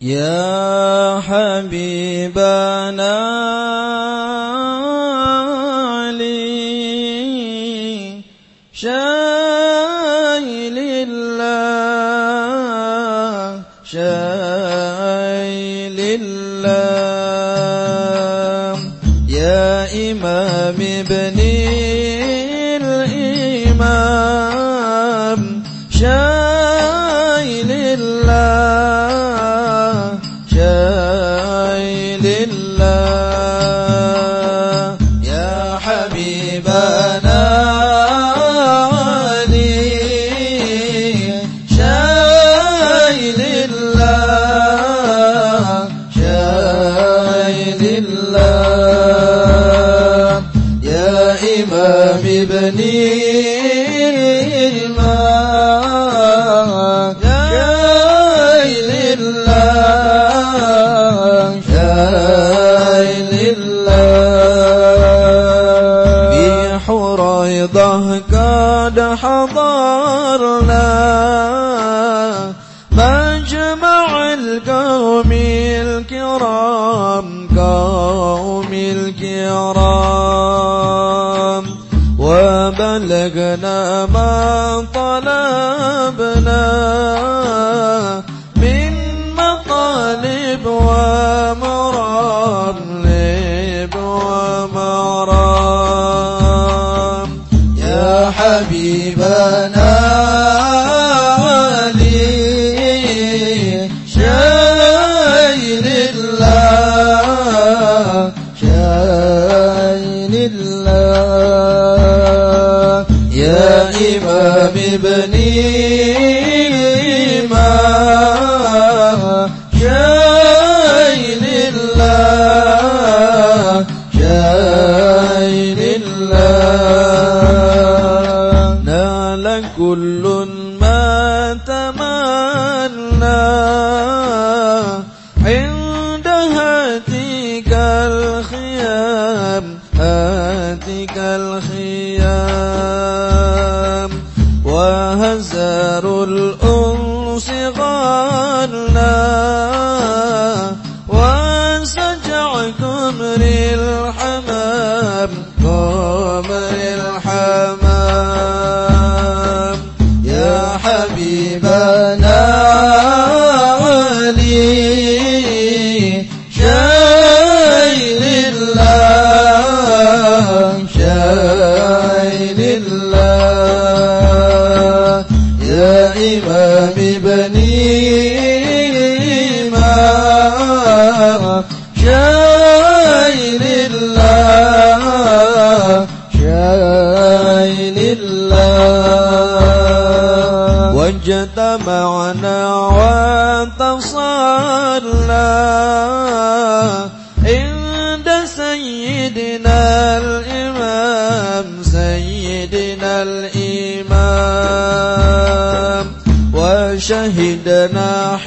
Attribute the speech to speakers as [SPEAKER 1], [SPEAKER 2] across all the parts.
[SPEAKER 1] يا حبيبنا الله قد حضرنا مجمع القوم الكرام قوم الكرام. وبلغنا ما الإمام ابني إمام بني ما شاين الله شاين الله. واجتمعنا وتصلى syahidana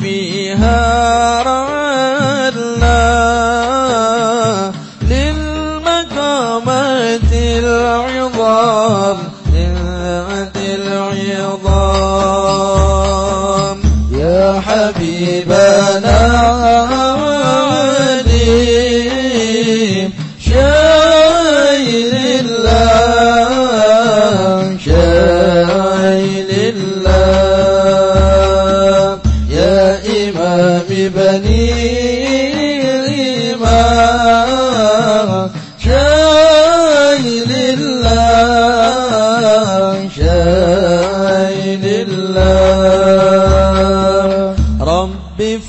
[SPEAKER 1] فيها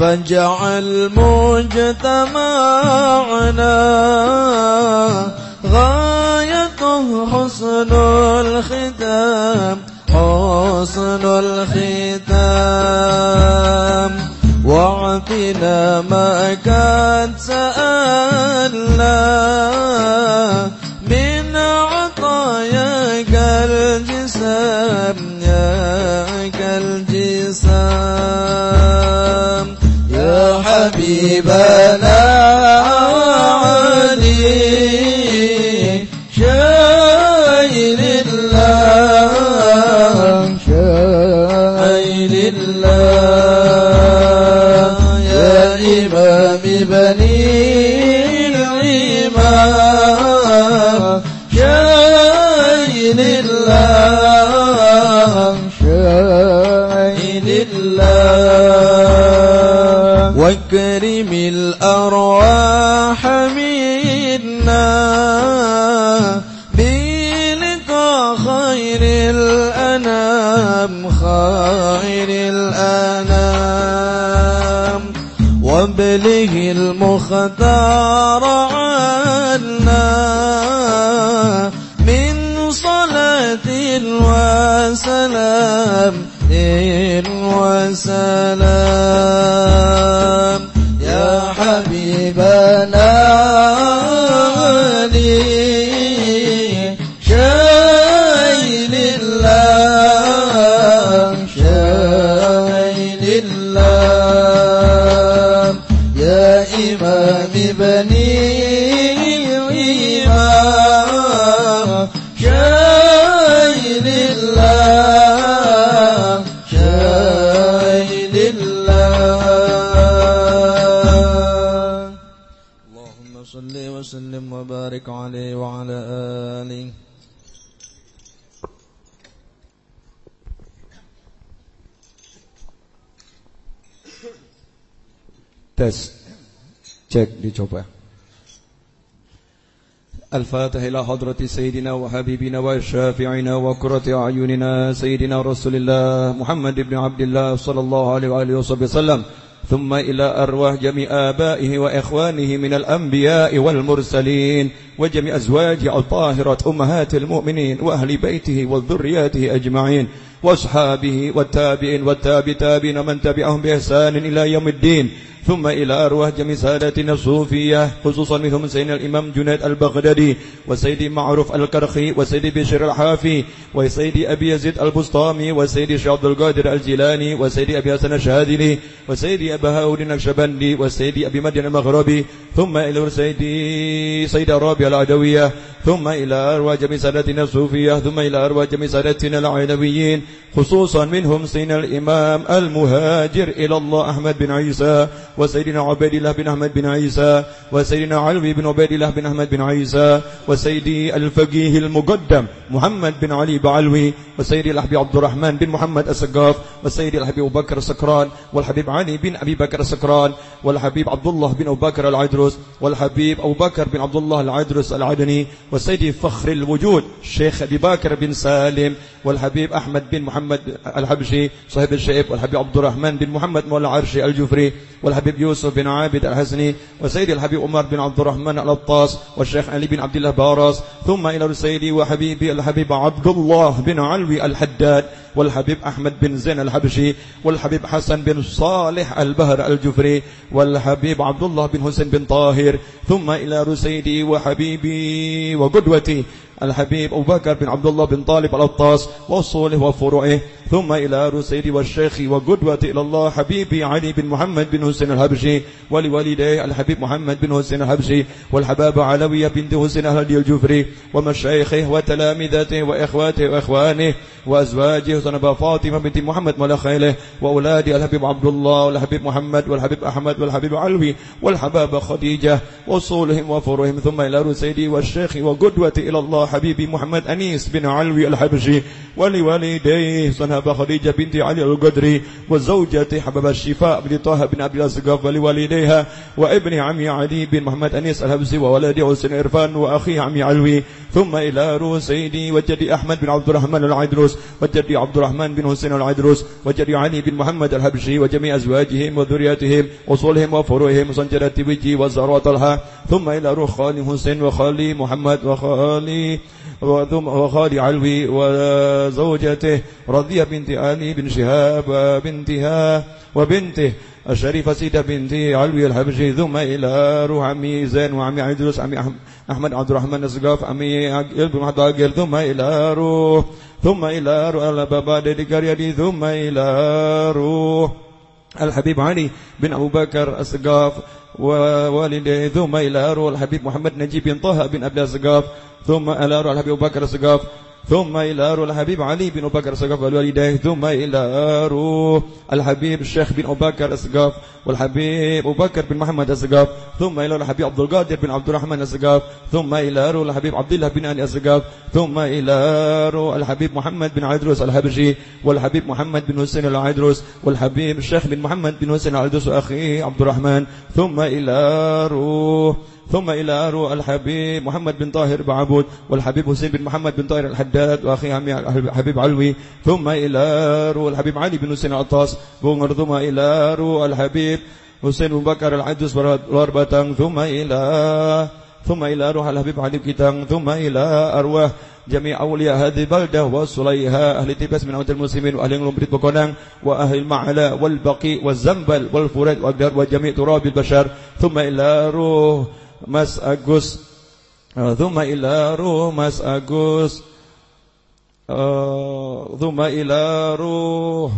[SPEAKER 1] فاجعل مجتمعنا غايته حسن الختام. هذه المختار.
[SPEAKER 2] Dicoba الفاتح إلى حضرة سيدنا وحبيبنا وشافعنا وقرة أعيننا سيدنا رسول الله محمد بن عبد الله صلى الله عليه وآله وصحبه وسلم ثم إلى أرواح جميع آبائه وإخوانه من الأنبياء والمرسلين وجميع أزواجه الطاهرة أمهات المؤمنين وأهل بيته وذرياته أجمعين وأصحابه والتابعين والتاب تابين من تبعهم بإحسان إلى يوم الدين. ثم إلى أرواح جميع سادتنا الصوفية خصوصا منهم سيدنا الإمام جنيد البغدادي وسيدي معروف الكرخي وسيدي بشير الحافي وسيدي أبي يزيد البسطامي وسيدي شيخ عبد القادر الجيلاني وسيدي أبي حسن الشاذلي وسيدي أبا هاود النقشبندي وسيدي أبي مدين المغربي ثم إلى سيدي سيدة رابعة العدوية ثم إلى أرواح جميع سادتنا الصوفية ثم إلى أرواح جميع سادتنا العلويين خصوصا منهم سيدنا الإمام المهاجر إلى الله أحمد بن عيسى وسيدنا عبيد الله بن أحمد بن عيسى وسيدنا علوي بن عبيد الله بن أحمد بن عيسى وسيدي الفقيه المقدم محمد بن علي بعلوي وسيدي الحبيب عبد الرحمن بن محمد السقاف وسيدي الحبيب أبو بكر السكران والحبيب علي بن أبي بكر السكران والحبيب عبد الله بن أبو بكر العدرس والحبيب أبو بكر بن عبد الله العدرس العدني وسيدي فخر الوجود الشيخ أبي بكر بن سالم والحبيب أحمد بن محمد الحبشي صاحب الشيب والحبيب عبد الرحمن بن محمد مولى العرشي الجفري والحبيب يوسف بن عابد الحسني وسيدي الحبيب عمر بن عبد الرحمن الأطاس والشيخ علي بن عبد الله باراس ثم إلى سيدي وحبيبي الحبيب عبد الله بن علوي الحداد. والحبيب أحمد بن زين الحبشي والحبيب حسن بن صالح البهر الجفري والحبيب عبد الله بن حسين بن طاهر ثم إلى رسيدي وحبيبي وقدوتي الحبيب أبو بكر بن عبد الله بن طالب الأطاس وصوله وفروعه ثم إلى رسيدي والشيخ وقدوتي إلى الله حبيبي علي بن محمد بن حسين الحبشي ولوالديه الحبيب محمد بن حسين الحبشي والحباب علوية بنت حسين أهل الجفري ومشايخه وتلامذته وإخواته وإخوانه وأزواجه وصنبا فاطمة بنت محمد مولا خيله وأولادي الحبيب عبد الله والحبيب محمد والحبيب أحمد والحبيب علوي والحباب خديجة وصولهم وفروعهم ثم إلى رسيدي والشيخ وقدوتي إلى الله حبيبي محمد أنيس بن علوي الحبشي ولوالديه صنبا خديجة بنت علي القدري وزوجته حباب الشفاء بن طه بن عبد الأسقاف ولوالديها وابن عمي علي بن محمد أنيس الحبشي وولدي حسين إرفان وأخي عمي علوي. ثم إلى رسيدي وجدي أحمد بن عبد الرحمن العيدروس وجدي عبد الرحمن بن حسين العيدروس وجدي علي بن محمد الحبشي وجميع أزواجهم وذرياتهم وصولهم وفروعهم وصنجرة وجي وزهر وطلحة ثم إلى روح خالي حسين وخالي محمد وخالي وخالي علوي وزوجته رضية بنت علي بن شهاب بنتها وبنته. الشريفة سيدة بنت علوي الحبشي ثم إلى روح عمي زين وعمي عيدروس عمي أحمد عبد الرحمن السقاف عمي عقل بن محمد ثم إلى روح ثم إلى روح البابا ديكاريادي ثم إلى روح. الحبيب علي بن أبو بكر السقاف ووالديه ثم إلى روح الحبيب محمد نجيب بن طه بن أبي السقاف ثم إلى روح الحبيب أبو بكر السقاف ثم إلى روح الحبيب علي بن أبو بكر السقاف والوالديه ثم إلى روح الحبيب الشيخ بن أبو بكر السقاف والحبيب أبو بكر بن محمد السقاف ثم إلى الحبيب عبد القادر بن عبد الرحمن السقاف ثم إلى روح الحبيب عبد الله بن علي السقاف ثم إلى روح الحبيب محمد بن عيدروس الحبشي والحبيب محمد بن حسين العيدروس والحبيب الشيخ بن محمد بن حسين العيدروس وأخيه عبد الرحمن. ثم إلى روح ثم إلى أرو الحبيب محمد بن طاهر بعبود والحبيب حسين بن محمد بن طاهر الحداد وأخي عمي الحبيب علوي. ثم إلى أرو الحبيب علي بن حسين العطاس. ثم إلى أرو الحبيب حسين بن بكر العدس والأربتان ثم إلى ثم إلى روح الحبيب علي كتان ثم إلى أرواح جميع أولياء هذه البلدة وصليها. أهل تبس من أمة المسلمين وأهل لمبريد بكونان وأهل المعلى والبقي والزنبل والفرد وجميع تراب البشر. ثم إلى روح Mas Agus Thumma ila ruh Mas Agus Thumma ila ruh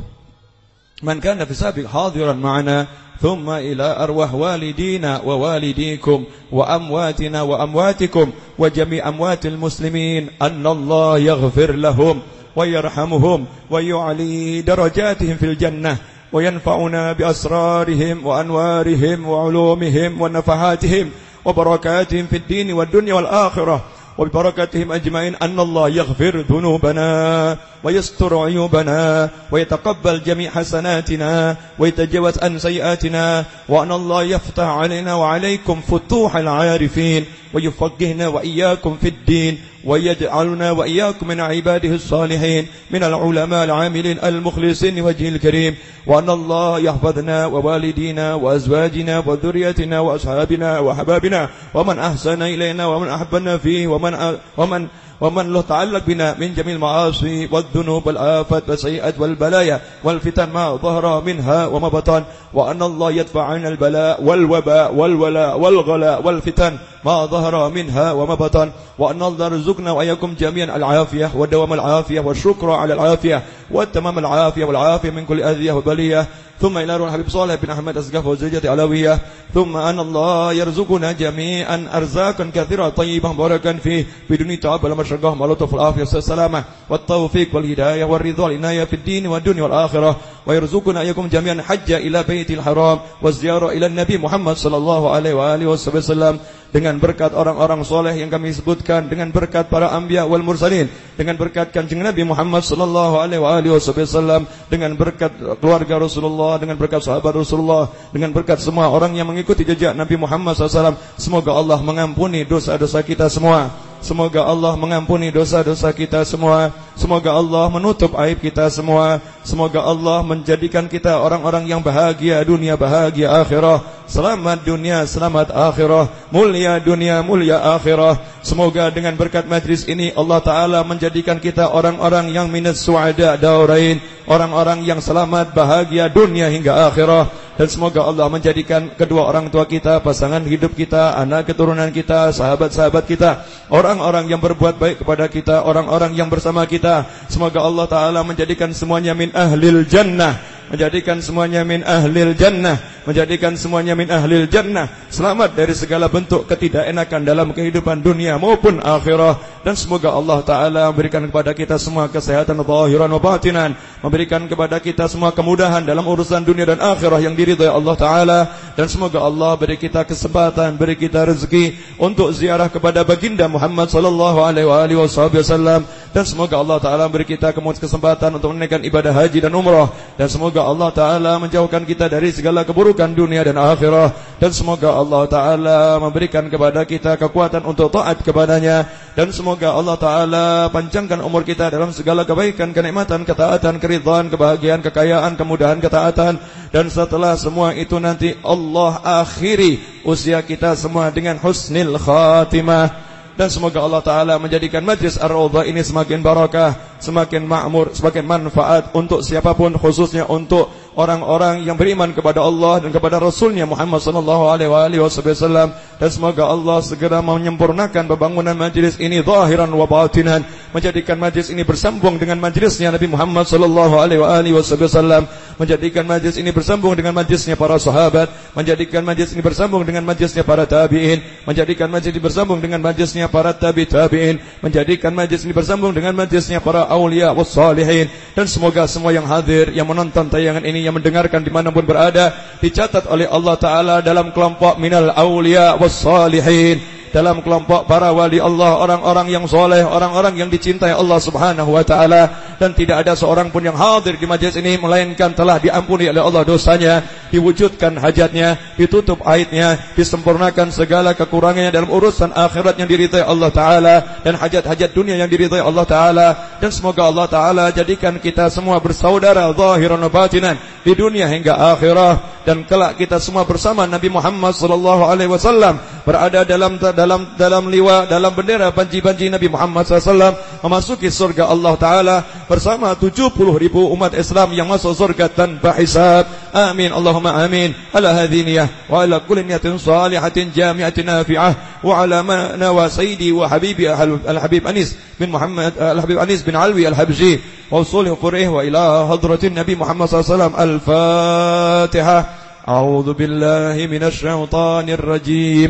[SPEAKER 2] من كان في السابق حاضرا معنا ثم إلى أرواح والدينا ووالديكم وأمواتنا وأمواتكم وجميع أموات المسلمين أن الله يغفر لهم ويرحمهم ويعلي درجاتهم في الجنة وينفعنا بأسرارهم وأنوارهم وعلومهم ونفحاتهم. وبركاتهم في الدين والدنيا والآخرة. وببركاتهم أجمعين أن الله يغفر ذنوبنا. ويستر عيوبنا ويتقبل جميع حسناتنا ويتجاوز عن سيئاتنا وأن الله يفتح علينا وعليكم فتوح العارفين ويفقهنا وإياكم في الدين ويجعلنا وإياكم من عباده الصالحين من العلماء العاملين المخلصين وجه الكريم وأن الله يحفظنا ووالدينا وأزواجنا وذريتنا وأصحابنا وحبابنا ومن أحسن إلينا ومن أحبنا فيه ومن, ومن ومن له تعلق بنا من جميع المعاصي والذنوب والآفات والسيئات والبلايا والفتن ما ظهر منها وما بطن وأن الله يدفع عنا البلاء والوباء والولاء والغلاء والفتن ما ظهر منها وما بطن وأن الله يرزقنا وإياكم جميعا العافية ودوام العافية والشكر على العافية والتمام العافية والعافية من كل أذية وبلية ثم إلى روح الحبيب صالح بن أحمد أسقف وزوجة علوية ثم أن الله يرزقنا جميعا أرزاقا كثيرة طيبة مباركا فيه. بدون تعب ولا مشقة ولطف العافية والسلامة والتوفيق والهداية والرضا والعناية في الدين والدنيا والآخرة. ويرزقنا إياكم جميعا حج إلى بيت الحرام والزيارة إلى النبي محمد صلى الله عليه وآله وسلم. Dengan berkat orang-orang soleh yang kami sebutkan, dengan berkat para anbiya wal mursalin, dengan berkat kanjeng Nabi Muhammad sallallahu alaihi wasallam, dengan berkat keluarga Rasulullah, dengan berkat sahabat Rasulullah, dengan berkat semua orang yang mengikuti jejak Nabi Muhammad SAW. Semoga Allah mengampuni dosa-dosa kita semua. Semoga Allah mengampuni dosa-dosa kita semua. Semoga Allah menutup aib kita semua. Semoga Allah menjadikan kita orang-orang yang bahagia dunia, bahagia akhirah. Selamat dunia, selamat akhirah. Mulia dunia, mulia akhirah. Semoga dengan berkat majlis ini Allah Ta'ala menjadikan kita orang-orang yang minas su'ada daurain. Orang-orang yang selamat, bahagia dunia hingga akhirah. Dan semoga Allah menjadikan kedua orang tua kita, pasangan hidup kita, anak keturunan kita, sahabat-sahabat kita, orang-orang yang berbuat baik kepada kita, orang-orang yang bersama kita. Semoga Allah Ta'ala menjadikan semuanya min ahlil jannah menjadikan semuanya min ahlil jannah, menjadikan semuanya min ahlil jannah, selamat dari segala bentuk ketidakenakan dalam kehidupan dunia maupun akhirah. Dan semoga Allah taala memberikan kepada kita semua kesehatan zahiran wa batinan, memberikan kepada kita semua kemudahan dalam urusan dunia dan akhirah yang diridhai Allah taala. Dan semoga Allah beri kita kesempatan, beri kita rezeki untuk ziarah kepada baginda Muhammad sallallahu alaihi wasallam. Dan semoga Allah taala beri kita kesempatan untuk menunaikan ibadah haji dan umrah. Dan semoga Allah Ta'ala menjauhkan kita dari segala keburukan dunia dan akhirah. Dan semoga Allah Ta'ala memberikan kepada kita kekuatan untuk taat kepadanya. Dan semoga Allah Ta'ala panjangkan umur kita dalam segala kebaikan, kenikmatan, ketaatan, keridhaan, kebahagiaan, kekayaan, kemudahan, ketaatan. Dan setelah semua itu nanti Allah akhiri usia kita semua dengan husnil khatimah dan semoga Allah Ta'ala menjadikan majlis Ar-Rawdah ini semakin barakah, semakin makmur, semakin manfaat untuk siapa pun khususnya untuk orang-orang yang beriman kepada Allah dan kepada Rasulnya Muhammad sallallahu alaihi wasallam dan semoga Allah segera menyempurnakan pembangunan majlis ini zahiran wa batinan. Menjadikan majlis ini bersambung dengan majlisnya Nabi Muhammad sallallahu alaihi wasallam menjadikan majlis ini bersambung dengan majlisnya para sahabat. Menjadikan majlis ini bersambung dengan majlisnya para tabi'in. Menjadikan majlis ini bersambung dengan majlisnya para tabi tabi'in. Menjadikan majlis ini bersambung dengan majlisnya para aulia was salihin. Dan semoga semua yang hadir yang menonton tayangan ini yang mendengarkan di mana pun berada dicatat oleh Allah Taala dalam kelompok minal aulia was salihin dalam kelompok para wali Allah, orang-orang yang soleh, orang-orang yang dicintai Allah Subhanahu wa taala. Dan tidak ada seorang pun yang hadir di majlis ini melainkan telah diampuni oleh Allah dosanya, diwujudkan hajatnya, ditutup aibnya, disempurnakan segala kekurangannya dalam urusan akhirat yang diridhai Allah taala dan hajat-hajat dunia yang diridhai Allah taala. Dan semoga Allah taala jadikan kita semua bersaudara zahiran batinan di dunia hingga akhirah. Dan kelak kita semua bersama Nabi Muhammad sallallahu alaihi wasallam berada dalam dalam dalam liwa dalam bendera banji-banji Nabi Muhammad SAW memasuki surga Allah Taala bersama 70 ribu umat Islam yang masuk surga tanpa hisab. Amin Allahumma amin. Ala hadhiniyah wa ala kulli niyatin salihatin jami'atin nafi'ah wa ala ma nawa sayyidi wa habibi al-habib Anis bin Muhammad al-habib Anis bin Alwi al-Habshi wa usulih furih wa ila hadratin Nabi Muhammad SAW al-Fatihah. أعوذ بالله من الشيطان الرجيم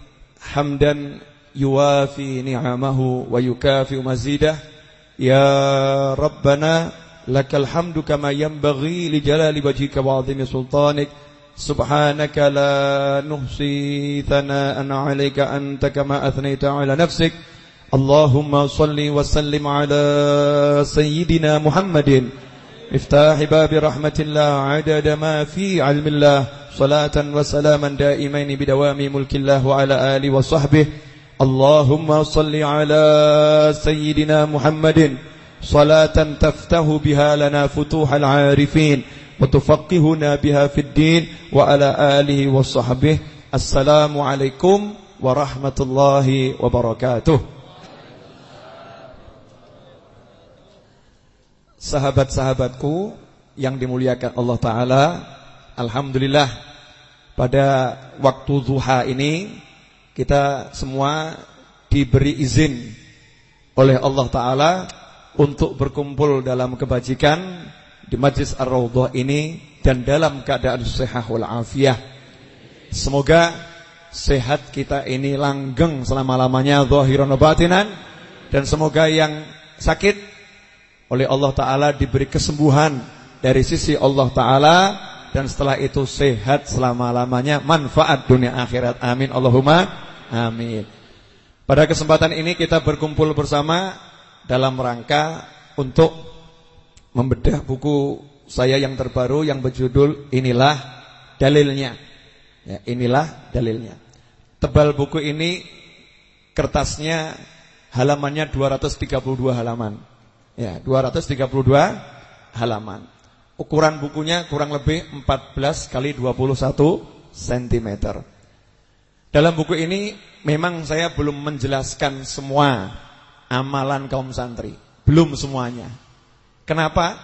[SPEAKER 2] حمدا يوافي نعمه ويكافئ مزيده. يا ربنا لك الحمد كما ينبغي لجلال وجهك وعظيم سلطانك. سبحانك لا نحصي ثناء عليك أنت كما أثنيت على نفسك. اللهم صل وسلم على سيدنا محمد. مفتاح باب رحمة الله عدد ما في علم الله صلاة وسلاما دائمين بدوام ملك الله وعلى آله وصحبه. اللهم صل على سيدنا محمد. صلاة تفتح بها لنا فتوح العارفين وتفقهنا بها في الدين وعلى آله وصحبه. السلام عليكم ورحمة الله وبركاته. Sahabat-sahabatku yang dimuliakan Allah Ta'ala Alhamdulillah pada waktu zuha ini kita semua diberi izin oleh Allah Ta'ala untuk berkumpul dalam kebajikan di Majlis Ar-Rawdah ini dan dalam keadaan sehat wal afiyah. Semoga sehat kita ini langgeng selama-lamanya zahiran batinan dan semoga yang sakit oleh Allah taala diberi kesembuhan dari sisi Allah taala dan setelah itu sehat selama-lamanya manfaat dunia akhirat. Amin. Allahumma amin. Pada kesempatan ini kita berkumpul bersama dalam rangka untuk membedah buku saya yang terbaru yang berjudul inilah dalilnya. Ya inilah dalilnya. Tebal buku ini kertasnya halamannya 232 halaman ya 232 halaman Ukuran bukunya kurang lebih 14 kali 21 cm. Dalam buku ini memang saya belum menjelaskan semua amalan kaum santri. Belum semuanya. Kenapa?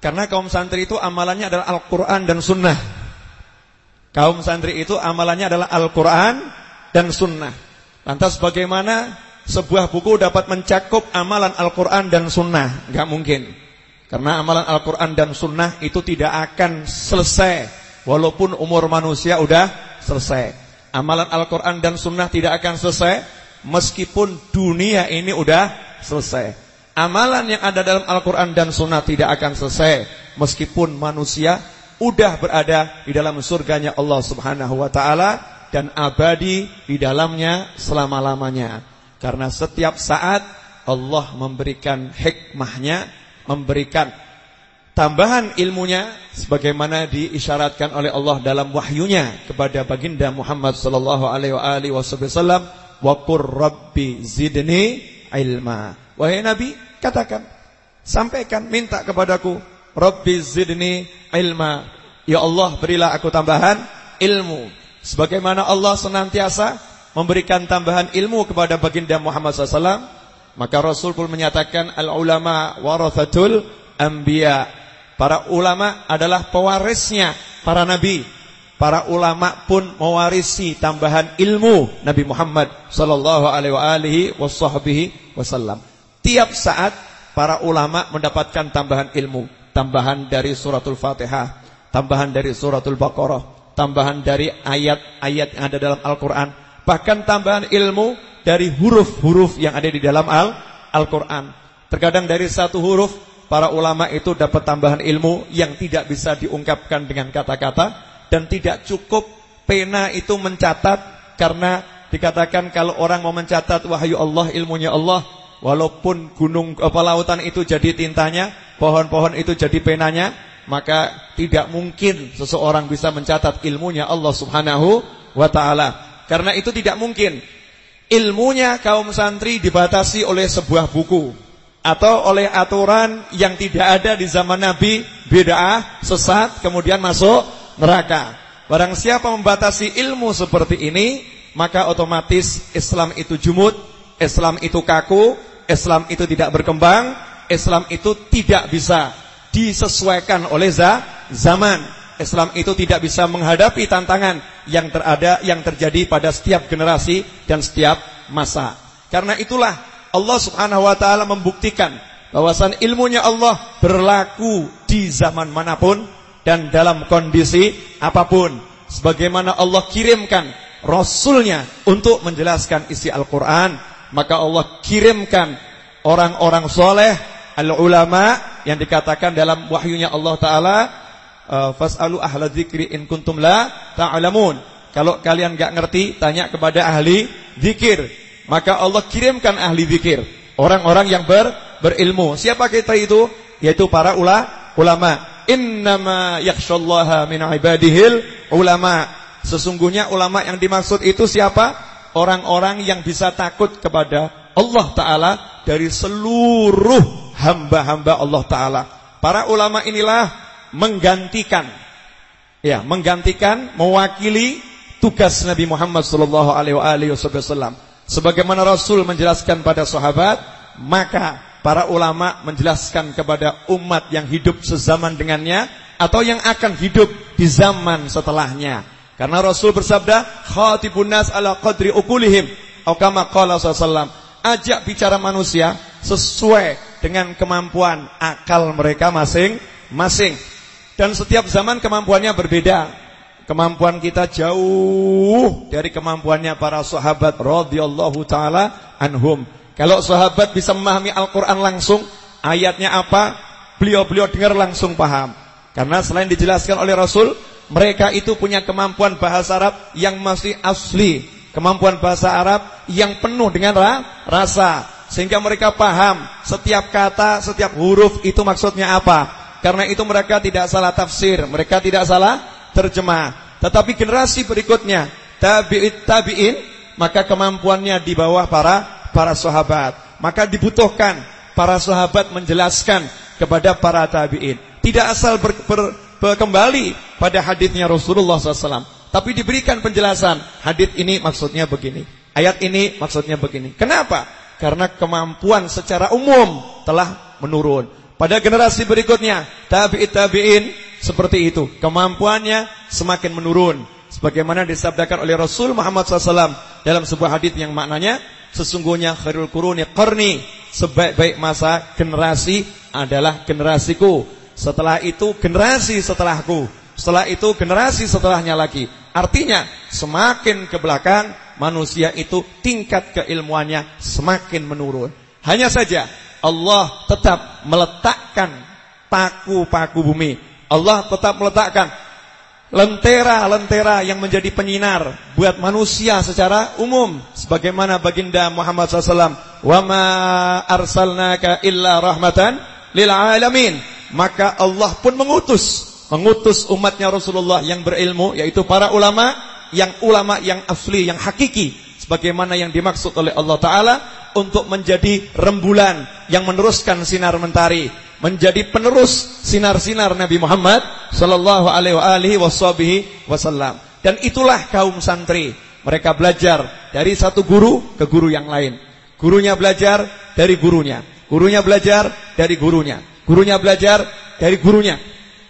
[SPEAKER 2] Karena kaum santri itu amalannya adalah Al-Quran dan Sunnah. Kaum santri itu amalannya adalah Al-Quran dan Sunnah. Lantas bagaimana sebuah buku dapat mencakup amalan Al-Quran dan Sunnah? Gak mungkin. Karena amalan Al-Quran dan Sunnah itu tidak akan selesai Walaupun umur manusia udah selesai Amalan Al-Quran dan Sunnah tidak akan selesai Meskipun dunia ini udah selesai Amalan yang ada dalam Al-Quran dan Sunnah tidak akan selesai Meskipun manusia udah berada di dalam surganya Allah subhanahu wa ta'ala Dan abadi di dalamnya selama-lamanya Karena setiap saat Allah memberikan hikmahnya memberikan tambahan ilmunya sebagaimana diisyaratkan oleh Allah dalam wahyunya kepada baginda Muhammad sallallahu alaihi wasallam rabbi zidni ilma. Wahai nabi katakan sampaikan minta kepadaku rabbi zidni ilma. Ya Allah berilah aku tambahan ilmu. Sebagaimana Allah senantiasa memberikan tambahan ilmu kepada baginda Muhammad wasallam maka Rasul pun menyatakan al-ulama warathatul anbiya. Para ulama adalah pewarisnya para nabi. Para ulama pun mewarisi tambahan ilmu Nabi Muhammad sallallahu alaihi wasallam. Tiap saat para ulama mendapatkan tambahan ilmu, tambahan dari suratul Fatihah, tambahan dari suratul Baqarah, tambahan dari ayat-ayat yang ada dalam Al-Qur'an, bahkan tambahan ilmu dari huruf-huruf yang ada di dalam Al-Quran. Al Terkadang dari satu huruf, para ulama itu dapat tambahan ilmu yang tidak bisa diungkapkan dengan kata-kata. Dan tidak cukup pena itu mencatat, karena dikatakan kalau orang mau mencatat wahyu Allah, ilmunya Allah, walaupun gunung apa lautan itu jadi tintanya, pohon-pohon itu jadi penanya, maka tidak mungkin seseorang bisa mencatat ilmunya Allah Subhanahu wa taala. Karena itu tidak mungkin ilmunya kaum santri dibatasi oleh sebuah buku atau oleh aturan yang tidak ada di zaman Nabi, bid'ah, sesat, kemudian masuk neraka. Barang siapa membatasi ilmu seperti ini, maka otomatis Islam itu jumud, Islam itu kaku, Islam itu tidak berkembang, Islam itu tidak bisa disesuaikan oleh zaman. Islam itu tidak bisa menghadapi tantangan yang terada yang terjadi pada setiap generasi dan setiap masa. Karena itulah Allah Subhanahu wa taala membuktikan bahwasan ilmunya Allah berlaku di zaman mana pun dan dalam kondisi apa pun. Sebagaimana Allah kirimkan rasulnya untuk menjelaskan isi Al-Qur'an, maka Allah kirimkan orang-orang soleh al-ulama yang dikatakan dalam wahyunya Allah taala Uh, fasalu ahla dzikri in kuntum la ta'lamun. Kalau kalian enggak ngerti, tanya kepada ahli zikir. Maka Allah kirimkan ahli zikir, orang-orang yang ber, berilmu. Siapa kita itu? Yaitu para ula, ulama. Innama yakhshallaha min ibadihil ulama. Sesungguhnya ulama yang dimaksud itu siapa? Orang-orang yang bisa takut kepada Allah Ta'ala dari seluruh hamba-hamba Allah Ta'ala. Para ulama inilah menggantikan ya, menggantikan mewakili tugas Nabi Muhammad sallallahu alaihi wasallam. Sebagaimana Rasul menjelaskan pada sahabat, maka para ulama menjelaskan kepada umat yang hidup sezaman dengannya atau yang akan hidup di zaman setelahnya. Karena Rasul bersabda, "Khatibun nas ala qadri ukulihim." Atau kama qala sallallahu ajak bicara manusia sesuai dengan kemampuan akal mereka masing-masing. Dan setiap zaman kemampuannya berbeda. Kemampuan kita jauh dari kemampuannya para sahabat radhiyallahu taala anhum. Kalau sahabat bisa memahami Al-Qur'an langsung, ayatnya apa, beliau-beliau dengar langsung paham. Karena selain dijelaskan oleh Rasul, mereka itu punya kemampuan bahasa Arab yang masih asli, kemampuan bahasa Arab yang penuh dengan rasa, sehingga mereka paham setiap kata, setiap huruf itu maksudnya apa. Karena itu mereka tidak salah tafsir, mereka tidak salah terjemah. Tetapi generasi berikutnya tabi'it tabi'in maka kemampuannya di bawah para para sahabat. Maka dibutuhkan para sahabat menjelaskan kepada para tabi'in. Tidak asal ber, ber, ber, kembali pada hadisnya Rasulullah SAW. Tapi diberikan penjelasan. Hadis ini maksudnya begini. Ayat ini maksudnya begini. Kenapa? Karena kemampuan secara umum telah menurun. Pada generasi berikutnya, tabi'it tabi'in seperti itu. Kemampuannya semakin menurun. Sebagaimana disabdakan oleh Rasul Muhammad SAW dalam sebuah hadis yang maknanya sesungguhnya khairul kuruni qarni sebaik-baik masa generasi adalah generasiku. Setelah itu generasi setelahku. Setelah itu generasi setelahnya lagi. Artinya semakin ke belakang manusia itu tingkat keilmuannya semakin menurun. Hanya saja Allah tetap meletakkan paku-paku bumi. Allah tetap meletakkan lentera-lentera yang menjadi penyinar buat manusia secara umum. Sebagaimana baginda Muhammad SAW wa ma arsalnaka illa rahmatan lil alamin. Maka Allah pun mengutus mengutus umatnya Rasulullah yang berilmu yaitu para ulama yang ulama yang asli yang hakiki. Sebagaimana yang dimaksud oleh Allah taala untuk menjadi rembulan yang meneruskan sinar mentari menjadi penerus sinar-sinar Nabi Muhammad sallallahu alaihi wasallam. Dan itulah kaum santri. Mereka belajar dari satu guru ke guru yang lain. Gurunya belajar dari gurunya. Gurunya belajar dari gurunya. Gurunya belajar dari gurunya.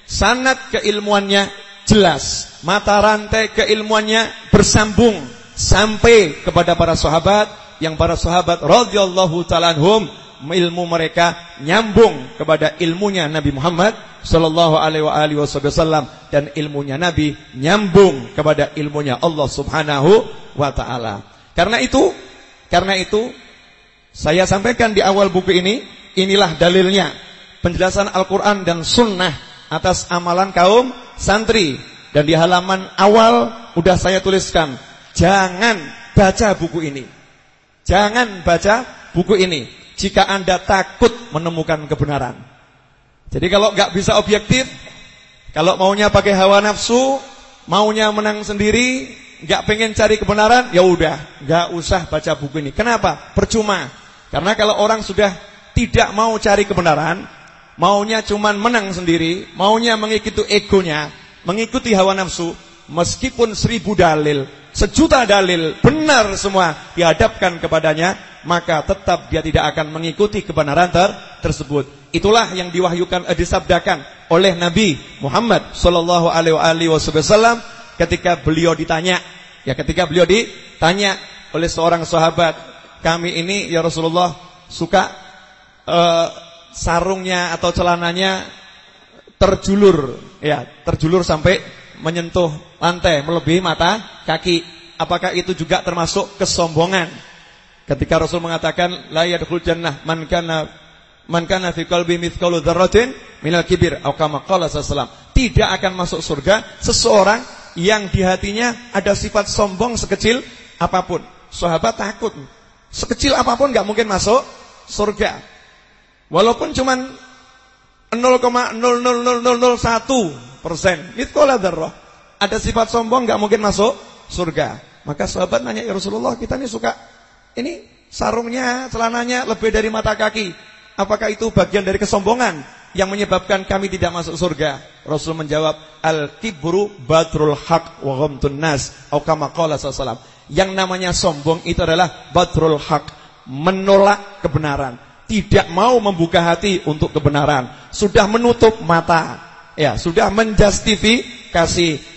[SPEAKER 2] Sanat keilmuannya jelas. Mata rantai keilmuannya bersambung sampai kepada para sahabat yang para sahabat radhiyallahu taala anhum ilmu mereka nyambung kepada ilmunya Nabi Muhammad sallallahu alaihi wasallam dan ilmunya Nabi nyambung kepada ilmunya Allah Subhanahu wa taala. Karena itu, karena itu saya sampaikan di awal buku ini, inilah dalilnya penjelasan Al-Qur'an dan sunnah atas amalan kaum santri dan di halaman awal udah saya tuliskan, jangan baca buku ini. Jangan baca buku ini jika Anda takut menemukan kebenaran. Jadi kalau nggak bisa objektif, kalau maunya pakai hawa nafsu, maunya menang sendiri, nggak pengen cari kebenaran, ya udah, nggak usah baca buku ini. Kenapa? Percuma. Karena kalau orang sudah tidak mau cari kebenaran, maunya cuman menang sendiri, maunya mengikuti egonya, mengikuti hawa nafsu, meskipun seribu dalil, sejuta dalil, benar semua dihadapkan kepadanya, maka tetap dia tidak akan mengikuti kebenaran ter tersebut. Itulah yang diwahyukan eh, disabdakan oleh Nabi Muhammad sallallahu alaihi wasallam ketika beliau ditanya, ya ketika beliau ditanya oleh seorang sahabat, "Kami ini ya Rasulullah suka uh, sarungnya atau celananya terjulur, ya, terjulur sampai menyentuh lantai, melebihi mata kaki. Apakah itu juga termasuk kesombongan?" Ketika Rasul mengatakan la yadkhul jannah man kana man kana fi qalbi mithqalu dzarratin minal kibir atau kama qala Tidak akan masuk surga seseorang yang di hatinya ada sifat sombong sekecil apa pun. Sahabat takut. Sekecil apa pun enggak mungkin masuk surga. Walaupun cuman 0,00001 persen. Mithqala dzarrah. Ada sifat sombong enggak mungkin masuk surga. Maka sahabat nanya ya Rasulullah kita ini suka ini sarungnya, celananya lebih dari mata kaki. Apakah itu bagian dari kesombongan yang menyebabkan kami tidak masuk surga? Rasul menjawab, "Al-kibru badrul haq wa ghamtun nas." Atau kama Yang namanya sombong itu adalah badrul haq, menolak kebenaran, tidak mau membuka hati untuk kebenaran, sudah menutup mata. Ya, sudah menjustifikasi,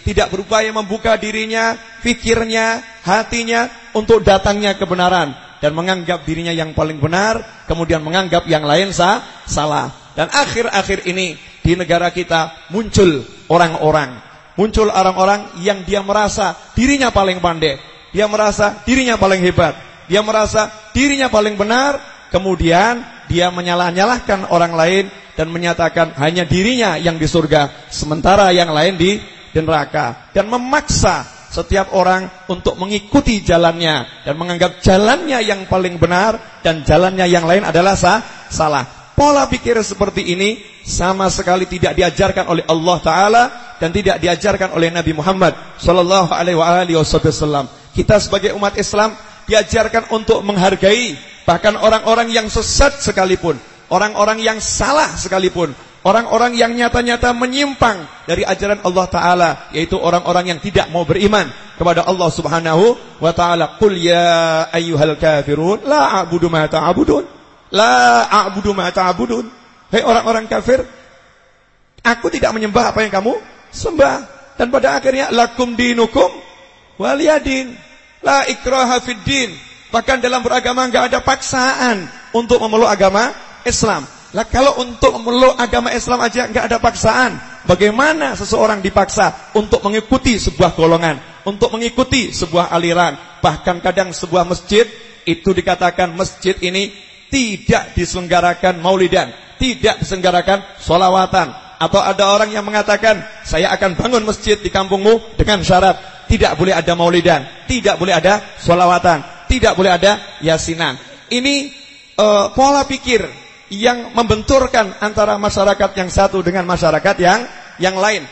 [SPEAKER 2] tidak berupaya membuka dirinya, pikirnya, hatinya untuk datangnya kebenaran dan menganggap dirinya yang paling benar, kemudian menganggap yang lain sah, salah. Dan akhir-akhir ini di negara kita muncul orang-orang Muncul orang-orang yang dia merasa dirinya paling pandai. Dia merasa dirinya paling hebat. Dia merasa dirinya paling benar. Kemudian dia menyalah-nyalahkan orang lain dan menyatakan hanya dirinya yang di surga, sementara yang lain di neraka. Dan memaksa setiap orang untuk mengikuti jalannya dan menganggap jalannya yang paling benar dan jalannya yang lain adalah sah, salah. Pola pikir seperti ini sama sekali tidak diajarkan oleh Allah Taala dan tidak diajarkan oleh Nabi Muhammad Sallallahu Alaihi Wasallam. Kita sebagai umat Islam diajarkan untuk menghargai bahkan orang-orang yang sesat sekalipun, orang-orang yang salah sekalipun, orang-orang yang nyata-nyata menyimpang dari ajaran Allah Taala, yaitu orang-orang yang tidak mau beriman kepada Allah Subhanahu wa Taala. Qul ya ayyuhal kafirun la a'budu ma ta'budun. La a'budu ma ta'budun. Hei orang-orang kafir, aku tidak menyembah apa yang kamu sembah. Dan pada akhirnya lakum dinukum waliyadin. La ikraha fid din. Bahkan dalam beragama enggak ada paksaan untuk memeluk agama Islam. Lah kalau untuk memeluk agama Islam aja enggak ada paksaan, bagaimana seseorang dipaksa untuk mengikuti sebuah golongan, untuk mengikuti sebuah aliran, bahkan kadang sebuah masjid itu dikatakan masjid ini tidak diselenggarakan maulidan, tidak diselenggarakan solawatan. Atau ada orang yang mengatakan, saya akan bangun masjid di kampungmu dengan syarat tidak boleh ada maulidan, tidak boleh ada solawatan, tidak boleh ada yasinan. Ini uh, pola pikir yang membenturkan antara masyarakat yang satu dengan masyarakat yang yang lain.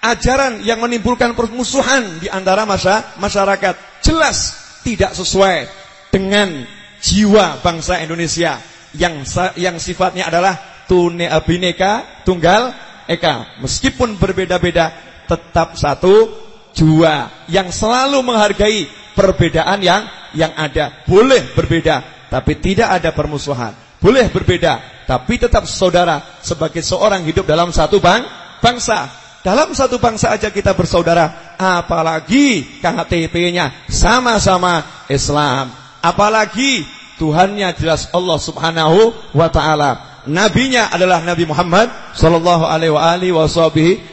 [SPEAKER 2] Ajaran yang menimbulkan permusuhan di antara masa masyarakat jelas tidak sesuai dengan jiwa bangsa Indonesia yang yang sifatnya adalah tune abineka tunggal eka. Meskipun berbeda-beda tetap satu jua yang selalu menghargai perbedaan yang yang ada. Boleh berbeda tapi tidak ada permusuhan. Boleh berbeda tapi tetap saudara sebagai seorang hidup dalam satu bang bangsa. Dalam satu bangsa aja kita bersaudara, apalagi KTP-nya sama-sama Islam. Apalagi Tuhannya jelas Allah Subhanahu wa taala. Nabinya adalah Nabi Muhammad sallallahu alaihi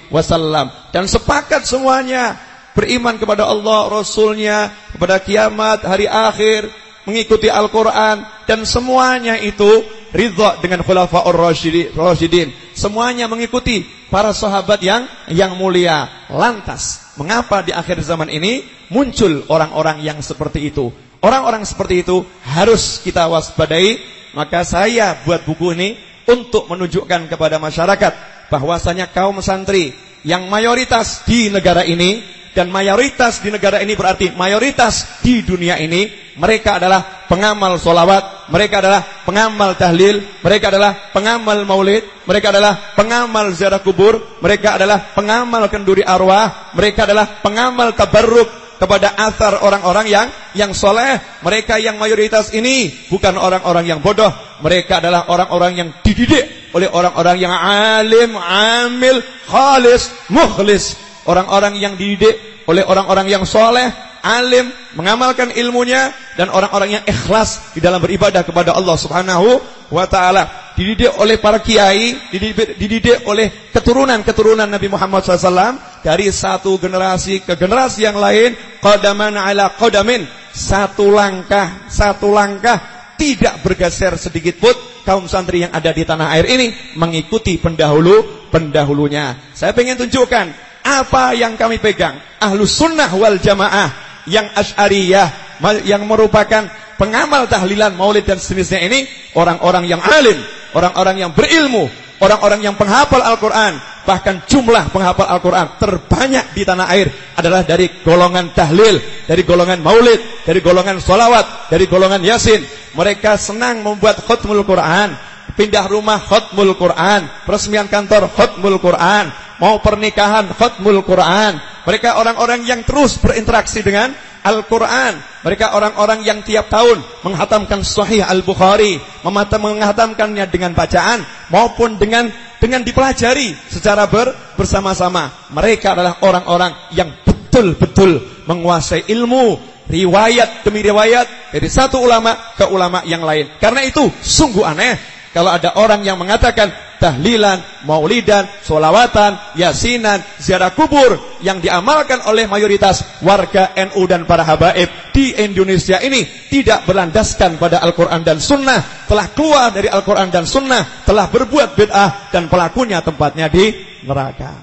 [SPEAKER 2] wasallam dan sepakat semuanya beriman kepada Allah, Rasulnya, kepada kiamat, hari akhir, mengikuti Al-Quran dan semuanya itu ridha dengan khulafaur rasyidin. Semuanya mengikuti para sahabat yang yang mulia. Lantas, mengapa di akhir zaman ini muncul orang-orang yang seperti itu? Orang-orang seperti itu harus kita waspadai. Maka saya buat buku ini untuk menunjukkan kepada masyarakat bahwasanya kaum santri yang mayoritas di negara ini dan mayoritas di negara ini berarti mayoritas di dunia ini mereka adalah pengamal solawat, mereka adalah pengamal tahlil, mereka adalah pengamal maulid, mereka adalah pengamal ziarah kubur, mereka adalah pengamal kenduri arwah, mereka adalah pengamal tabarruk, kepada asar orang-orang yang yang soleh. Mereka yang mayoritas ini bukan orang-orang yang bodoh. Mereka adalah orang-orang yang dididik oleh orang-orang yang alim, amil, khalis, mukhlis. Orang-orang yang dididik oleh orang-orang yang soleh, alim, mengamalkan ilmunya dan orang-orang yang ikhlas di dalam beribadah kepada Allah Subhanahu wa taala. Dididik oleh para kiai, dididik, dididik oleh keturunan-keturunan Nabi Muhammad SAW dari satu generasi ke generasi yang lain, qadaman ala qadamin, satu langkah, satu langkah tidak bergeser sedikit pun kaum santri yang ada di tanah air ini mengikuti pendahulu pendahulunya. Saya ingin tunjukkan apa yang kami pegang. Ahlus sunnah wal jamaah yang asyariyah yang merupakan pengamal tahlilan maulid dan sejenisnya ini orang-orang yang alim, orang-orang yang berilmu, orang-orang yang penghafal Al-Qur'an, bahkan jumlah penghafal Al-Qur'an terbanyak di tanah air adalah dari golongan tahlil, dari golongan maulid, dari golongan solawat, dari golongan yasin. Mereka senang membuat khutmul Qur'an, pindah rumah khutmul Quran, peresmian kantor khutmul Quran, mau pernikahan khutmul Quran. Mereka orang-orang yang terus berinteraksi dengan Al-Quran. Mereka orang-orang yang tiap tahun menghatamkan Sahih Al-Bukhari, menghatamkannya dengan bacaan maupun dengan dengan dipelajari secara ber, bersama-sama. Mereka adalah orang-orang yang betul-betul menguasai ilmu riwayat demi riwayat dari satu ulama ke ulama yang lain. Karena itu sungguh aneh kalau ada orang yang mengatakan tahlilan, maulidan, solawatan, yasinan, ziarah kubur yang diamalkan oleh mayoritas warga NU dan para habaib di Indonesia ini tidak berlandaskan pada Al-Quran dan Sunnah, telah keluar dari Al-Quran dan Sunnah, telah berbuat bid'ah dan pelakunya tempatnya di neraka.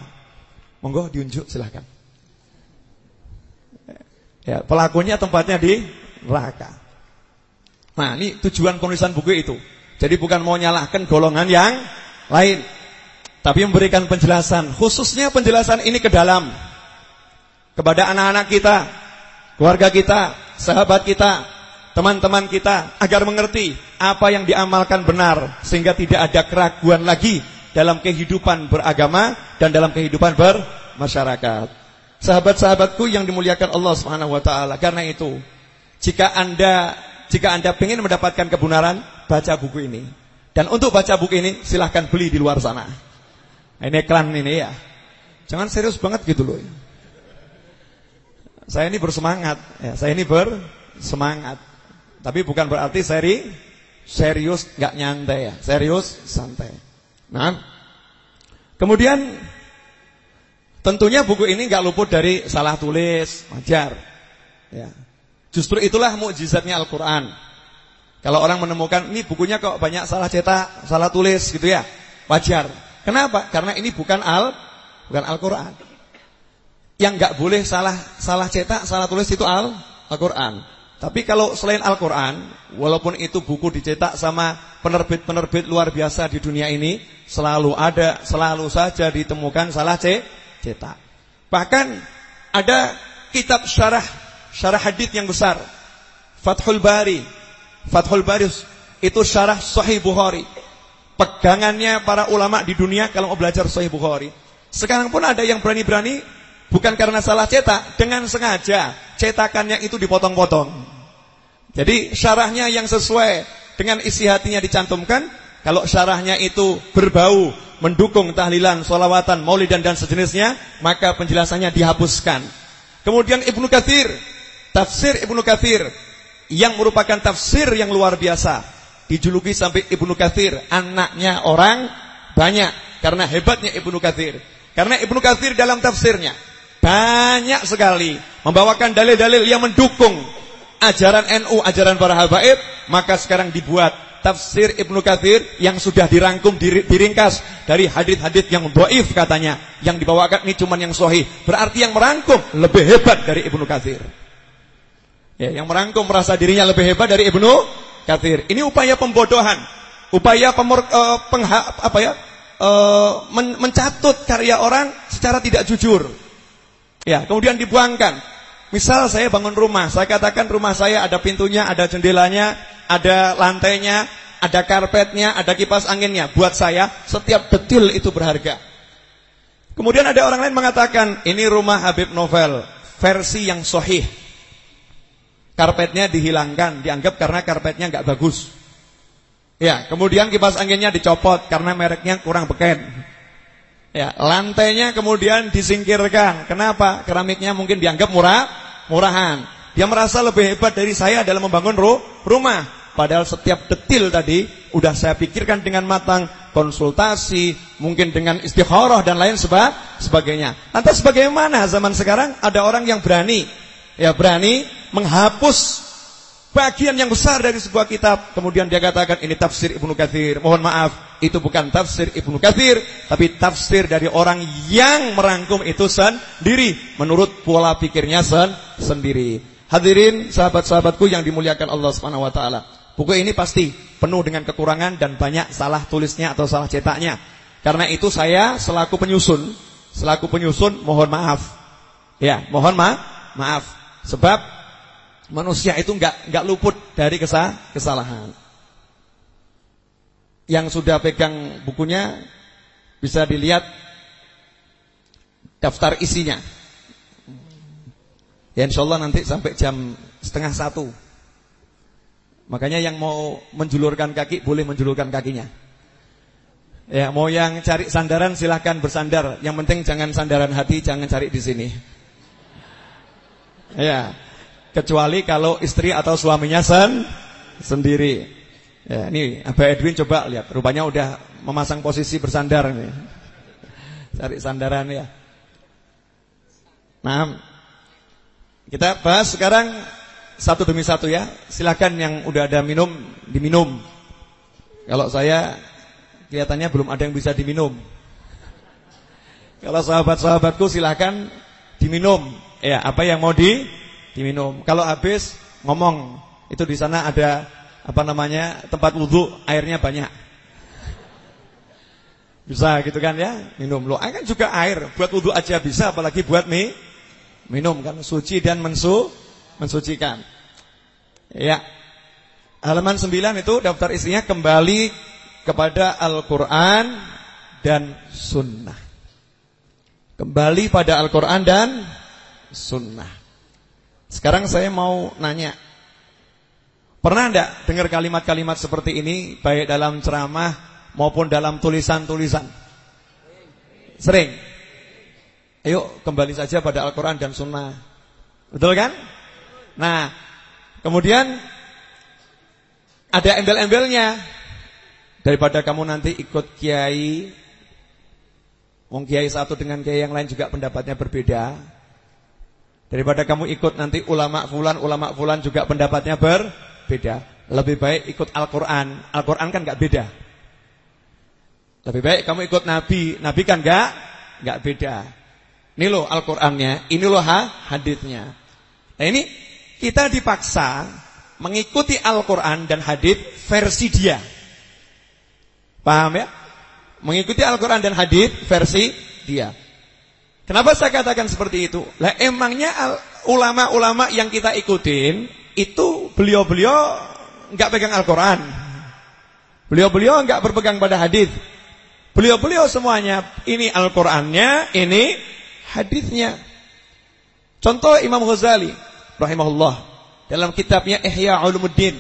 [SPEAKER 2] Monggo diunjuk silahkan. Ya, pelakunya tempatnya di neraka. Nah, ini tujuan penulisan buku itu. Jadi bukan mau nyalahkan golongan yang lain. Tapi memberikan penjelasan. Khususnya penjelasan ini ke dalam. Kepada anak-anak kita. Keluarga kita. Sahabat kita. Teman-teman kita. Agar mengerti apa yang diamalkan benar. Sehingga tidak ada keraguan lagi. Dalam kehidupan beragama. Dan dalam kehidupan bermasyarakat. Sahabat-sahabatku yang dimuliakan Allah taala. Karena itu, jika Anda jika Anda ingin mendapatkan kebenaran, baca buku ini. Dan untuk baca buku ini silahkan beli di luar sana. Ini iklan ini ya. Jangan serius banget gitu loh. Saya ini bersemangat, ya, saya ini bersemangat. Tapi bukan berarti seri serius nggak nyantai ya, serius santai. Nah, kemudian Tentunya buku ini nggak luput dari salah tulis, wajar. Ya. Justru itulah mukjizatnya Al-Qur'an. Kalau orang menemukan ini bukunya kok banyak salah cetak, salah tulis gitu ya. Wajar. Kenapa? Karena ini bukan al bukan Al-Qur'an. Yang nggak boleh salah salah cetak, salah tulis itu al Al-Qur'an. Tapi kalau selain Al-Qur'an, walaupun itu buku dicetak sama penerbit-penerbit luar biasa di dunia ini, selalu ada, selalu saja ditemukan salah cetak cetak. Bahkan ada kitab syarah syarah hadis yang besar. Fathul Bari. Fathul Bari itu syarah Sahih Bukhari. Pegangannya para ulama di dunia kalau mau belajar Sahih Bukhari. Sekarang pun ada yang berani-berani bukan karena salah cetak, dengan sengaja cetakannya itu dipotong-potong. Jadi syarahnya yang sesuai dengan isi hatinya dicantumkan, kalau syarahnya itu berbau mendukung tahlilan, solawatan, maulidan dan sejenisnya, maka penjelasannya dihapuskan. Kemudian Ibnu Katsir, tafsir Ibnu Katsir yang merupakan tafsir yang luar biasa. Dijuluki sampai Ibnu Katsir, anaknya orang banyak karena hebatnya Ibnu Katsir. Karena Ibnu Katsir dalam tafsirnya banyak sekali membawakan dalil-dalil yang mendukung ajaran NU, ajaran para habaib, maka sekarang dibuat tafsir Ibnu Katsir yang sudah dirangkum diringkas dari hadis-hadis yang dhaif katanya yang dibawakan ini cuma yang sahih berarti yang merangkum lebih hebat dari Ibnu Katsir ya yang merangkum merasa dirinya lebih hebat dari Ibnu Katsir ini upaya pembodohan upaya pemur, uh, pengha, apa ya uh, men, mencatut karya orang secara tidak jujur ya kemudian dibuangkan Misal saya bangun rumah, saya katakan rumah saya ada pintunya, ada jendelanya, ada lantainya, ada karpetnya, ada kipas anginnya. Buat saya setiap detil itu berharga. Kemudian ada orang lain mengatakan, ini rumah Habib Novel, versi yang sohih. Karpetnya dihilangkan, dianggap karena karpetnya nggak bagus. Ya, kemudian kipas anginnya dicopot karena mereknya kurang beken. Ya, lantainya kemudian disingkirkan. Kenapa? Keramiknya mungkin dianggap murah murahan. Dia merasa lebih hebat dari saya dalam membangun rumah. Padahal setiap detil tadi udah saya pikirkan dengan matang, konsultasi, mungkin dengan istikharah dan lain seba sebagainya. Lantas bagaimana zaman sekarang ada orang yang berani ya berani menghapus bagian yang besar dari sebuah kitab. Kemudian dia katakan ini tafsir Ibnu Katsir. Mohon maaf, itu bukan tafsir Ibnu Katsir, tapi tafsir dari orang yang merangkum itu sendiri menurut pola pikirnya sen sendiri. Hadirin sahabat-sahabatku yang dimuliakan Allah Subhanahu wa taala. Buku ini pasti penuh dengan kekurangan dan banyak salah tulisnya atau salah cetaknya. Karena itu saya selaku penyusun, selaku penyusun mohon maaf. Ya, mohon ma maaf. Sebab Manusia itu enggak enggak luput dari kesalahan. Yang sudah pegang bukunya bisa dilihat daftar isinya. Ya insya Allah nanti sampai jam setengah satu. Makanya yang mau menjulurkan kaki boleh menjulurkan kakinya. Ya mau yang cari sandaran silahkan bersandar. Yang penting jangan sandaran hati, jangan cari di sini. Ya. Kecuali kalau istri atau suaminya sen sendiri. Ya, ini Abah Edwin coba lihat, rupanya udah memasang posisi bersandar nih. Cari sandaran ya. Nah, kita bahas sekarang satu demi satu ya. Silakan yang udah ada minum diminum. Kalau saya kelihatannya belum ada yang bisa diminum. Kalau sahabat-sahabatku silakan diminum. Ya, apa yang mau di diminum. Kalau habis ngomong. Itu di sana ada apa namanya? tempat wudhu, airnya banyak. Bisa gitu kan ya, minum. Loh, kan juga air, buat wudhu aja bisa apalagi buat mie minum kan suci dan mensu mensucikan. Ya. Halaman 9 itu daftar isinya kembali kepada Al-Qur'an dan sunnah. Kembali pada Al-Qur'an dan sunnah. Sekarang saya mau nanya. Pernah enggak dengar kalimat-kalimat seperti ini baik dalam ceramah maupun dalam tulisan-tulisan? Sering. Ayo kembali saja pada Al-Quran dan Sunnah Betul kan? Nah Kemudian Ada embel-embelnya Daripada kamu nanti ikut kiai Wong kiai satu dengan kiai yang lain juga pendapatnya berbeda Daripada kamu ikut nanti ulama fulan Ulama fulan juga pendapatnya berbeda Lebih baik ikut Al-Quran Al-Quran kan gak beda Lebih baik kamu ikut Nabi Nabi kan gak, gak beda ini loh Al-Qur'annya, ini loh ha, hadithnya. Nah ini kita dipaksa mengikuti Al-Qur'an dan hadith versi dia. Paham ya? Mengikuti Al-Qur'an dan hadith versi dia. Kenapa saya katakan seperti itu? Lah emangnya ulama-ulama yang kita ikutin itu beliau-beliau enggak pegang Al-Qur'an. Beliau-beliau enggak berpegang pada hadith. Beliau-beliau semuanya ini Al-Qur'annya, ini hadisnya. Contoh Imam Ghazali rahimahullah dalam kitabnya Ihya Ulumuddin.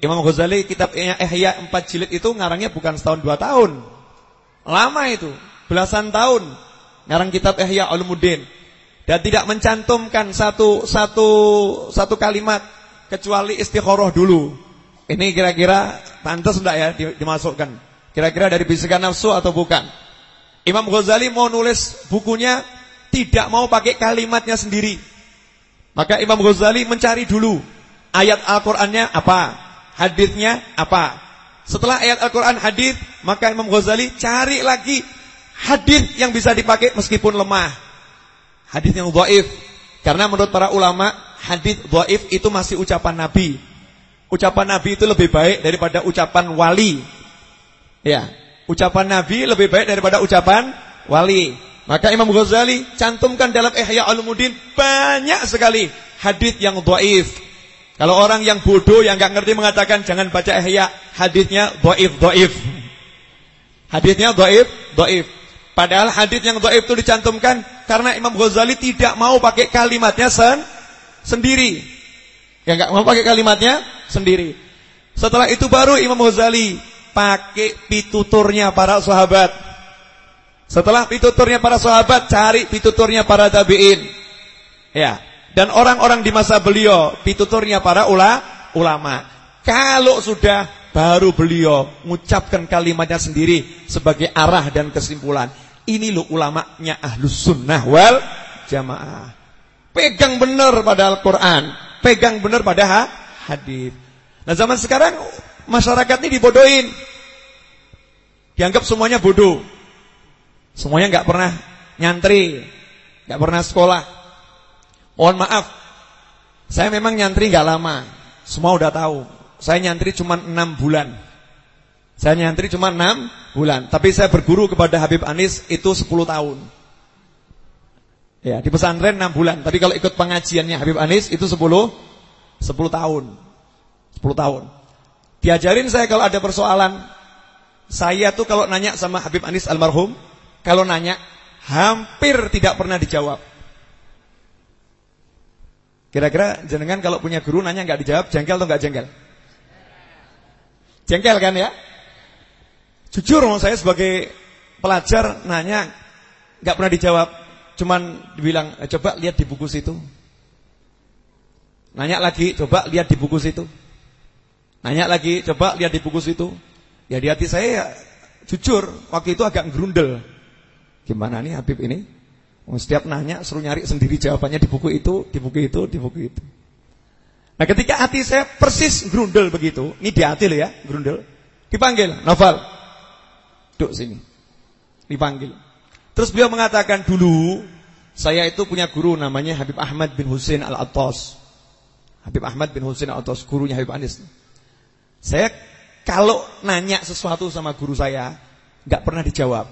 [SPEAKER 2] Imam Ghazali kitabnya Ihya 4 jilid itu ngarangnya bukan setahun dua tahun. Lama itu, belasan tahun ngarang kitab Ihya Ulumuddin dan tidak mencantumkan satu satu satu kalimat kecuali istikharah dulu. Ini kira-kira pantas enggak ya dimasukkan? Kira-kira dari bisikan nafsu atau bukan? Imam Ghazali mau nulis bukunya tidak mau pakai kalimatnya sendiri. Maka Imam Ghazali mencari dulu ayat Al-Qur'annya apa, hadisnya apa. Setelah ayat Al-Qur'an hadis, maka Imam Ghazali cari lagi hadis yang bisa dipakai meskipun lemah. Hadis yang dhaif. Karena menurut para ulama, hadis dhaif itu masih ucapan Nabi. Ucapan Nabi itu lebih baik daripada ucapan wali. Ya, Ucapan Nabi lebih baik daripada ucapan wali. Maka Imam Ghazali cantumkan dalam Ihya Ulumuddin banyak sekali hadis yang dhaif. Kalau orang yang bodoh yang enggak ngerti mengatakan jangan baca Ihya, hadisnya dhaif dhaif. Hadisnya dhaif dhaif. Padahal hadis yang dhaif itu dicantumkan karena Imam Ghazali tidak mau pakai kalimatnya sen sendiri. Ya enggak mau pakai kalimatnya sendiri. Setelah itu baru Imam Ghazali pakai pituturnya para sahabat. Setelah pituturnya para sahabat, cari pituturnya para tabi'in. Ya. Dan orang-orang di masa beliau, pituturnya para ula, ulama. Kalau sudah baru beliau mengucapkan kalimatnya sendiri sebagai arah dan kesimpulan. Ini loh ulamanya ahlus sunnah wal jamaah. Pegang benar pada Al-Quran. Pegang benar pada hadis. Nah zaman sekarang Masyarakat ini dibodohin. Dianggap semuanya bodoh. Semuanya nggak pernah nyantri, nggak pernah sekolah. Mohon maaf, saya memang nyantri nggak lama. Semua udah tahu. Saya nyantri cuma enam bulan. Saya nyantri cuma enam bulan. Tapi saya berguru kepada Habib Anis itu sepuluh tahun. Ya, di pesantren enam bulan. Tapi kalau ikut pengajiannya Habib Anis itu sepuluh sepuluh tahun. sepuluh tahun. Diajarin saya kalau ada persoalan. Saya tuh kalau nanya sama Habib Anis almarhum, kalau nanya hampir tidak pernah dijawab. Kira-kira jenengan kalau punya guru nanya nggak dijawab, jengkel atau nggak jengkel? Jengkel kan ya? Jujur saya sebagai pelajar nanya nggak pernah dijawab, cuman dibilang eh, coba lihat di buku situ. Nanya lagi, coba lihat di buku situ. Nanya lagi, coba lihat di buku situ. Ya di hati saya ya, Jujur, waktu itu agak gerundel. Gimana nih Habib ini? Setiap nanya suruh nyari sendiri jawabannya di buku itu, di buku itu, di buku itu. Nah ketika hati saya persis gerundel begitu, ini di hati loh ya, gerundel. Dipanggil, Novel. Duduk sini. Dipanggil. Terus beliau mengatakan dulu saya itu punya guru namanya Habib Ahmad bin Husain Al-Attas. Habib Ahmad bin Husain Al-Attas, gurunya Habib Anis. Saya kalau nanya sesuatu sama guru saya, nggak pernah dijawab.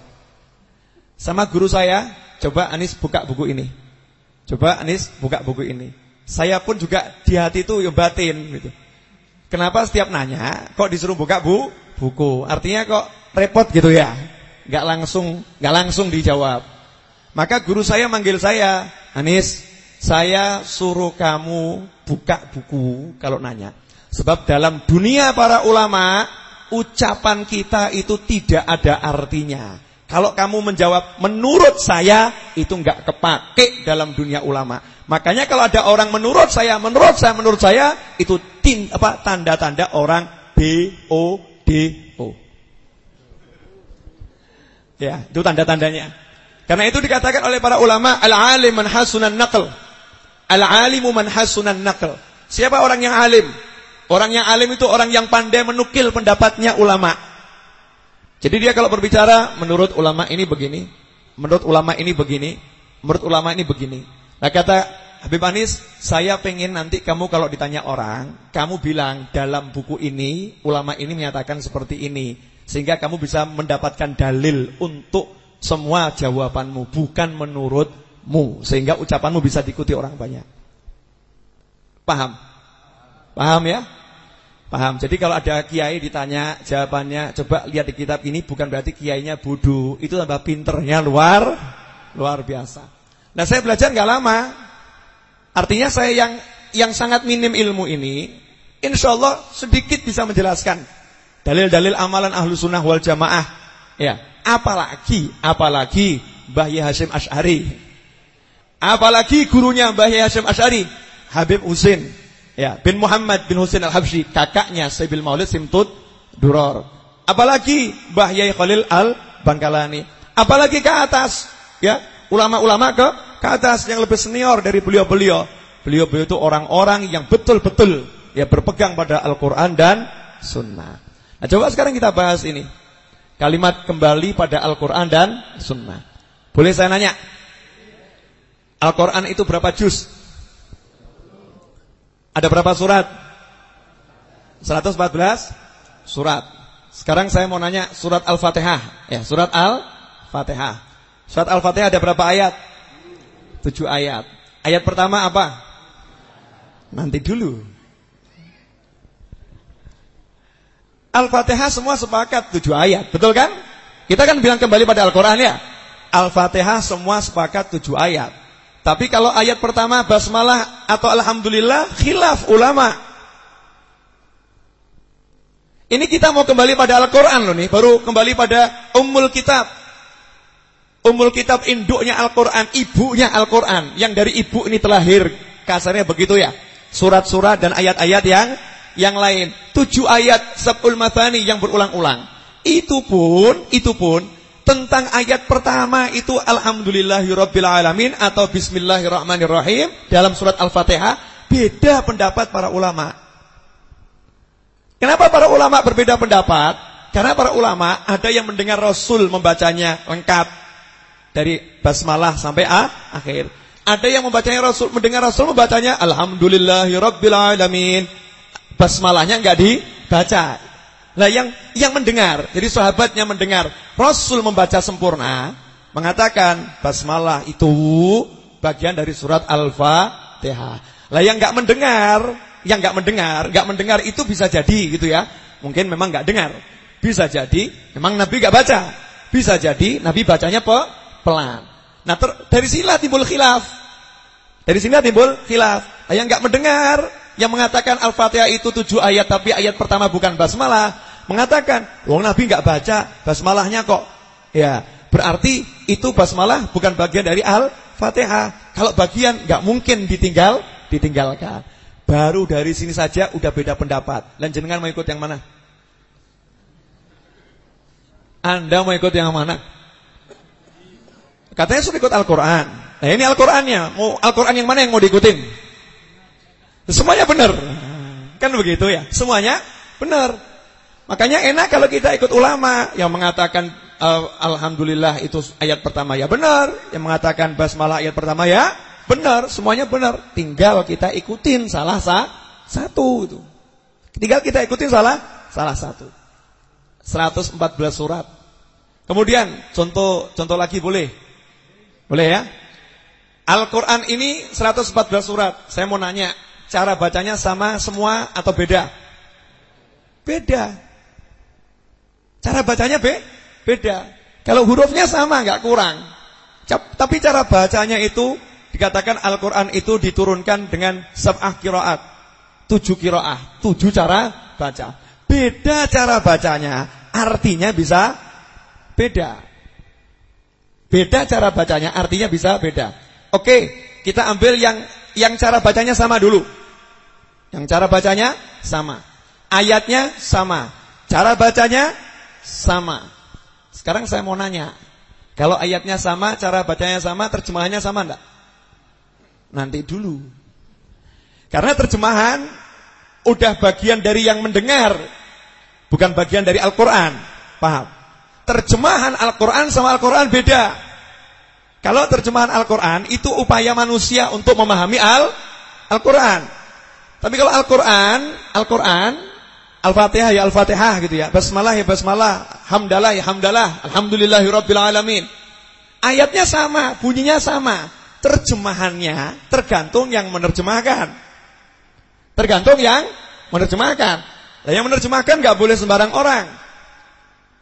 [SPEAKER 2] Sama guru saya, coba Anis buka buku ini. Coba Anis buka buku ini. Saya pun juga di hati itu ya batin gitu. Kenapa setiap nanya kok disuruh buka bu buku? Artinya kok repot gitu ya? Gak langsung gak langsung dijawab. Maka guru saya manggil saya, Anis, saya suruh kamu buka buku kalau nanya. Sebab dalam dunia para ulama, ucapan kita itu tidak ada artinya. Kalau kamu menjawab menurut saya, itu enggak kepake dalam dunia ulama. Makanya kalau ada orang menurut saya, menurut saya, menurut saya, itu tin apa tanda-tanda orang B O D O. Ya, itu tanda-tandanya. Karena itu dikatakan oleh para ulama al-alim man hasunan naql. Al-alimu man hasunan naql. Siapa orang yang alim? Orang yang alim itu orang yang pandai menukil pendapatnya ulama. Jadi dia kalau berbicara menurut ulama ini begini, menurut ulama ini begini, menurut ulama ini begini. Nah kata Habib Anis, saya pengen nanti kamu kalau ditanya orang, kamu bilang dalam buku ini ulama ini menyatakan seperti ini, sehingga kamu bisa mendapatkan dalil untuk semua jawabanmu bukan menurutmu sehingga ucapanmu bisa diikuti orang banyak. Paham? Paham ya? Paham. Jadi kalau ada kiai ditanya jawabannya, coba lihat di kitab ini bukan berarti kiainya bodoh, itu tambah pinternya luar luar biasa. Nah, saya belajar nggak lama. Artinya saya yang yang sangat minim ilmu ini, insya Allah sedikit bisa menjelaskan dalil-dalil amalan ahlu sunnah wal jamaah. Ya, Apalagi, apalagi Mbah Hashim Ash'ari. Apalagi gurunya Mbah Hashim Ash'ari, Habib Husin, ya, bin Muhammad bin Husin Al-Habsyi, kakaknya Sayyidil Maulid Simtud Duror. Apalagi Mbah Yai Khalil Al-Bangkalani. Apalagi ke atas, ya, ulama-ulama ke ke atas yang lebih senior dari beliau-beliau. Beliau-beliau itu orang-orang yang betul-betul ya berpegang pada Al-Qur'an dan Sunnah. Nah, coba sekarang kita bahas ini. Kalimat kembali pada Al-Quran dan Sunnah. Boleh saya nanya? Al-Quran itu berapa juz? Ada berapa surat? 114 surat. Sekarang saya mau nanya surat Al-Fatihah. Ya, surat Al-Fatihah. Surat Al-Fatihah ada berapa ayat? 7 ayat. Ayat pertama apa? Nanti dulu. Al-Fatihah semua sepakat tujuh ayat, betul kan? Kita kan bilang kembali pada Al-Quran ya. Al-Fatihah semua sepakat tujuh ayat. Tapi kalau ayat pertama basmalah atau alhamdulillah khilaf ulama. Ini kita mau kembali pada Al-Quran loh nih, baru kembali pada Ummul Kitab. Ummul Kitab induknya Al-Quran, ibunya Al-Quran. Yang dari ibu ini terlahir, kasarnya begitu ya. Surat-surat dan ayat-ayat yang yang lain. Tujuh ayat Sab'ul Mathani yang berulang-ulang. Itu pun, itu pun tentang ayat pertama itu Alhamdulillahirabbil alamin atau Bismillahirrahmanirrahim dalam surat Al-Fatihah beda pendapat para ulama. Kenapa para ulama berbeda pendapat? Karena para ulama ada yang mendengar Rasul membacanya lengkap dari basmalah sampai a, akhir. Ada yang membacanya Rasul mendengar Rasul membacanya Alhamdulillahirabbil alamin basmalahnya enggak dibaca. Nah, yang yang mendengar, jadi sahabatnya mendengar Rasul membaca sempurna, mengatakan basmalah itu bagian dari surat Al-Fatihah. Lah yang enggak mendengar, yang enggak mendengar, enggak mendengar itu bisa jadi gitu ya. Mungkin memang enggak dengar. Bisa jadi memang Nabi enggak baca. Bisa jadi Nabi bacanya pe pelan. Nah, ter, dari sinilah timbul khilaf. Dari sinilah timbul khilaf. Nah, yang enggak mendengar yang mengatakan Al-Fatihah itu tujuh ayat tapi ayat pertama bukan basmalah, mengatakan, "Wong Nabi nggak baca basmalahnya kok." Ya, berarti itu basmalah bukan bagian dari Al-Fatihah. Kalau bagian nggak mungkin ditinggal, ditinggalkan. Baru dari sini saja udah beda pendapat. Dan jenengan mau ikut yang mana? Anda mau ikut yang mana? Katanya sudah ikut Al-Quran. Nah ini Al-Qurannya. Al-Quran yang mana yang mau diikutin? Semuanya benar. Kan begitu ya. Semuanya benar. Makanya enak kalau kita ikut ulama yang mengatakan uh, Alhamdulillah itu ayat pertama ya benar. Yang mengatakan basmalah ayat pertama ya benar. Semuanya benar. Tinggal kita ikutin salah sa satu itu. Tinggal kita ikutin salah salah satu. 114 surat. Kemudian contoh contoh lagi boleh. Boleh ya? Al-Quran ini 114 surat. Saya mau nanya, cara bacanya sama semua atau beda? Beda. Cara bacanya be? beda. Kalau hurufnya sama, nggak kurang. Tapi cara bacanya itu dikatakan Al-Quran itu diturunkan dengan sab'ah kiroat. Tujuh kiroah, tujuh cara baca. Beda cara bacanya, artinya bisa beda. Beda cara bacanya, artinya bisa beda. Oke, kita ambil yang yang cara bacanya sama dulu. Yang cara bacanya sama. Ayatnya sama. Cara bacanya sama. Sekarang saya mau nanya. Kalau ayatnya sama, cara bacanya sama, terjemahannya sama enggak? Nanti dulu. Karena terjemahan udah bagian dari yang mendengar, bukan bagian dari Al-Qur'an. Paham? Terjemahan Al-Quran sama Al-Quran beda. Kalau terjemahan Al-Quran itu upaya manusia untuk memahami Al-Quran. Tapi kalau Al-Quran, Al-Quran, Al-Fatihah ya Al-Fatihah gitu ya. Basmalah ya Basmalah, Hamdalah ya Hamdalah, Alhamdulillahirabbil alamin. Ayatnya sama, bunyinya sama. Terjemahannya tergantung yang menerjemahkan. Tergantung yang menerjemahkan. Nah, yang menerjemahkan nggak boleh sembarang orang.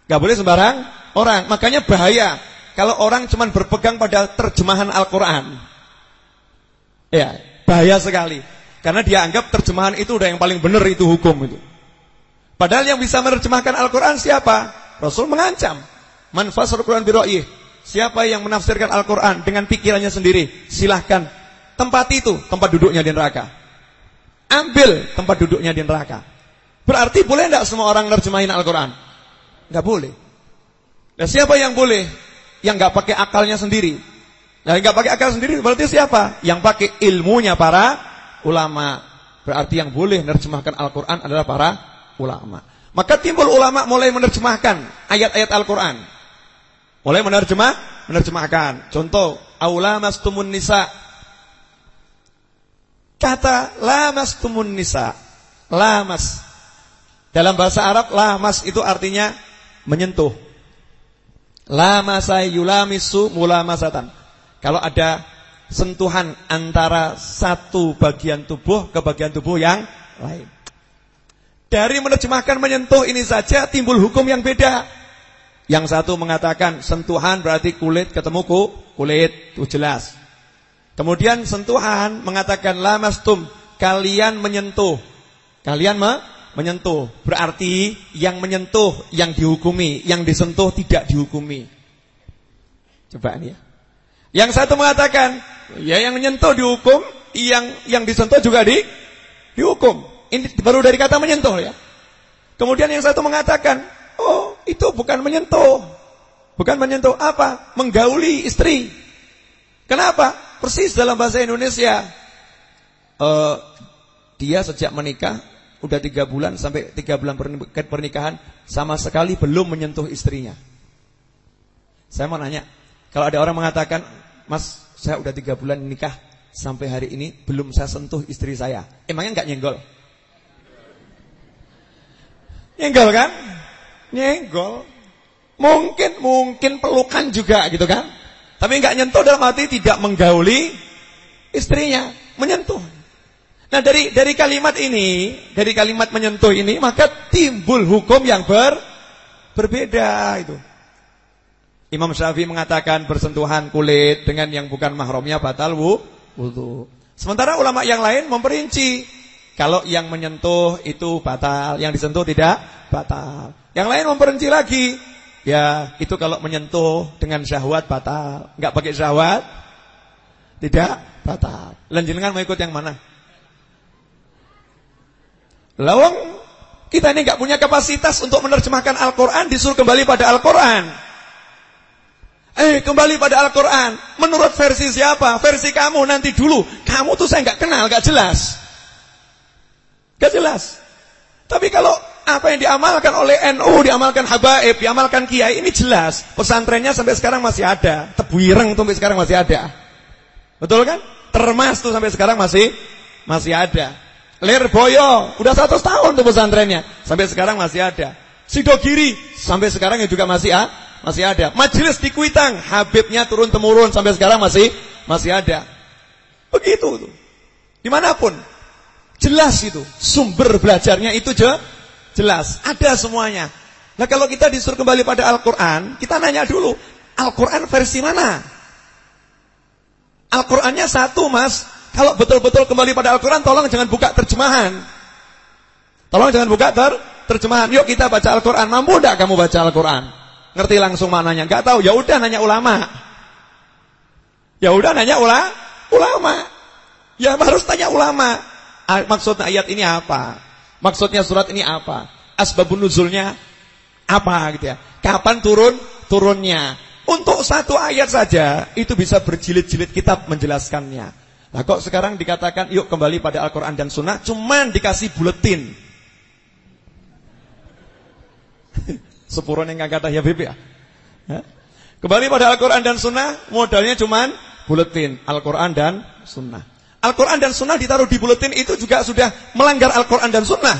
[SPEAKER 2] Gak boleh sembarang orang. Makanya bahaya kalau orang cuma berpegang pada terjemahan Al-Quran. Ya, bahaya sekali. Karena dia anggap terjemahan itu udah yang paling benar itu hukum itu. Padahal yang bisa menerjemahkan Al-Quran siapa? Rasul mengancam. Man fasar Quran biro'ih. Siapa yang menafsirkan Al-Quran dengan pikirannya sendiri, silahkan tempat itu, tempat duduknya di neraka. Ambil tempat duduknya di neraka. Berarti boleh tidak semua orang menerjemahin Al-Quran? Nggak boleh. Nah siapa yang boleh? Yang nggak pakai akalnya sendiri. Nah nggak pakai akal sendiri berarti siapa? Yang pakai ilmunya para ulama. Berarti yang boleh menerjemahkan Al-Quran adalah para ulama. Maka timbul ulama mulai menerjemahkan ayat-ayat Al-Quran. Mulai menerjemah, menerjemahkan. Contoh, aulamastumun nisa. Kata lamastumun nisa. Lamas. Dalam bahasa Arab, lamas itu artinya menyentuh. Lama yulamisu mulamasatan. Kalau ada sentuhan antara satu bagian tubuh ke bagian tubuh yang lain. Dari menerjemahkan menyentuh ini saja timbul hukum yang beda. Yang satu mengatakan sentuhan berarti kulit ketemu ku, kulit, itu jelas. Kemudian sentuhan mengatakan lamastum, kalian menyentuh. Kalian me menyentuh. Berarti yang menyentuh yang dihukumi, yang disentuh tidak dihukumi. Coba ini ya. Yang satu mengatakan, ya yang menyentuh dihukum, yang yang disentuh juga di dihukum. Ini baru dari kata menyentuh ya. Kemudian yang satu mengatakan, oh itu bukan menyentuh. Bukan menyentuh apa? Menggauli istri. Kenapa? Persis dalam bahasa Indonesia. Uh, dia sejak menikah Udah tiga bulan sampai tiga bulan pernikahan Sama sekali belum menyentuh istrinya. Saya mau nanya Kalau ada orang mengatakan Mas saya udah tiga bulan nikah Sampai hari ini belum saya sentuh istri saya. Emangnya nggak nyenggol? Nyenggol kan? Nyenggol. Mungkin, mungkin pelukan juga gitu kan? Tapi nggak nyentuh dalam arti tidak menggauli Istrinya Menyentuh Nah dari dari kalimat ini, dari kalimat menyentuh ini, maka timbul hukum yang ber, berbeda itu. Imam Syafi'i mengatakan bersentuhan kulit dengan yang bukan mahramnya batal wudu. Sementara ulama yang lain memperinci kalau yang menyentuh itu batal, yang disentuh tidak batal. Yang lain memperinci lagi, ya itu kalau menyentuh dengan syahwat batal, enggak pakai syahwat tidak batal. Lanjutkan mau ikut yang mana? Lawang Kita ini nggak punya kapasitas untuk menerjemahkan Al-Quran, disuruh kembali pada Al-Quran. Eh, kembali pada Al-Quran. Menurut versi siapa? Versi kamu nanti dulu. Kamu tuh saya nggak kenal, nggak jelas. Gak jelas. Tapi kalau apa yang diamalkan oleh NU, diamalkan Habaib, diamalkan Kiai, ini jelas. Pesantrennya sampai sekarang masih ada. Tebuireng tuh sampai sekarang masih ada. Betul kan? Termas tuh sampai sekarang masih masih ada. Lerboyo, udah 100 tahun tuh pesantrennya. Sampai sekarang masih ada. Sidogiri, sampai sekarang juga masih ah, masih ada. Majelis di Kuitang, Habibnya turun temurun sampai sekarang masih masih ada. Begitu tuh. Di mana pun. Jelas itu. Sumber belajarnya itu je, jelas. Ada semuanya. Nah kalau kita disuruh kembali pada Al-Quran, kita nanya dulu. Al-Quran versi mana? Al-Qurannya satu mas. Kalau betul-betul kembali pada Al-Quran, tolong jangan buka terjemahan. Tolong jangan buka ter terjemahan. Yuk kita baca Al-Quran. Mampu tidak kamu baca Al-Quran? Ngerti langsung mananya? Gak tahu. Ya udah nanya ulama. Ya udah nanya ula ulama. Ya harus tanya ulama. Maksudnya ayat ini apa? Maksudnya surat ini apa? Asbabun nuzulnya apa gitu ya? Kapan turun? Turunnya. Untuk satu ayat saja itu bisa berjilid-jilid kitab menjelaskannya. Nah kok sekarang dikatakan yuk kembali pada Al-Quran dan Sunnah Cuman dikasih buletin Sepurun yang kata ya Bibi ya Kembali pada Al-Quran dan Sunnah Modalnya cuman buletin Al-Quran dan Sunnah Al-Quran dan Sunnah ditaruh di buletin itu juga sudah melanggar Al-Quran dan Sunnah.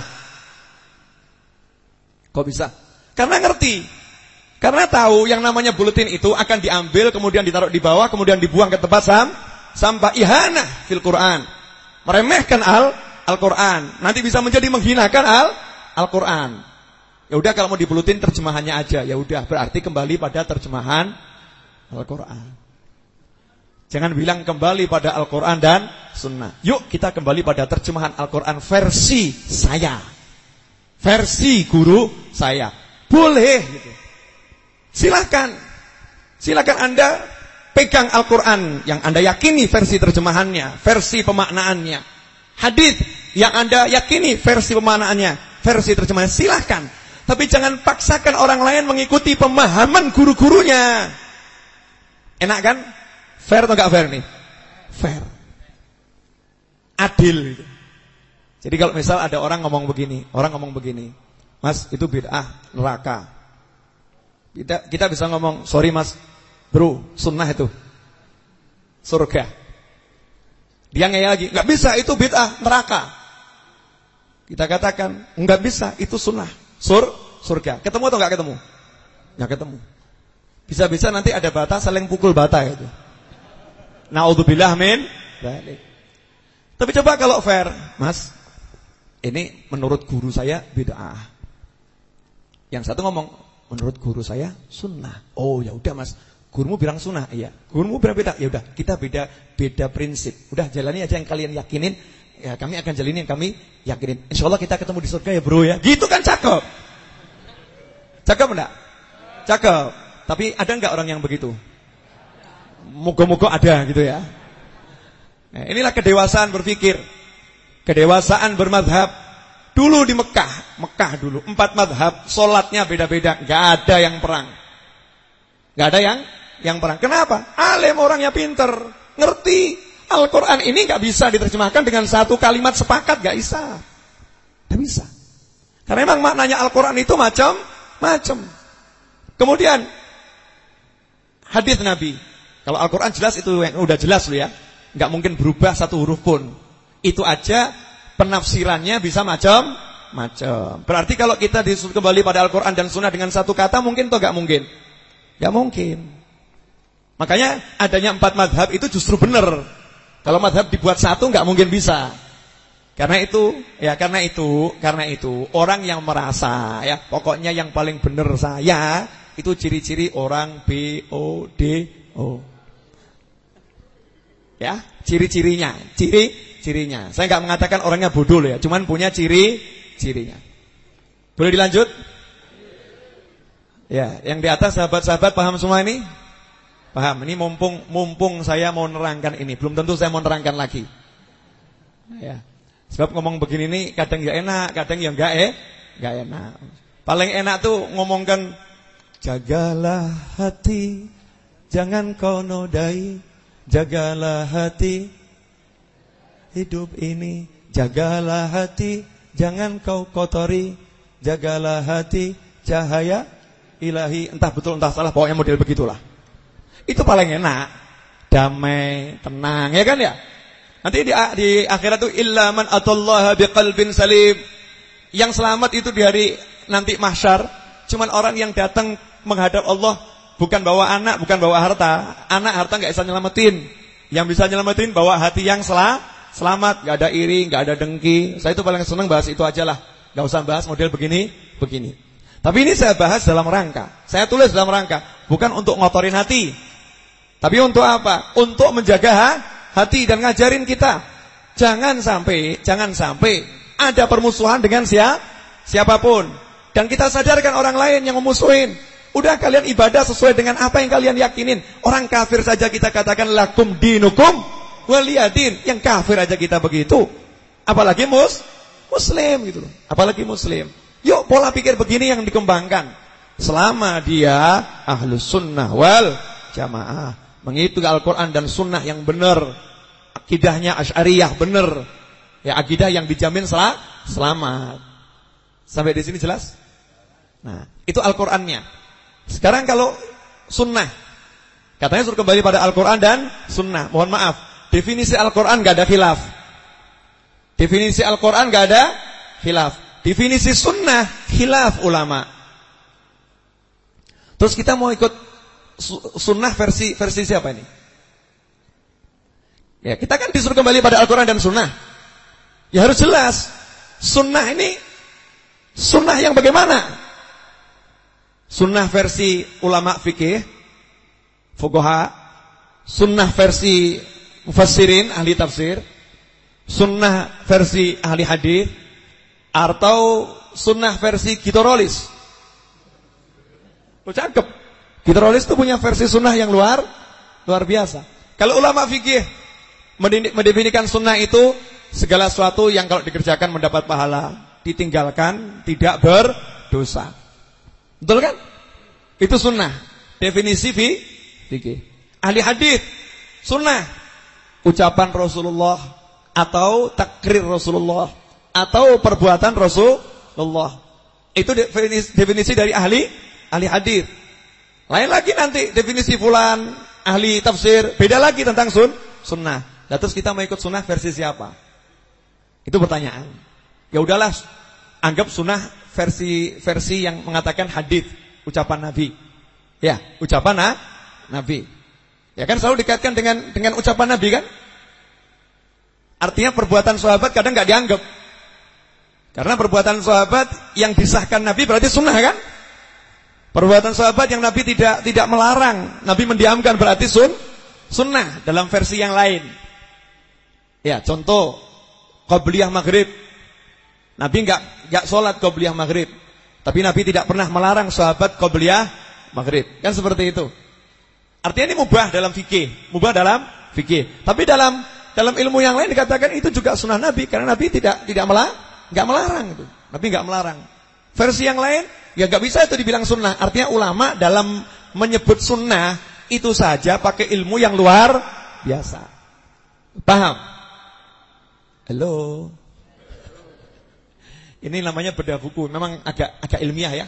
[SPEAKER 2] Kok bisa? Karena ngerti. Karena tahu yang namanya buletin itu akan diambil, kemudian ditaruh di bawah, kemudian dibuang ke tempat sam, sampah ihana fil Quran. Meremehkan al Al-Quran. Nanti bisa menjadi menghinakan al Al-Quran. Ya udah kalau mau dibuletin terjemahannya aja. Ya udah berarti kembali pada terjemahan Al-Quran. Jangan bilang kembali pada Al-Quran dan Sunnah. Yuk kita kembali pada terjemahan Al-Quran versi saya. Versi guru saya. Boleh. Gitu. Silahkan. Silahkan Anda pegang Al-Quran yang Anda yakini versi terjemahannya. Versi pemaknaannya. Hadis yang Anda yakini versi pemaknaannya. Versi terjemahannya. Silahkan. Tapi jangan paksakan orang lain mengikuti pemahaman guru-gurunya. Enak kan? Fair atau enggak fair nih? Fair. Adil gitu. Jadi kalau misal ada orang ngomong begini, orang ngomong begini, Mas itu bid'ah, neraka. Kita, kita bisa ngomong, sorry mas, bro, sunnah itu. Surga. Dia ngeyel lagi, nggak bisa itu bid'ah, neraka. Kita katakan, nggak bisa, itu sunnah. Sur, surga. Ketemu atau nggak ketemu? Nggak ketemu. Bisa-bisa nanti ada bata saling pukul bata itu. Naudzubillah min balik. Tapi coba kalau fair, Mas. Ini menurut guru saya bid'ah. Yang satu ngomong, menurut guru saya sunnah. Oh, ya udah Mas. Gurumu bilang sunnah, iya. Gurumu bilang beda, ya udah. Kita beda beda prinsip. Udah jalani aja yang kalian yakinin. Ya, kami akan jalani yang kami yakinin. Insya Allah kita ketemu di surga ya, Bro ya. Gitu kan cakep. Cakep enggak? Cakep. Tapi ada enggak orang yang begitu? Moga-moga ada gitu ya. Nah, inilah kedewasaan berpikir. Kedewasaan bermadhab. Dulu di Mekah, Mekah dulu, empat madhab, solatnya beda-beda, nggak ada yang perang, nggak ada yang yang perang. Kenapa? Alim orangnya pinter, ngerti. Al-Quran ini nggak bisa diterjemahkan dengan satu kalimat sepakat, nggak bisa, nggak bisa. Karena memang maknanya Al-Quran itu macam-macam. Kemudian hadis Nabi, kalau Al-Quran jelas itu yang udah jelas loh ya. Nggak mungkin berubah satu huruf pun. Itu aja penafsirannya bisa macam-macam. Berarti kalau kita disuruh kembali pada Al-Quran dan Sunnah dengan satu kata mungkin atau nggak mungkin? Ya mungkin. Makanya adanya empat madhab itu justru benar. Kalau madhab dibuat satu nggak mungkin bisa. Karena itu, ya karena itu, karena itu orang yang merasa ya pokoknya yang paling benar saya itu ciri-ciri orang B O D O. Ya, ciri-cirinya, ciri-cirinya. Saya nggak mengatakan orangnya bodoh ya, cuman punya ciri-cirinya. Boleh dilanjut? Ya, yang di atas sahabat-sahabat paham semua ini? Paham. Ini mumpung mumpung saya mau nerangkan ini, belum tentu saya mau nerangkan lagi. Ya. Sebab ngomong begini ini kadang ya enak, kadang ya enggak eh, Enggak enak. Paling enak tuh ngomongkan jagalah hati, jangan kau nodai, jagalah hati hidup ini, jagalah hati, jangan kau kotori, jagalah hati cahaya ilahi, entah betul entah salah, pokoknya model begitulah. Itu paling enak. Damai, tenang, ya kan ya? Nanti di, di akhirat itu illa man atallaha biqalbin salim. Yang selamat itu di hari nanti mahsyar cuman orang yang datang menghadap Allah bukan bawa anak, bukan bawa harta. Anak harta enggak bisa nyelamatin. Yang bisa nyelamatin bawa hati yang sel selamat, enggak ada iri, enggak ada dengki. Saya itu paling senang bahas itu aja lah. Enggak usah bahas model begini, begini. Tapi ini saya bahas dalam rangka. Saya tulis dalam rangka bukan untuk ngotorin hati. Tapi untuk apa? Untuk menjaga hati dan ngajarin kita. Jangan sampai, jangan sampai ada permusuhan dengan siapa siapa pun. Dan kita sadarkan orang lain yang memusuhin. Udah kalian ibadah sesuai dengan apa yang kalian yakinin. Orang kafir saja kita katakan lakum dinukum waliyadin. Yang kafir aja kita begitu. Apalagi mus muslim gitu loh. Apalagi muslim. Yuk pola pikir begini yang dikembangkan. Selama dia ahlus sunnah wal jamaah. Mengikuti Al-Quran dan sunnah yang benar. Akidahnya asyariyah benar. Ya akidah yang dijamin sel selamat. Sampai di sini jelas? Nah, itu Al-Qur'annya. Sekarang kalau sunnah. Katanya suruh kembali pada Al-Qur'an dan sunnah. Mohon maaf, definisi Al-Qur'an gak ada khilaf. Definisi Al-Qur'an gak ada khilaf. Definisi sunnah khilaf ulama. Terus kita mau ikut sunnah versi versi siapa ini? Ya, kita kan disuruh kembali pada Al-Qur'an dan sunnah. Ya harus jelas. Sunnah ini sunnah yang bagaimana? Sunnah versi ulama fikih, fuqaha, sunnah versi mufassirin ahli tafsir, sunnah versi ahli hadis atau sunnah versi gitorolis. Oh, cakep. Gitorolis itu punya versi sunnah yang luar luar biasa. Kalau ulama fikih mendefinisikan sunnah itu segala sesuatu yang kalau dikerjakan mendapat pahala, ditinggalkan tidak berdosa. Betul kan? Itu sunnah. Definisi fi fikih. Ahli hadis sunnah ucapan Rasulullah atau takrir Rasulullah atau perbuatan Rasulullah. Itu definisi, definisi dari ahli ahli hadis. Lain lagi nanti definisi fulan ahli tafsir, beda lagi tentang sun sunnah. Nah, terus kita mau ikut sunnah versi siapa? Itu pertanyaan. Ya udahlah, anggap sunnah versi versi yang mengatakan hadis, ucapan Nabi. Ya, ucapan Nabi. Ya kan selalu dikaitkan dengan dengan ucapan Nabi kan? Artinya perbuatan sahabat kadang nggak dianggap. Karena perbuatan sahabat yang disahkan Nabi berarti sunnah kan? Perbuatan sahabat yang Nabi tidak tidak melarang, Nabi mendiamkan berarti sun, sunnah dalam versi yang lain. Ya, contoh qabliyah maghrib. Nabi enggak enggak salat qabliyah maghrib. Tapi Nabi tidak pernah melarang sahabat qabliyah maghrib. Kan seperti itu. Artinya ini mubah dalam fikih, mubah dalam fikih. Tapi dalam dalam ilmu yang lain dikatakan itu juga sunnah Nabi karena Nabi tidak tidak melarang, enggak melarang itu. Nabi enggak melarang. Versi yang lain ya enggak bisa itu dibilang sunnah. Artinya ulama dalam menyebut sunnah itu saja pakai ilmu yang luar biasa. Paham? Halo. Ini namanya bedah buku. Memang agak agak ilmiah ya.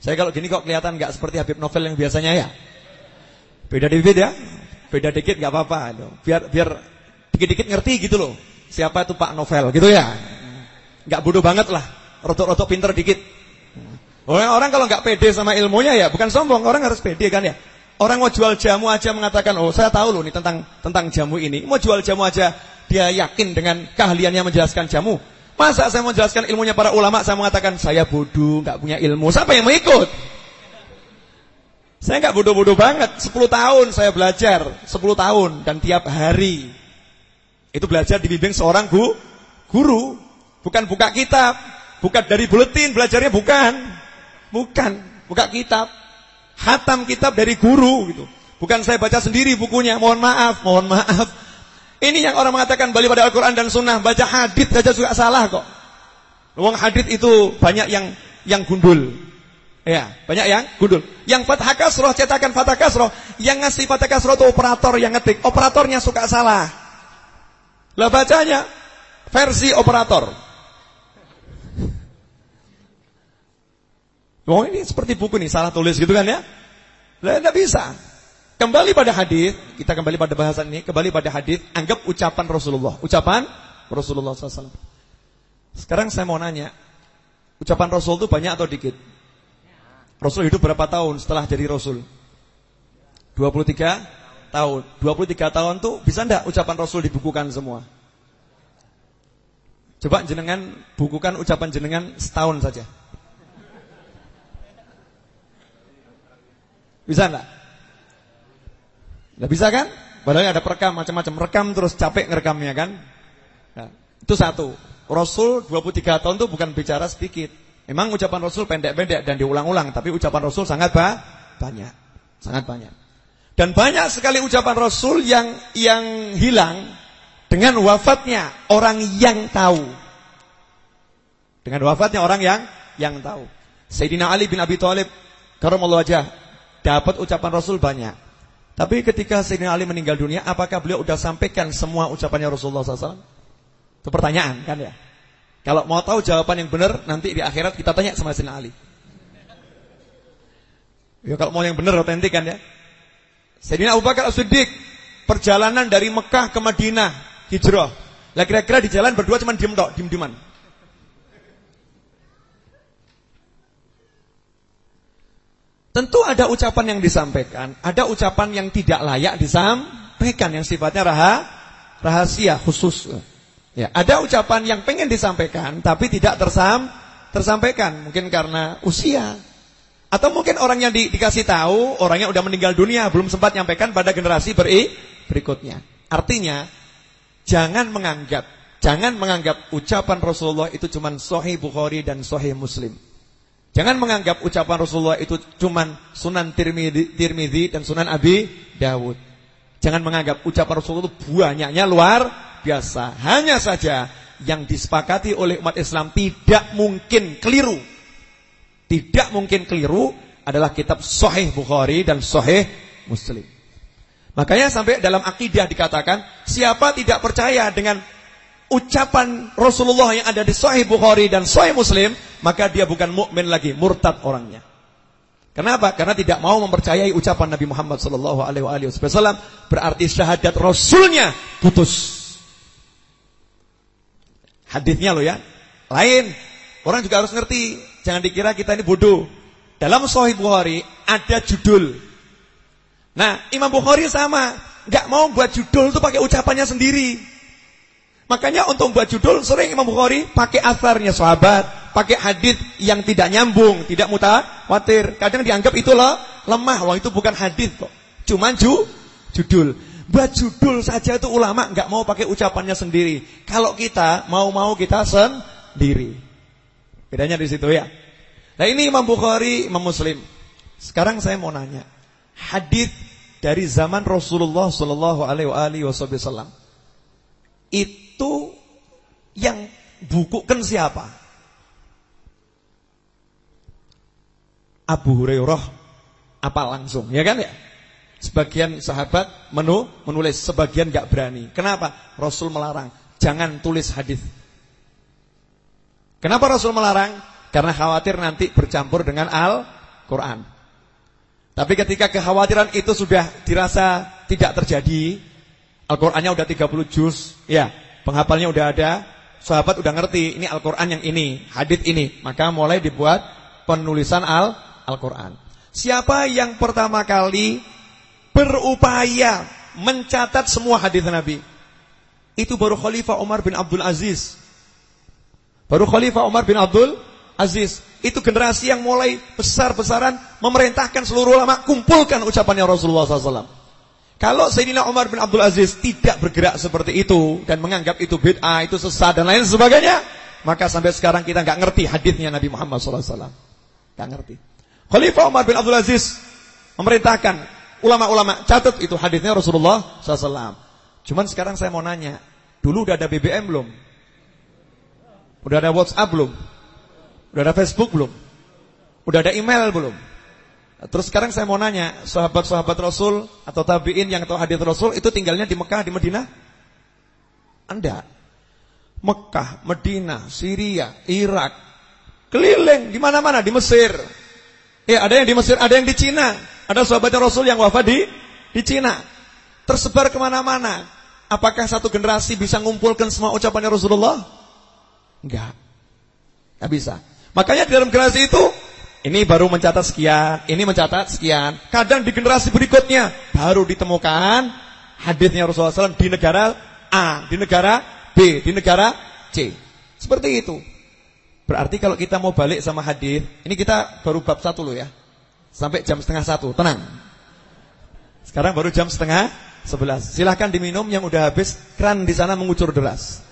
[SPEAKER 2] Saya kalau gini kok kelihatan nggak seperti Habib Novel yang biasanya ya. Beda dikit ya. Beda dikit nggak apa-apa. Biar biar dikit-dikit ngerti gitu loh. Siapa itu Pak Novel gitu ya. Nggak bodoh banget lah. Rotok-rotok pinter dikit. Orang orang kalau nggak pede sama ilmunya ya bukan sombong. Orang harus pede kan ya. Orang mau jual jamu aja mengatakan, "Oh, saya tahu loh nih tentang tentang jamu ini." Mau jual jamu aja dia yakin dengan keahliannya menjelaskan jamu. Masa saya menjelaskan ilmunya para ulama, saya mengatakan saya bodoh, nggak punya ilmu. Siapa yang mau ikut? Saya nggak bodoh-bodoh banget. 10 tahun saya belajar, 10 tahun dan tiap hari. Itu belajar dibimbing seorang bu, guru, bukan buka kitab, bukan dari buletin belajarnya bukan. Bukan, buka kitab. Hatam kitab dari guru gitu. Bukan saya baca sendiri bukunya, mohon maaf, mohon maaf. Ini yang orang mengatakan balik pada Al-Quran dan Sunnah, baca hadith saja juga salah kok. Wong hadith itu banyak yang yang gundul. Ya, banyak yang gundul. Yang fathah kasroh cetakan fathah kasroh, yang ngasih fathah kasroh itu operator yang ngetik. Operatornya suka salah. Lah bacanya versi operator. Oh ini seperti buku nih, salah tulis gitu kan ya? Lah enggak bisa. Kembali pada hadis, kita kembali pada bahasan ini, kembali pada hadis, anggap ucapan Rasulullah, ucapan Rasulullah SAW. Sekarang saya mau nanya, ucapan Rasul itu banyak atau dikit? Rasul hidup berapa tahun setelah jadi Rasul? 23 tahun. 23 tahun tuh bisa enggak ucapan Rasul dibukukan semua? Coba jenengan bukukan ucapan jenengan setahun saja. Bisa enggak? Enggak bisa kan? Padahal ada perekam macam-macam, rekam terus capek ngerekamnya kan? Nah, itu satu. Rasul 23 tahun itu bukan bicara sedikit. Memang ucapan Rasul pendek-pendek dan diulang-ulang, tapi ucapan Rasul sangat ba banyak. Sangat banyak. Dan banyak sekali ucapan Rasul yang yang hilang dengan wafatnya orang yang tahu. Dengan wafatnya orang yang yang tahu. Sayyidina Ali bin Abi Thalib karamallahu wajah dapat ucapan Rasul banyak. Tapi ketika Sayyidina Ali meninggal dunia, apakah beliau sudah sampaikan semua ucapannya Rasulullah SAW? Itu pertanyaan kan ya. Kalau mau tahu jawaban yang benar, nanti di akhirat kita tanya sama Sayyidina Ali. Ya kalau mau yang benar otentik kan ya. Sayyidina Abu Bakar As-Siddiq perjalanan dari Mekah ke Madinah hijrah. Lah kira-kira di jalan berdua cuma diem tok, diem-dieman. Tentu ada ucapan yang disampaikan, ada ucapan yang tidak layak disampaikan yang sifatnya rahasia khusus. Ya, ada ucapan yang pengen disampaikan tapi tidak tersam tersampaikan, mungkin karena usia. Atau mungkin orang yang di, dikasih tahu, orangnya udah meninggal dunia, belum sempat nyampaikan pada generasi beri, berikutnya. Artinya, jangan menganggap, jangan menganggap ucapan Rasulullah itu cuma sahih Bukhari dan sahih Muslim. Jangan menganggap ucapan Rasulullah itu cuma Sunan Tirmidzi dan Sunan Abi Dawud. Jangan menganggap ucapan Rasulullah itu banyaknya luar biasa. Hanya saja yang disepakati oleh umat Islam tidak mungkin keliru. Tidak mungkin keliru adalah kitab Sahih Bukhari dan Sahih Muslim. Makanya sampai dalam akidah dikatakan siapa tidak percaya dengan ucapan Rasulullah yang ada di Sahih Bukhari dan Sahih Muslim, maka dia bukan mukmin lagi, murtad orangnya. Kenapa? Karena tidak mau mempercayai ucapan Nabi Muhammad sallallahu alaihi wasallam berarti syahadat rasulnya putus. Hadisnya loh ya. Lain. Orang juga harus ngerti. Jangan dikira kita ini bodoh. Dalam Sahih Bukhari ada judul. Nah, Imam Bukhari sama, nggak mau buat judul itu pakai ucapannya sendiri. Makanya untuk buat judul sering Imam Bukhari pakai asarnya sahabat, pakai hadis yang tidak nyambung, tidak mutawatir. Kadang dianggap itu loh lemah, wah itu bukan hadis kok. Cuman ju, judul. Buat judul saja itu ulama nggak mau pakai ucapannya sendiri. Kalau kita mau-mau kita sendiri. Bedanya di situ ya. Nah ini Imam Bukhari, Imam Muslim. Sekarang saya mau nanya, hadis dari zaman Rasulullah Shallallahu Alaihi Wasallam yang bukukan siapa? Abu Hurairah apa langsung, ya kan ya? Sebagian sahabat menu, menulis, sebagian gak berani. Kenapa? Rasul melarang, jangan tulis hadis. Kenapa Rasul melarang? Karena khawatir nanti bercampur dengan Al-Quran. Tapi ketika kekhawatiran itu sudah dirasa tidak terjadi, Al-Qurannya udah 30 juz, ya, penghafalnya udah ada, sahabat udah ngerti, ini Al-Quran yang ini, hadis ini, maka mulai dibuat penulisan Al-Quran. Siapa yang pertama kali berupaya mencatat semua hadis Nabi. Itu baru Khalifah Umar bin Abdul Aziz. Baru Khalifah Umar bin Abdul Aziz. Itu generasi yang mulai besar-besaran memerintahkan seluruh ulama kumpulkan ucapannya Rasulullah SAW. Kalau Sayyidina Umar bin Abdul Aziz tidak bergerak seperti itu dan menganggap itu bid'ah, itu sesat dan lain sebagainya, maka sampai sekarang kita nggak ngerti hadisnya Nabi Muhammad SAW. Nggak ngerti. Khalifah Umar bin Abdul Aziz memerintahkan ulama-ulama catat itu hadisnya Rasulullah SAW. Cuman sekarang saya mau nanya, dulu udah ada BBM belum? Udah ada WhatsApp belum? Udah ada Facebook belum? Udah ada email belum? Terus sekarang saya mau nanya, sahabat-sahabat Rasul atau tabi'in yang tahu hadis Rasul itu tinggalnya di Mekah, di Madinah? Anda. Mekah, Madinah, Syria, Irak, keliling di mana-mana di Mesir. Ya, ada yang di Mesir, ada yang di Cina. Ada sahabatnya Rasul yang wafat di di Cina. Tersebar ke mana-mana. Apakah satu generasi bisa mengumpulkan semua ucapannya Rasulullah? Enggak. Enggak bisa. Makanya di dalam generasi itu ini baru mencatat sekian, ini mencatat sekian. Kadang di generasi berikutnya baru ditemukan hadisnya Rasulullah SAW di negara A, di negara B, di negara C. Seperti itu. Berarti kalau kita mau balik sama hadis, ini kita baru bab satu loh ya. Sampai jam setengah satu, tenang. Sekarang baru jam setengah sebelas. Silahkan diminum yang udah habis, kran di sana mengucur deras.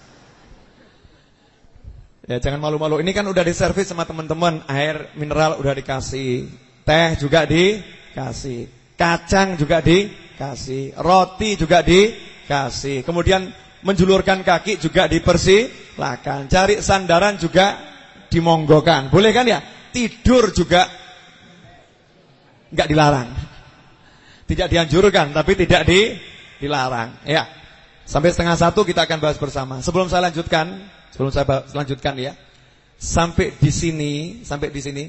[SPEAKER 2] Ya jangan malu-malu. Ini kan udah diservis sama teman-teman. Air mineral udah dikasih. Teh juga dikasih. Kacang juga dikasih. Roti juga dikasih. Kemudian menjulurkan kaki juga dipersilakan. Cari sandaran juga dimonggokan. Boleh kan ya? Tidur juga nggak dilarang. Tidak dianjurkan, tapi tidak di dilarang. Ya. Sampai setengah satu kita akan bahas bersama. Sebelum saya lanjutkan, Sebelum saya lanjutkan ya. Sampai di sini, sampai di sini,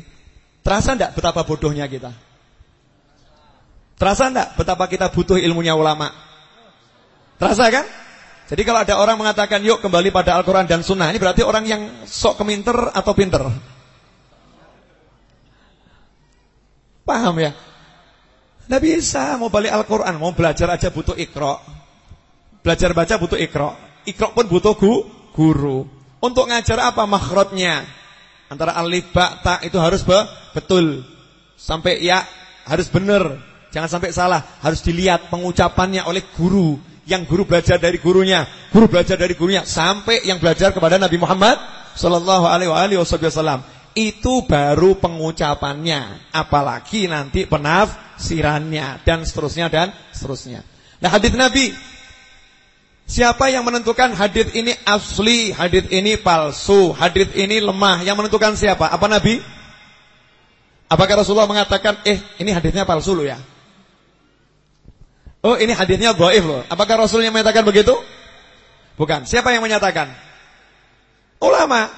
[SPEAKER 2] terasa enggak betapa bodohnya kita? Terasa enggak betapa kita butuh ilmunya ulama? Terasa kan? Jadi kalau ada orang mengatakan yuk kembali pada Al-Quran dan Sunnah Ini berarti orang yang sok keminter atau pinter Paham ya? Tidak bisa mau balik Al-Quran Mau belajar aja butuh ikro Belajar baca butuh ikro Ikro pun butuh gu, guru. Untuk ngajar apa makhrajnya? Antara alif ba ta itu harus be betul. Sampai ya harus benar. Jangan sampai salah. Harus dilihat pengucapannya oleh guru. Yang guru belajar dari gurunya, guru belajar dari gurunya sampai yang belajar kepada Nabi Muhammad sallallahu alaihi wasallam. Itu baru pengucapannya, apalagi nanti penafsirannya dan seterusnya dan seterusnya. Nah, hadis Nabi Siapa yang menentukan hadis ini asli, hadis ini palsu, hadis ini lemah? Yang menentukan siapa? Apa Nabi? Apakah Rasulullah mengatakan, "Eh, ini hadisnya palsu loh ya?" Oh, ini hadisnya dhaif loh. Apakah Rasulnya mengatakan begitu? Bukan. Siapa yang menyatakan? Ulama.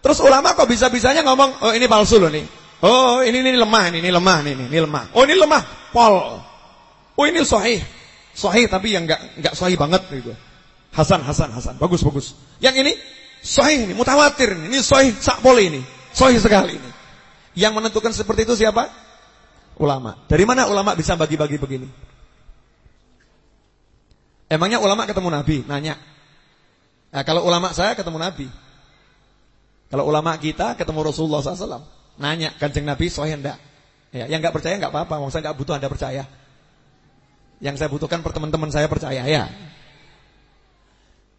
[SPEAKER 2] Terus ulama kok bisa-bisanya ngomong, "Oh, ini palsu loh nih." Oh, ini ini lemah ini, ini lemah ini, ini lemah. Oh, ini lemah. Pol. Oh, ini sahih. Sahih tapi yang enggak enggak sahih banget gitu. Hasan, Hasan, Hasan. Bagus, bagus. Yang ini sahih ini, mutawatir ini. Ini sahih sakpol ini. Sahih sekali ini. Yang menentukan seperti itu siapa? Ulama. Dari mana ulama bisa bagi-bagi begini? Emangnya ulama ketemu Nabi? Nanya. Nah, kalau ulama saya ketemu Nabi. Kalau ulama kita ketemu Rasulullah SAW. Nanya, kanjeng Nabi sahih enggak? Ya, yang enggak percaya enggak apa-apa. Mau saya enggak butuh Anda percaya. Yang saya butuhkan per teman-teman saya percaya ya.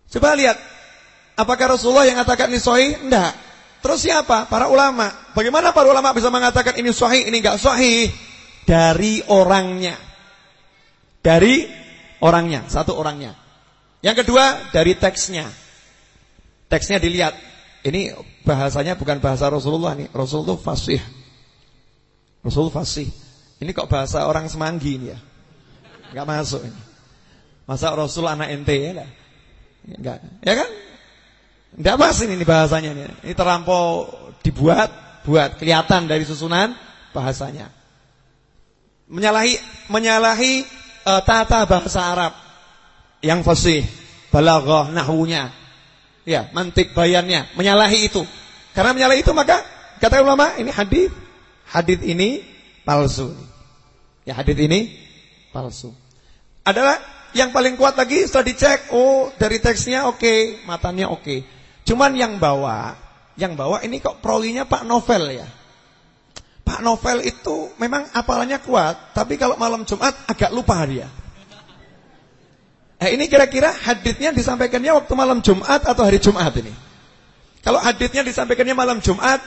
[SPEAKER 2] Coba lihat. Apakah Rasulullah yang mengatakan ini sahih? Enggak. Terus siapa? Para ulama. Bagaimana para ulama bisa mengatakan ini sahih, ini enggak sahih? Dari orangnya. Dari orangnya, satu orangnya. Yang kedua, dari teksnya. Teksnya dilihat. Ini bahasanya bukan bahasa Rasulullah nih. Rasul fasih. Rasul fasih. Ini kok bahasa orang semanggi ini ya. Enggak masuk. Masa Rasul anak ente ya Enggak. Ya kan? Enggak ini, ini bahasanya ini. Ini terlampau dibuat, buat kelihatan dari susunan bahasanya. Menyalahi menyalahi uh, tata bahasa Arab yang fasih, balaghah, nahwunya. Ya, mantik bayannya, menyalahi itu. Karena menyalahi itu maka kata ulama ini hadis. Hadis ini palsu. Ya, hadis ini palsu. Adalah yang paling kuat lagi setelah dicek, oh dari teksnya oke, okay, matanya oke. Okay. Cuman yang bawa, yang bawa ini kok prolinya Pak Novel ya. Pak Novel itu memang apalannya kuat, tapi kalau malam Jumat agak lupa dia. Eh ini kira-kira haditnya disampaikannya waktu malam Jumat atau hari Jumat ini? Kalau haditnya disampaikannya malam Jumat,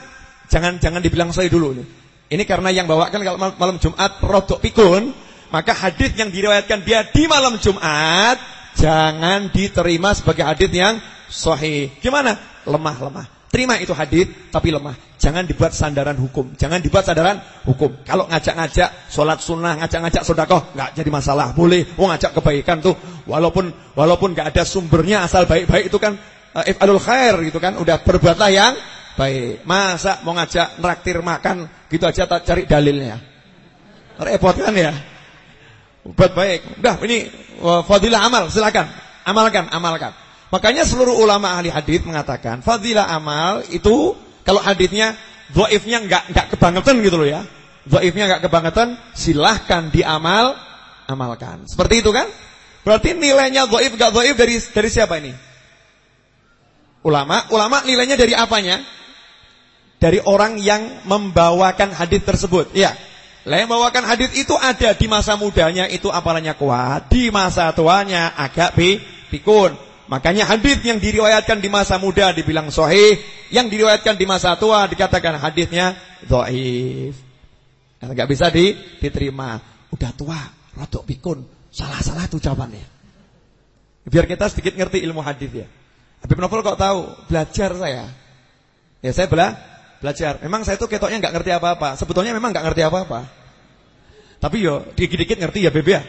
[SPEAKER 2] jangan jangan dibilang saya dulu ini. Ini karena yang bawakan kalau malam Jumat rodok pikun, maka hadis yang diriwayatkan dia di malam Jumat jangan diterima sebagai hadis yang sahih. Gimana? lemah, lemah. Terima itu hadis tapi lemah. Jangan dibuat sandaran hukum. Jangan dibuat sandaran hukum. Kalau ngajak-ngajak sholat sunnah, ngajak-ngajak sodakoh, nggak jadi masalah. Boleh. Mau ngajak kebaikan tuh, walaupun walaupun nggak ada sumbernya asal baik-baik itu kan uh, if'alul khair gitu kan. Udah berbuatlah yang baik. Masa mau ngajak neraktir makan gitu aja tak cari dalilnya. Repot kan ya? Buat baik. Udah ini uh, fadilah amal, silakan. Amalkan, amalkan. Makanya seluruh ulama ahli hadis mengatakan fadilah amal itu kalau hadisnya dhaifnya enggak enggak kebangetan gitu loh ya. Dhaifnya enggak kebangetan, silahkan diamal amalkan. Seperti itu kan? Berarti nilainya dhaif enggak dhaif dari dari siapa ini? Ulama, ulama nilainya dari apanya? Dari orang yang membawakan hadis tersebut. Iya. Lah yang membawakan hadis itu ada di masa mudanya itu apalanya kuat, di masa tuanya agak pikun. Makanya hadis yang diriwayatkan di masa muda dibilang sahih, yang diriwayatkan di masa tua dikatakan hadisnya dhaif. Enggak bisa di, diterima. Udah tua, rodok pikun, salah-salah tuh jawabannya. Biar kita sedikit ngerti ilmu hadis ya. Habib Novel kok tahu? Belajar saya. Ya saya bela belajar. Memang saya tuh ketoknya nggak ngerti apa-apa. Sebetulnya memang nggak ngerti apa-apa. Tapi yo dikit-dikit ngerti ya Beb ya.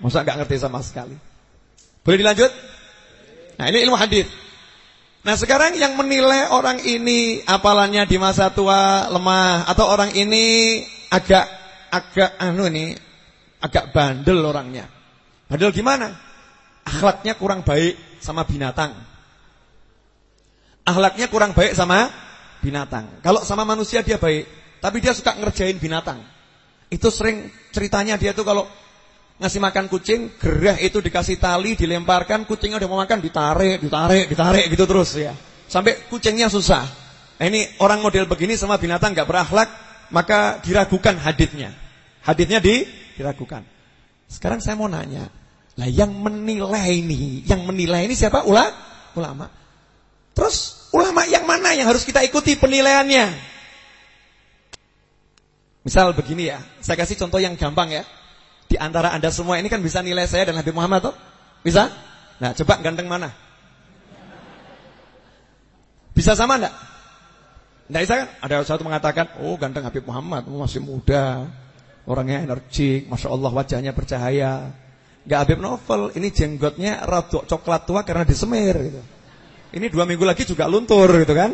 [SPEAKER 2] Masa nggak ngerti sama sekali. Boleh dilanjut? Nah ini ilmu hadis. Nah sekarang yang menilai orang ini apalannya di masa tua lemah atau orang ini agak agak anu nih agak bandel orangnya. Bandel gimana? Akhlaknya kurang baik sama binatang. Akhlaknya kurang baik sama binatang. Kalau sama manusia dia baik, tapi dia suka ngerjain binatang. Itu sering ceritanya dia tuh kalau ngasih makan kucing, gerah itu dikasih tali, dilemparkan, kucingnya udah mau makan, ditarik, ditarik, ditarik gitu terus ya. Sampai kucingnya susah. Nah, ini orang model begini sama binatang nggak berakhlak, maka diragukan haditnya. Haditnya di diragukan. Sekarang saya mau nanya, lah yang menilai ini, yang menilai ini siapa? Ula, ulama. Terus ulama yang mana yang harus kita ikuti penilaiannya? Misal begini ya, saya kasih contoh yang gampang ya. Di antara Anda semua ini kan bisa nilai saya dan Habib Muhammad tuh? Bisa? Nah, coba ganteng mana? Bisa sama enggak? Enggak bisa kan? Ada satu mengatakan, "Oh, ganteng Habib Muhammad, oh, masih muda. Orangnya energik, Masya Allah wajahnya bercahaya." Enggak Habib Novel, ini jenggotnya rada coklat tua karena disemir gitu. Ini dua minggu lagi juga luntur gitu kan.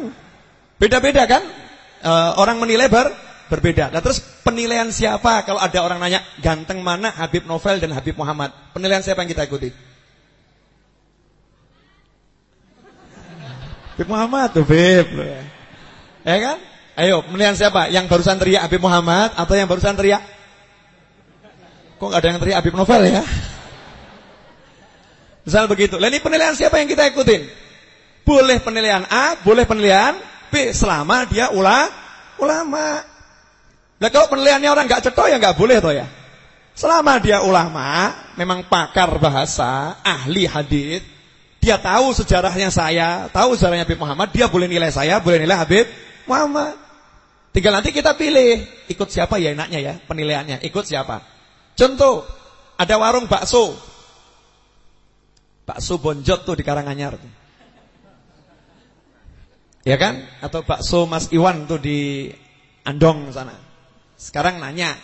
[SPEAKER 2] Beda-beda kan? E, orang menilai ber berbeda. Nah terus penilaian siapa kalau ada orang nanya ganteng mana Habib Novel dan Habib Muhammad? Penilaian siapa yang kita ikuti? Habib Muhammad tuh Habib. Ya kan? Ayo penilaian siapa? Yang barusan teriak Habib Muhammad atau yang barusan teriak? Kok gak ada yang teriak Habib Novel ya? Misal begitu. Lah ini penilaian siapa yang kita ikutin? Boleh penilaian A, boleh penilaian B selama dia ula ulama. Nah kalau penilaiannya orang nggak cetok ya nggak boleh toh ya. Selama dia ulama, memang pakar bahasa, ahli hadis, dia tahu sejarahnya saya, tahu sejarahnya Habib Muhammad, dia boleh nilai saya, boleh nilai Habib Muhammad. Tinggal nanti kita pilih, ikut siapa ya enaknya ya penilaiannya, ikut siapa. Contoh, ada warung bakso. Bakso bonjot tuh di Karanganyar tuh. Ya kan? Atau bakso Mas Iwan tuh di Andong sana. Sekarang nanya,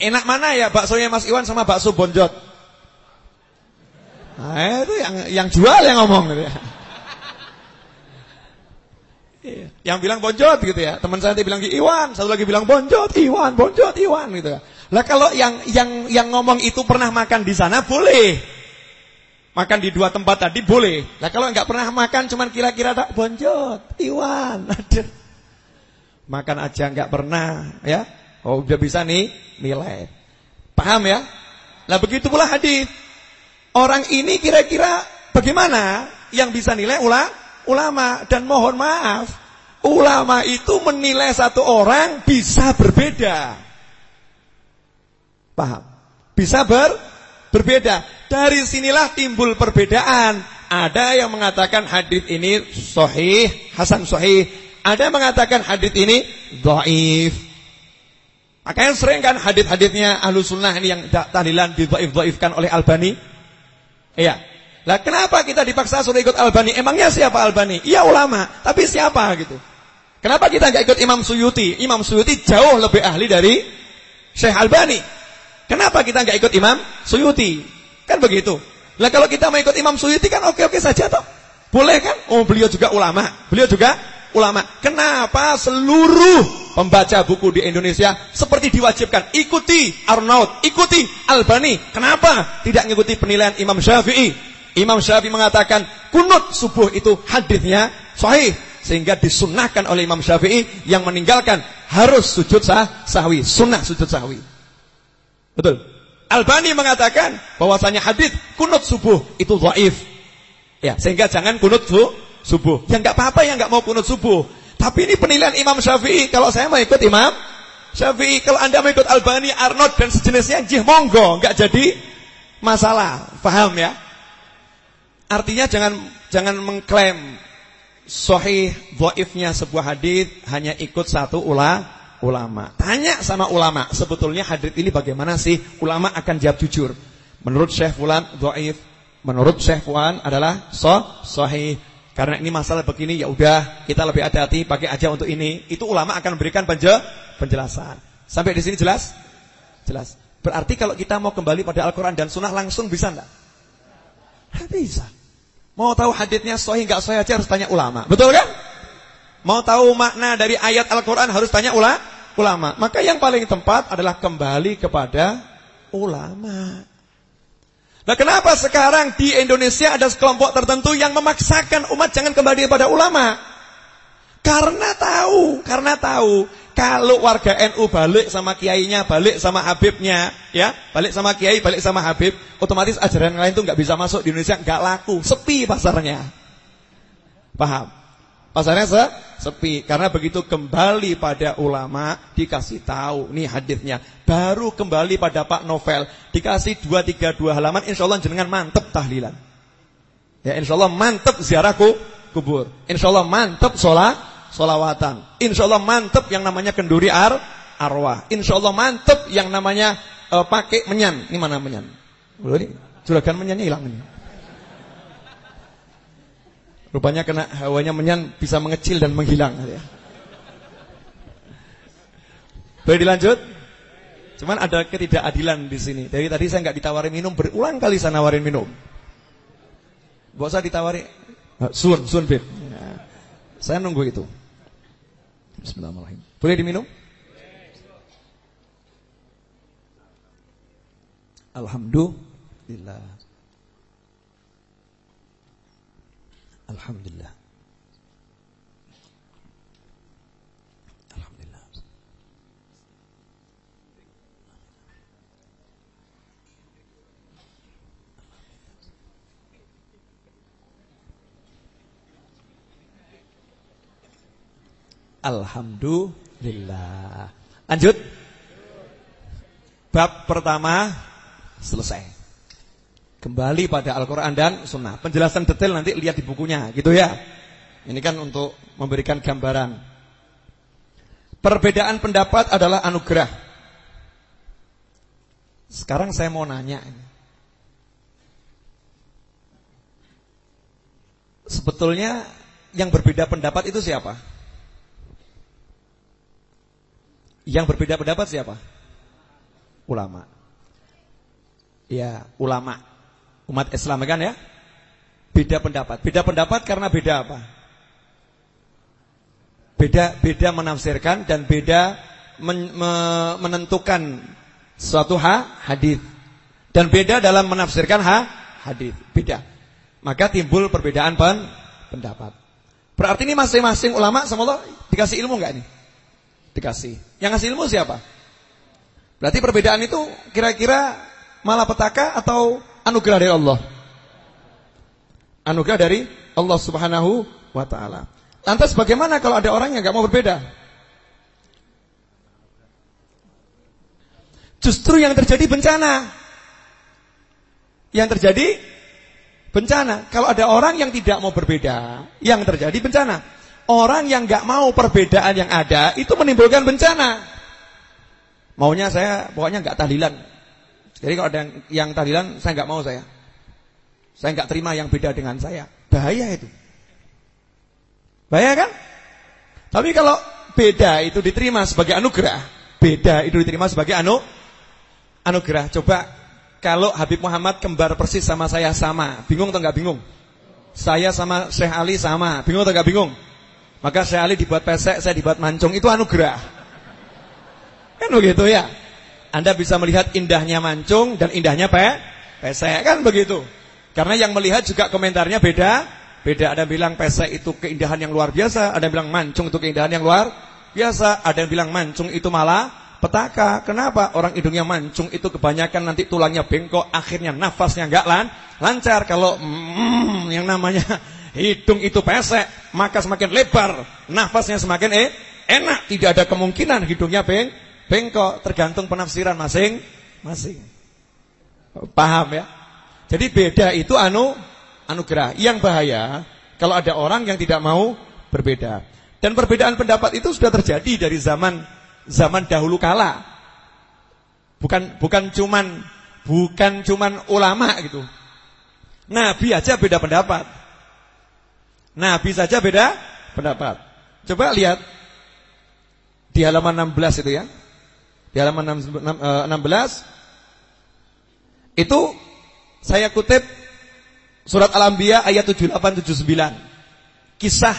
[SPEAKER 2] enak mana ya baksonya Mas Iwan sama bakso bonjot? Nah, itu yang yang jual yang ngomong gitu ya. Iya. Yang bilang bonjot gitu ya. Teman saya nanti bilang Iwan, satu lagi bilang bonjot, Iwan, bonjot, Iwan gitu ya. Lah kalau yang yang yang ngomong itu pernah makan di sana boleh. Makan di dua tempat tadi boleh. Lah kalau nggak pernah makan cuman kira-kira tak bonjot, Iwan. Aduh. Makan aja nggak pernah, ya. Oh, udah bisa nih nilai. Paham ya? Nah, begitu pula hadis. Orang ini kira-kira bagaimana yang bisa nilai ula, ulama dan mohon maaf, ulama itu menilai satu orang bisa berbeda. Paham? Bisa ber berbeda. Dari sinilah timbul perbedaan. Ada yang mengatakan hadis ini sahih, hasan sahih. Ada yang mengatakan hadis ini dhaif. Makanya sering kan hadit-haditnya ahlu sunnah ini yang tahlilan didhaif-dhaifkan oleh Albani. Iya. Lah kenapa kita dipaksa suruh ikut Albani? Emangnya siapa Albani? Iya ulama, tapi siapa gitu? Kenapa kita nggak ikut Imam Suyuti? Imam Suyuti jauh lebih ahli dari Syekh Albani. Kenapa kita nggak ikut Imam Suyuti? Kan begitu. Lah kalau kita mau ikut Imam Suyuti kan oke-oke saja toh. Boleh kan? Oh, beliau juga ulama. Beliau juga ulama. Kenapa seluruh pembaca buku di Indonesia seperti diwajibkan ikuti Arnaud, ikuti Albani. Kenapa tidak mengikuti penilaian Imam Syafi'i? Imam Syafi'i mengatakan kunut subuh itu hadisnya sahih sehingga disunahkan oleh Imam Syafi'i yang meninggalkan harus sujud sah sahwi, sunnah sujud sahwi. Betul. Albani mengatakan bahwasanya hadis kunut subuh itu dhaif. Ya, sehingga jangan kunut su subuh. Ya enggak apa-apa yang enggak mau kunut subuh. Tapi ini penilaian Imam Syafi'i. Kalau saya mau ikut Imam Syafi'i, kalau Anda mau ikut Albani, Arnold dan sejenisnya, jih monggo, enggak jadi masalah. Paham ya? Artinya jangan jangan mengklaim sahih dhaifnya sebuah hadis hanya ikut satu ulah ulama. Tanya sama ulama, sebetulnya hadith ini bagaimana sih? Ulama akan jawab jujur. Menurut Syekh Fulan dhaif, menurut Syekh Fulan adalah so sahih. Karena ini masalah begini ya udah, kita lebih hati-hati pakai aja untuk ini. Itu ulama akan memberikan penjelasan. Sampai di sini jelas? Jelas. Berarti kalau kita mau kembali pada Al-Qur'an dan Sunnah langsung bisa enggak? Bisa. Mau tahu hadithnya sahih enggak sahih aja harus tanya ulama. Betul kan? Mau tahu makna dari ayat Al-Quran harus tanya ula, ulama. Maka yang paling tempat adalah kembali kepada ulama. Nah kenapa sekarang di Indonesia ada sekelompok tertentu yang memaksakan umat jangan kembali kepada ulama? Karena tahu, karena tahu kalau warga NU balik sama kiainya, balik sama Habibnya, ya, balik sama kiai, balik sama Habib, otomatis ajaran lain itu nggak bisa masuk di Indonesia, nggak laku, sepi pasarnya. Paham? Pasarnya se sepi. Karena begitu kembali pada ulama dikasih tahu. Nih hadisnya. Baru kembali pada Pak Novel. Dikasih dua tiga dua halaman insya Allah jenengan mantep tahlilan. Ya insya Allah mantep ziarahku kubur. Insya Allah mantep sholat insya Allah mantep yang namanya kenduri ar arwah. Insya Allah mantep yang namanya uh, pakai menyan. Ini mana menyan? Ini juragan menyanyi hilang ini Rupanya kena hawanya menyan bisa mengecil dan menghilang. Ya. Boleh dilanjut? Cuman ada ketidakadilan di sini. Dari tadi saya nggak ditawari minum, berulang kali saya nawarin minum. Gak usah ditawari. Sun, sun bib. Ya. Saya nunggu itu. Bismillahirrahmanirrahim. Boleh diminum? Alhamdulillah. Alhamdulillah. Alhamdulillah. Alhamdulillah. Lanjut. Bab pertama selesai. Kembali pada Al-Quran dan Sunnah. Penjelasan detail nanti lihat di bukunya, gitu ya. Ini kan untuk memberikan gambaran. Perbedaan pendapat adalah anugerah. Sekarang saya mau nanya. Sebetulnya yang berbeda pendapat itu siapa? Yang berbeda pendapat siapa? Ulama. Ya, ulama umat Islam kan ya? Beda pendapat. Beda pendapat karena beda apa? Beda beda menafsirkan dan beda men, me, menentukan suatu ha, hadis. Dan beda dalam menafsirkan ha, hadis. Beda. Maka timbul perbedaan pen, pendapat. Berarti ini masing-masing ulama sama dikasih ilmu enggak nih? Dikasih. Yang ngasih ilmu siapa? Berarti perbedaan itu kira-kira malapetaka atau anugerah dari Allah. Anugerah dari Allah Subhanahu wa taala. Lantas bagaimana kalau ada orang yang enggak mau berbeda? Justru yang terjadi bencana. Yang terjadi bencana. Kalau ada orang yang tidak mau berbeda, yang terjadi bencana. Orang yang enggak mau perbedaan yang ada itu menimbulkan bencana. Maunya saya pokoknya enggak tahlilan. Jadi kalau ada yang, yang tahlilan saya nggak mau saya. Saya nggak terima yang beda dengan saya. Bahaya itu. Bahaya kan? Tapi kalau beda itu diterima sebagai anugerah, beda itu diterima sebagai anu anugerah. Coba kalau Habib Muhammad kembar persis sama saya sama, bingung atau nggak bingung? Saya sama Syekh Ali sama, bingung atau nggak bingung? Maka Syekh Ali dibuat pesek, saya dibuat mancung, itu anugerah. Kan begitu ya? Anda bisa melihat indahnya mancung dan indahnya pe pesek, kan begitu? Karena yang melihat juga komentarnya beda, beda. Ada yang bilang pesek itu keindahan yang luar biasa, ada yang bilang mancung itu keindahan yang luar biasa, ada yang bilang mancung itu malah petaka. Kenapa? Orang hidungnya mancung itu kebanyakan nanti tulangnya bengkok, akhirnya nafasnya enggak lan lancar. Kalau mm, yang namanya hidung itu pesek, maka semakin lebar, nafasnya semakin eh, enak. Tidak ada kemungkinan hidungnya beng bengkok, tergantung penafsiran masing-masing. Paham ya? Jadi beda itu anu anugerah. Yang bahaya kalau ada orang yang tidak mau berbeda. Dan perbedaan pendapat itu sudah terjadi dari zaman zaman dahulu kala. Bukan bukan cuman bukan cuman ulama gitu. Nabi aja beda pendapat. Nabi saja beda pendapat. Coba lihat di halaman 16 itu ya. Di halaman 16 eh, itu saya kutip surat Al-Anbiya ayat 78 79. Kisah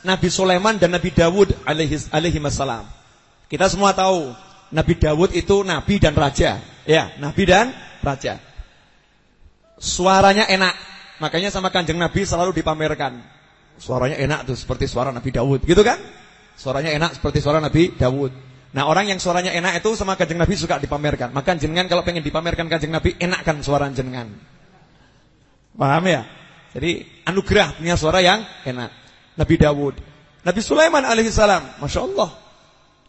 [SPEAKER 2] Nabi Sulaiman dan Nabi Dawud alaihi wasallam. Kita semua tahu Nabi Dawud itu nabi dan raja. Ya, nabi dan raja. Suaranya enak. Makanya sama Kanjeng Nabi selalu dipamerkan. Suaranya enak tuh seperti suara Nabi Dawud, gitu kan? Suaranya enak seperti suara Nabi Dawud. Nah orang yang suaranya enak itu sama kanjeng Nabi suka dipamerkan. Maka jenengan kalau pengen dipamerkan kanjeng Nabi, enakkan suara jenengan. Paham ya? Jadi anugerah punya suara yang enak. Nabi Dawud. Nabi Sulaiman alaihissalam. Masya Allah.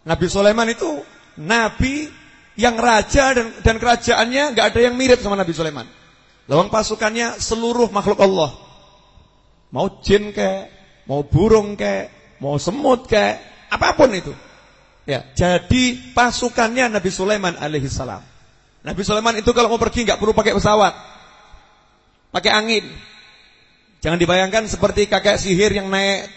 [SPEAKER 2] Nabi Sulaiman itu Nabi yang raja dan, dan kerajaannya nggak ada yang mirip sama Nabi Sulaiman. Lawang pasukannya seluruh makhluk Allah. Mau jin ke, mau burung ke, mau semut ke, apa pun itu. Ya, jadi pasukannya Nabi Sulaiman alaihissalam. Nabi Sulaiman itu kalau mau pergi nggak perlu pakai pesawat, pakai angin. Jangan dibayangkan seperti kakek sihir yang naik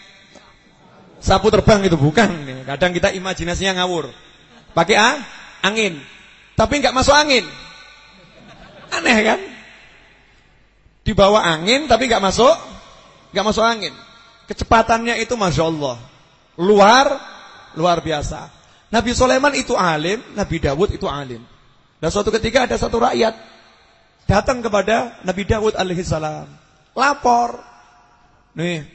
[SPEAKER 2] sapu terbang itu bukan. Kadang kita imajinasinya ngawur. Pakai ah, angin, tapi nggak masuk angin. Aneh kan? Dibawa angin tapi nggak masuk, nggak masuk angin. Kecepatannya itu masya Allah luar luar biasa. Nabi Sulaiman itu alim, Nabi Dawud itu alim. Dan suatu ketika ada satu rakyat datang kepada Nabi Dawud alaihissalam, lapor, nih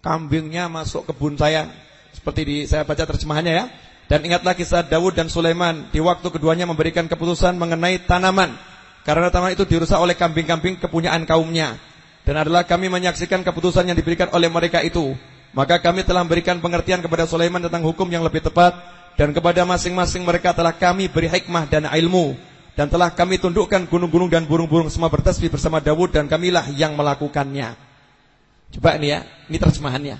[SPEAKER 2] kambingnya masuk kebun saya, seperti di saya baca terjemahannya ya. Dan ingatlah kisah Dawud dan Sulaiman di waktu keduanya memberikan keputusan mengenai tanaman, karena tanaman itu dirusak oleh kambing-kambing kepunyaan kaumnya. Dan adalah kami menyaksikan keputusan yang diberikan oleh mereka itu. Maka kami telah memberikan pengertian kepada Sulaiman tentang hukum yang lebih tepat dan kepada masing-masing mereka telah kami beri hikmah dan ilmu dan telah kami tundukkan gunung-gunung dan burung-burung semua bertasbih bersama Dawud dan kamilah yang melakukannya. Coba ini ya, ini terjemahannya.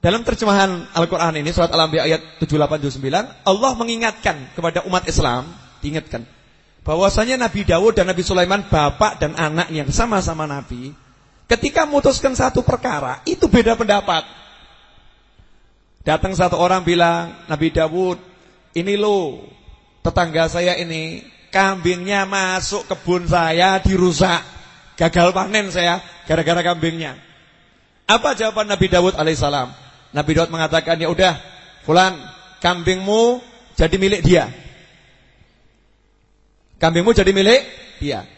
[SPEAKER 2] Dalam terjemahan Al-Qur'an ini surat Al-Anbiya ayat 78 Allah mengingatkan kepada umat Islam, diingatkan bahwasanya Nabi Dawud dan Nabi Sulaiman bapak dan anak yang sama-sama nabi Ketika memutuskan satu perkara, itu beda pendapat. Datang satu orang bilang, Nabi Dawud, ini lo, tetangga saya ini, kambingnya masuk kebun saya, dirusak. Gagal panen saya, gara-gara kambingnya. Apa jawaban Nabi Dawud alaihissalam? Nabi Dawud mengatakan, ya udah, Fulan, kambingmu jadi milik dia. Kambingmu jadi milik dia.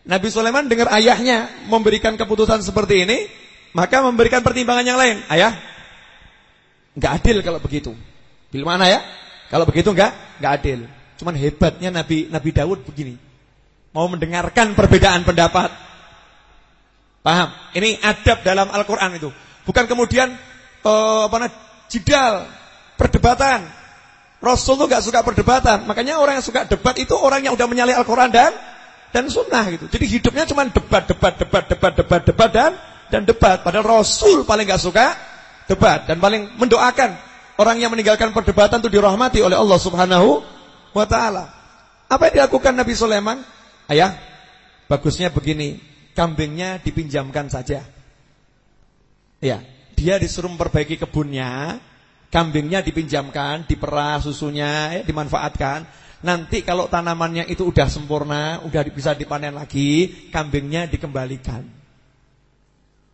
[SPEAKER 2] Nabi Sulaiman dengar ayahnya memberikan keputusan seperti ini, maka memberikan pertimbangan yang lain. Ayah, nggak adil kalau begitu. Bil mana ya? Kalau begitu nggak, nggak adil. Cuman hebatnya Nabi Nabi Daud begini, mau mendengarkan perbedaan pendapat. Paham? Ini adab dalam Al-Quran itu. Bukan kemudian uh, apa namanya jidal, perdebatan. Rasul tuh nggak suka perdebatan. Makanya orang yang suka debat itu orang yang udah menyalih Al-Quran dan dan sunnah gitu. Jadi hidupnya cuma debat, debat, debat, debat, debat, debat dan dan debat. Padahal Rasul paling gak suka debat dan paling mendoakan orang yang meninggalkan perdebatan itu dirahmati oleh Allah Subhanahu wa taala. Apa yang dilakukan Nabi Sulaiman? Ayah, bagusnya begini. kambingnya dipinjamkan saja. Ya, dia disuruh memperbaiki kebunnya, kambingnya dipinjamkan, diperah susunya, ya, dimanfaatkan. Nanti kalau tanamannya itu udah sempurna, udah bisa dipanen lagi, kambingnya dikembalikan.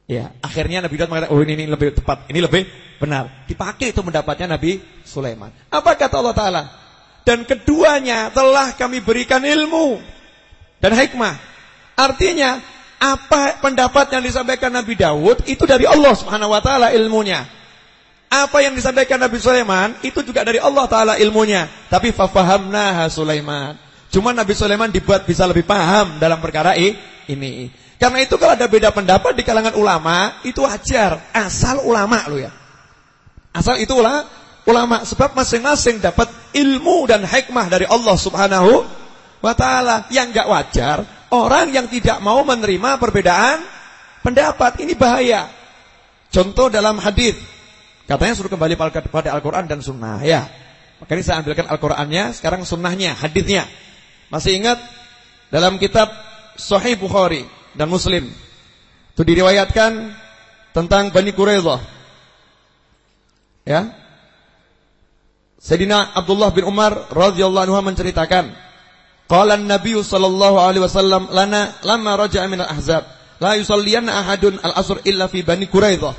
[SPEAKER 2] Ya, akhirnya Nabi Daud mengatakan, oh ini, ini lebih tepat, ini lebih benar. Dipakai itu mendapatnya Nabi Sulaiman. Apa kata Allah Taala? Dan keduanya telah kami berikan ilmu dan hikmah. Artinya apa pendapat yang disampaikan Nabi Daud itu dari Allah Subhanahu wa taala ilmunya. Apa yang disampaikan Nabi Sulaiman itu juga dari Allah taala ilmunya. Tapi fafahamnaha Sulaiman. Cuma Nabi Sulaiman dibuat bisa lebih paham dalam perkara ini. Karena itu kalau ada beda pendapat di kalangan ulama itu wajar, asal ulama lo ya. Asal itu ulama sebab masing-masing dapat ilmu dan hikmah dari Allah Subhanahu wa taala. Yang enggak wajar orang yang tidak mau menerima perbedaan pendapat. Ini bahaya. Contoh dalam hadis katanya suruh kembali pada Al-Qur'an dan sunnah ya. Maka ini saya ambilkan Al-Qur'annya, sekarang sunnahnya, hadisnya. Masih ingat dalam kitab Sahih Bukhari dan Muslim. Itu diriwayatkan tentang Bani Quraidah. Ya, Sayyidina Abdullah bin Umar radhiyallahu anhu menceritakan, qala an-nabiy sallallahu alaihi wasallam lana lamma raja'a min al-ahzab, la yusalliyanna ahadun al-asr illa fi Bani Quraidah.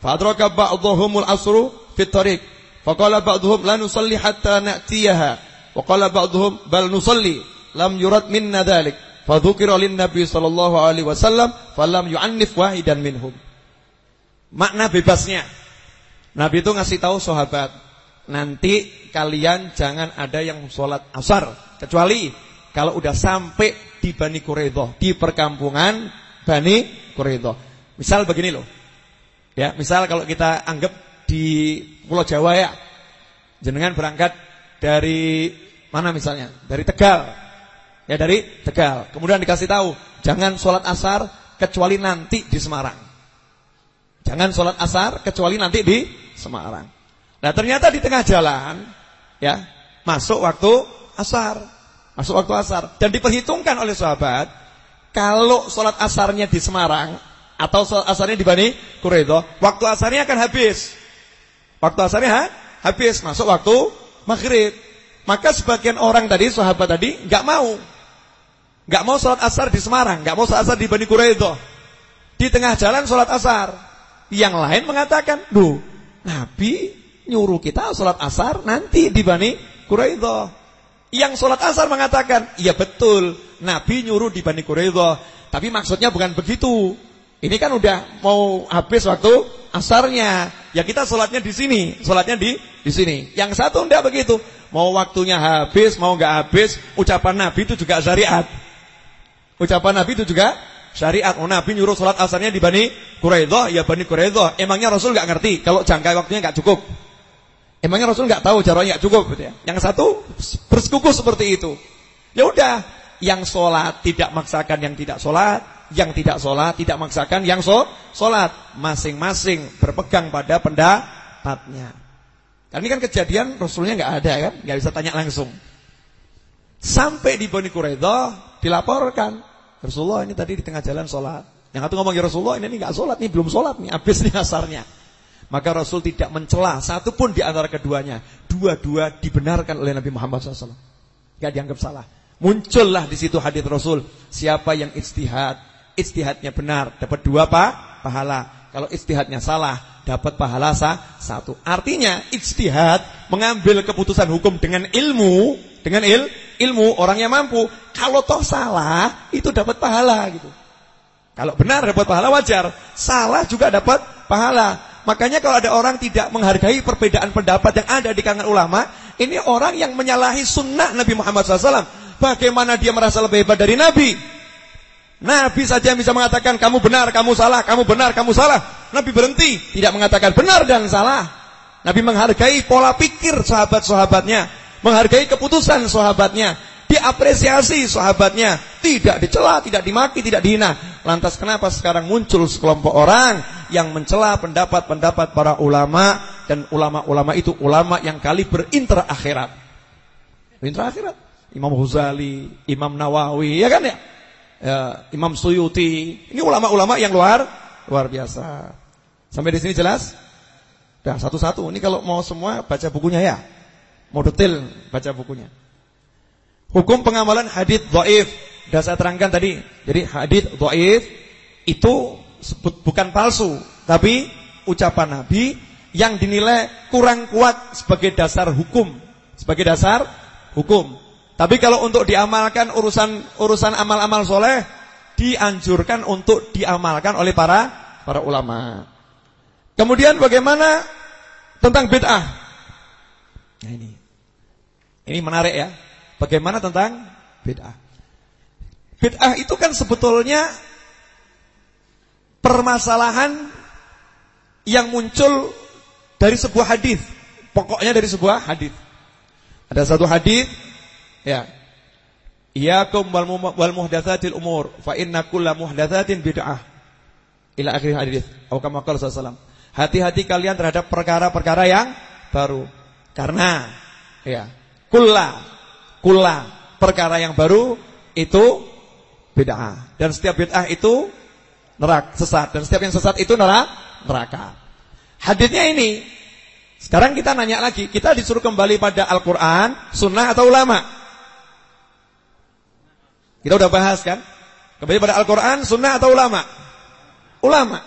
[SPEAKER 2] Fa adraka ba'dhum al-asr fi at-tariq. Fa qala ba'dhum la nusalli hatta na'tiyaha. Wa qala ba'dhum bal nusalli. Lam yurad minna dhalik. Fa dzukira lin-nabi sallallahu alaihi wasallam falam yu'annif wahidan minhum. Makna bebasnya. Nabi itu ngasih tahu sahabat, nanti kalian jangan ada yang sholat asar kecuali kalau udah sampai di Bani Quraidah, di perkampungan Bani Quraidah. Misal begini loh. Ya, misal kalau kita anggap di Pulau Jawa ya. Jenengan berangkat dari mana misalnya? Dari Tegal. Ya, dari Tegal. Kemudian dikasih tahu, jangan sholat asar kecuali nanti di Semarang. Jangan sholat asar kecuali nanti di Semarang. Nah ternyata di tengah jalan ya masuk waktu asar, masuk waktu asar dan diperhitungkan oleh sahabat kalau sholat asarnya di Semarang atau asarnya di Bani Quraidah, waktu asarnya akan habis. Waktu asarnya ha? habis masuk waktu maghrib. Maka sebagian orang tadi sahabat tadi nggak mau, nggak mau sholat asar di Semarang, nggak mau sholat asar di Bani Quraidah. Di tengah jalan sholat asar. Yang lain mengatakan, duh, Nabi nyuruh kita sholat asar nanti di Bani Quraidah. Yang sholat asar mengatakan, iya betul, Nabi nyuruh di Bani Quraidah. Tapi maksudnya bukan begitu. Ini kan udah mau habis waktu asarnya. Ya kita sholatnya di sini, sholatnya di di sini. Yang satu enggak begitu. Mau waktunya habis, mau enggak habis, ucapan Nabi itu juga syariat. Ucapan Nabi itu juga syariat. Oh, Nabi nyuruh sholat asarnya di Bani Quraidah, ya Bani Quraidah. Emangnya Rasul enggak ngerti kalau jangka waktunya enggak cukup? Emangnya Rasul nggak tahu caranya nggak cukup gitu ya. Yang satu bersekuku seperti itu. Ya udah, yang sholat tidak maksakan yang tidak sholat, yang tidak sholat tidak maksakan yang so sholat. Masing-masing berpegang pada pendapatnya. Karena ini kan kejadian Rasulnya nggak ada kan, nggak bisa tanya langsung. Sampai di Bani Quraidah dilaporkan Rasulullah ini tadi di tengah jalan sholat. Yang satu ngomong ya Rasulullah ini nggak sholat nih belum sholat nih, habis nih asarnya. Maka Rasul tidak mencela satupun di antara keduanya. Dua-dua dibenarkan oleh Nabi Muhammad SAW. Tidak dianggap salah. Muncullah di situ hadis Rasul. Siapa yang istihad, istihadnya benar, dapat dua apa? Pahala. Kalau istihadnya salah, dapat pahala sah, satu. Artinya istihad mengambil keputusan hukum dengan ilmu, dengan il, ilmu orangnya mampu. Kalau toh salah, itu dapat pahala gitu. Kalau benar dapat pahala wajar, salah juga dapat pahala. Makanya kalau ada orang tidak menghargai perbedaan pendapat yang ada di kalangan ulama, ini orang yang menyalahi sunnah Nabi Muhammad SAW. Bagaimana dia merasa lebih hebat dari Nabi? Nabi saja yang bisa mengatakan kamu benar, kamu salah, kamu benar, kamu salah. Nabi berhenti, tidak mengatakan benar dan salah. Nabi menghargai pola pikir sahabat-sahabatnya, menghargai keputusan sahabatnya, diapresiasi sahabatnya, tidak dicela, tidak dimaki, tidak dihina. Lantas kenapa sekarang muncul sekelompok orang yang mencela pendapat-pendapat para ulama dan ulama-ulama itu ulama yang kali berinter akhirat. Berinter akhirat. Imam Ghazali, Imam Nawawi, ya kan ya? Ya, Imam Suyuti. Ini ulama-ulama yang luar luar biasa. Sampai di sini jelas? Dah satu-satu. Ini kalau mau semua baca bukunya ya. Mau detail baca bukunya. Hukum pengamalan hadith dhaif. Sudah saya terangkan tadi. Jadi hadith dhaif itu bukan palsu, tapi ucapan Nabi yang dinilai kurang kuat sebagai dasar hukum, sebagai dasar hukum. Tapi kalau untuk diamalkan urusan urusan amal-amal soleh dianjurkan untuk diamalkan oleh para para ulama. Kemudian bagaimana tentang bid'ah? Nah ini. Ini menarik ya. Bagaimana tentang bid'ah? Bid'ah itu kan sebetulnya permasalahan yang muncul dari sebuah hadis. Pokoknya dari sebuah hadis. Ada satu hadis ya. Iyakum wal muhdatsatil umur fa inna kulla muhdatsatin bid'ah. Ila akhir hadis. Atau kama qala sallallahu Hati-hati kalian terhadap perkara-perkara yang baru. Karena ya, kulla kulla perkara yang baru itu bid'ah. Dan setiap bid'ah itu neraka sesat dan setiap yang sesat itu neraka. neraka. Hadisnya ini sekarang kita nanya lagi, kita disuruh kembali pada Al-Qur'an, sunnah atau ulama? Kita udah bahas kan? Kembali pada Al-Qur'an, sunnah atau ulama? Ulama.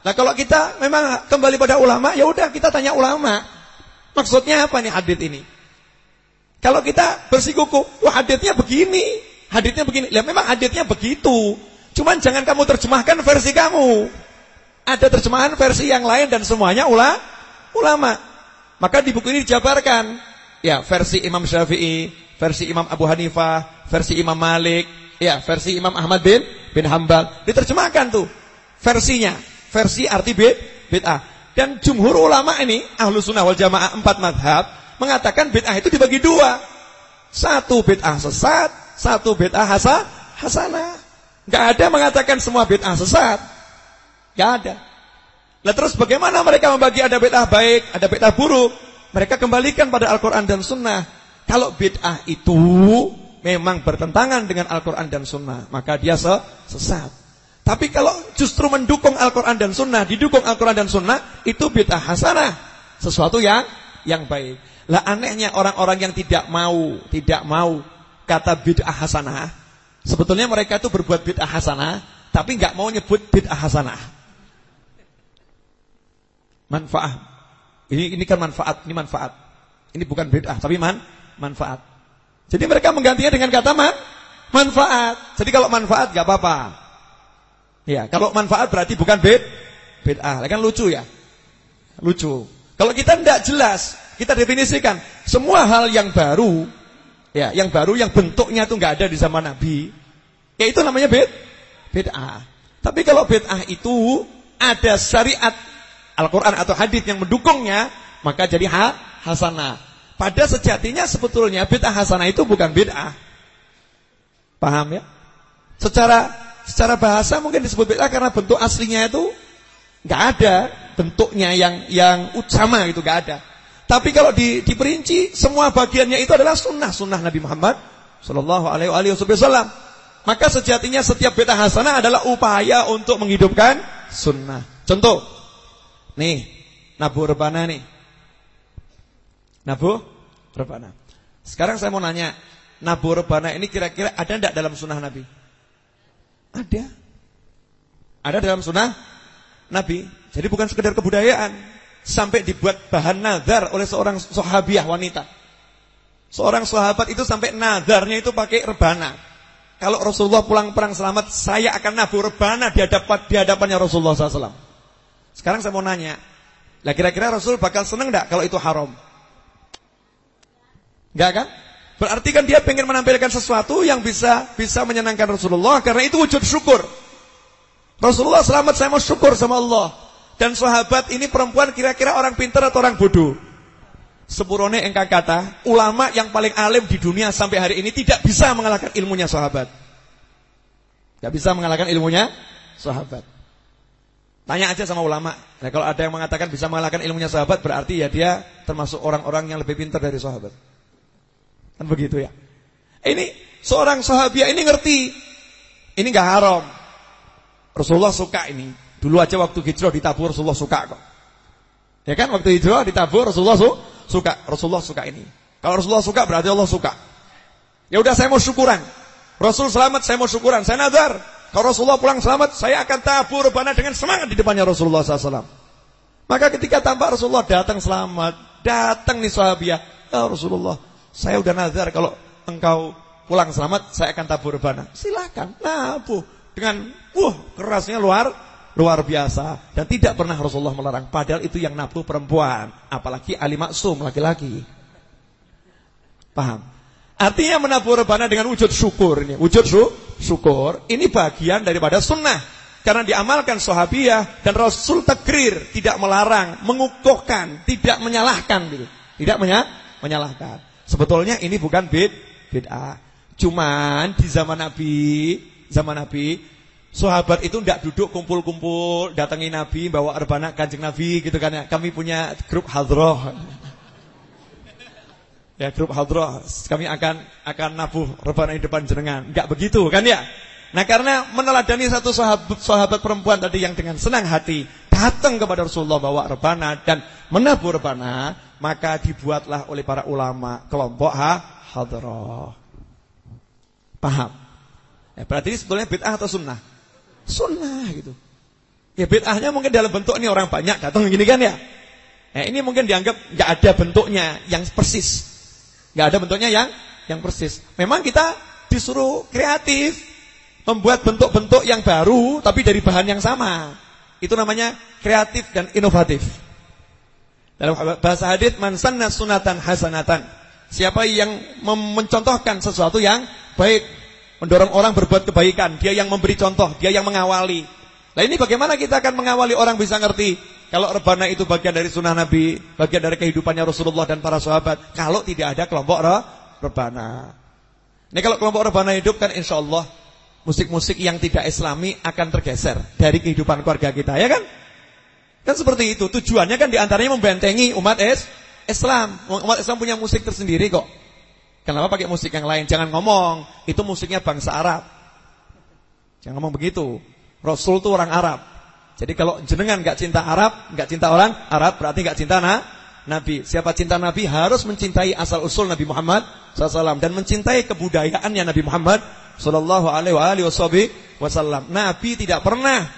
[SPEAKER 2] Nah kalau kita memang kembali pada ulama, ya udah kita tanya ulama. Maksudnya apa nih hadis ini? Kalau kita bersikuku, wah hadisnya begini, hadisnya begini. Ya memang hadisnya begitu. Cuman jangan kamu terjemahkan versi kamu. Ada terjemahan versi yang lain dan semuanya ula, ulama. Maka di buku ini dijabarkan, ya versi Imam Syafi'i, versi Imam Abu Hanifah, versi Imam Malik, ya versi Imam Ahmad bin bin Hambal. Diterjemahkan tuh versinya versi arti bid'ah. Dan jumhur ulama ini, ahlu sunnah wal jamaah empat madhab, mengatakan bid'ah itu dibagi dua. Satu bid'ah sesat, satu bid'ah hasa, hasanah. Gak ada mengatakan semua bid'ah sesat. Gak ada. Nah terus bagaimana mereka membagi ada bid'ah baik, ada bid'ah buruk? Mereka kembalikan pada Al-Quran dan Sunnah. Kalau bid'ah itu memang bertentangan dengan Al-Quran dan Sunnah, maka dia sesat. Tapi kalau justru mendukung Al-Quran dan Sunnah, didukung Al-Quran dan Sunnah, itu bid'ah hasanah. Sesuatu yang yang baik. Lah anehnya orang-orang yang tidak mau, tidak mau kata bid'ah hasanah. Sebetulnya mereka itu berbuat bid'ah hasanah, tapi nggak mau nyebut bid'ah hasanah. Manfaat. Ini ini kan manfaat, ini manfaat. Ini bukan bid'ah, tapi man manfaat. Jadi mereka menggantinya dengan kata man manfaat. Jadi kalau manfaat nggak apa-apa. Ya, kalau manfaat berarti bukan bid bid'ah. Kan lucu ya? Lucu. Kalau kita tidak jelas, kita definisikan semua hal yang baru, ya, yang baru yang bentuknya itu nggak ada di zaman Nabi, ya itu namanya bid bid'ah. Tapi kalau bid'ah itu ada syariat Al-Qur'an atau hadis yang mendukungnya, maka jadi ha hasanah. Pada sejatinya sebetulnya bid'ah hasanah itu bukan bid'ah. Paham ya? Secara Secara bahasa mungkin disebut bid'ah karena bentuk aslinya itu nggak ada bentuknya yang yang utama itu nggak ada. Tapi kalau di, diperinci semua bagiannya itu adalah sunnah sunnah Nabi Muhammad Shallallahu Alaihi Wasallam. Maka sejatinya setiap bid'ah hasanah adalah upaya untuk menghidupkan sunnah. Contoh, nih nabu rebana nih, nabu rebana. Sekarang saya mau nanya, nabu rebana ini kira-kira ada tidak dalam sunnah Nabi? Ada. Ada dalam sunnah Nabi. Jadi bukan sekedar kebudayaan. Sampai dibuat bahan nazar oleh seorang sahabiah wanita. Seorang sahabat itu sampai nazarnya itu pakai rebana. Kalau Rasulullah pulang perang selamat, saya akan nabu rebana di, hadapan, di hadapannya Rasulullah SAW. Sekarang saya mau nanya, lah kira-kira Rasul bakal seneng enggak kalau itu haram? Enggak kan? Berarti kan dia pengen menampilkan sesuatu yang bisa bisa menyenangkan Rasulullah karena itu wujud syukur. Rasulullah selamat saya mau syukur sama Allah. Dan sahabat ini perempuan kira-kira orang pintar atau orang bodoh? Sepurone engkau kata, ulama yang paling alim di dunia sampai hari ini tidak bisa mengalahkan ilmunya sahabat. Tidak bisa mengalahkan ilmunya sahabat. Tanya aja sama ulama. Nah, kalau ada yang mengatakan bisa mengalahkan ilmunya sahabat berarti ya dia termasuk orang-orang yang lebih pintar dari sahabat. Kan begitu ya. Ini seorang sahabiah ini ngerti. Ini nggak haram. Rasulullah suka ini. Dulu aja waktu hijrah ditabur Rasulullah suka kok. Ya kan waktu hijrah ditabur Rasulullah su suka. Rasulullah suka ini. Kalau Rasulullah suka berarti Allah suka. Ya udah saya mau syukuran. Rasul selamat saya mau syukuran. Saya nazar. Kalau Rasulullah pulang selamat, saya akan tabur rebana dengan semangat di depannya Rasulullah SAW. Maka ketika tampak Rasulullah datang selamat, datang nih sahabiah, ya Rasulullah, saya udah nazar kalau engkau pulang selamat, saya akan tabur rebana. Silakan, nabuh dengan, wah kerasnya luar luar biasa dan tidak pernah Rasulullah melarang. Padahal itu yang nabuh perempuan, apalagi ali maksum laki-laki. Paham? Artinya menabur rebana dengan wujud syukur ini. Wujud su syukur. Ini bagian daripada sunnah. Karena diamalkan sahabiah dan Rasul tegrir. Tidak melarang, mengukuhkan, tidak menyalahkan. Gitu. Tidak menya menyalahkan. Sebetulnya ini bukan bid bid'ah. Cuman di zaman Nabi, zaman Nabi, sahabat itu tidak duduk kumpul-kumpul, datangi Nabi, bawa rebana kanjeng Nabi gitu kan ya. Kami punya grup hadroh ya grup hadroh kami akan akan nabuh rebana di depan jenengan. Enggak begitu kan ya? Nah karena meneladani satu sahabat, sahabat perempuan tadi yang dengan senang hati datang kepada Rasulullah bawa rebana dan menabuh rebana, maka dibuatlah oleh para ulama kelompok ha hadroh. Paham? Ya, berarti ini sebetulnya bid'ah atau sunnah? Sunnah gitu. Ya bid'ahnya mungkin dalam bentuk ini orang banyak datang gini kan ya? Ya ini mungkin dianggap nggak ada bentuknya yang persis. Gak ada bentuknya yang yang persis. Memang kita disuruh kreatif, membuat bentuk-bentuk yang baru tapi dari bahan yang sama. Itu namanya kreatif dan inovatif. Dalam bahasa hadis man sanna sunatan hasanatan. Siapa yang mencontohkan sesuatu yang baik, mendorong orang berbuat kebaikan, dia yang memberi contoh, dia yang mengawali. Nah ini bagaimana kita akan mengawali orang bisa ngerti kalau rebana itu bagian dari sunnah Nabi, bagian dari kehidupannya Rasulullah dan para sahabat. Kalau tidak ada kelompok rebana. Ini kalau kelompok rebana hidup kan insya Allah musik-musik yang tidak islami akan tergeser dari kehidupan keluarga kita, ya kan? Kan seperti itu. Tujuannya kan di antaranya membentengi umat es Islam. Umat Islam punya musik tersendiri kok. Kenapa pakai musik yang lain? Jangan ngomong, itu musiknya bangsa Arab. Jangan ngomong begitu. Rasul itu orang Arab. Jadi kalau jenengan nggak cinta Arab, nggak cinta orang Arab, berarti nggak cinta na, Nabi. Siapa cinta Nabi harus mencintai asal usul Nabi Muhammad SAW dan mencintai kebudayaannya Nabi Muhammad Wasallam. Nabi tidak pernah,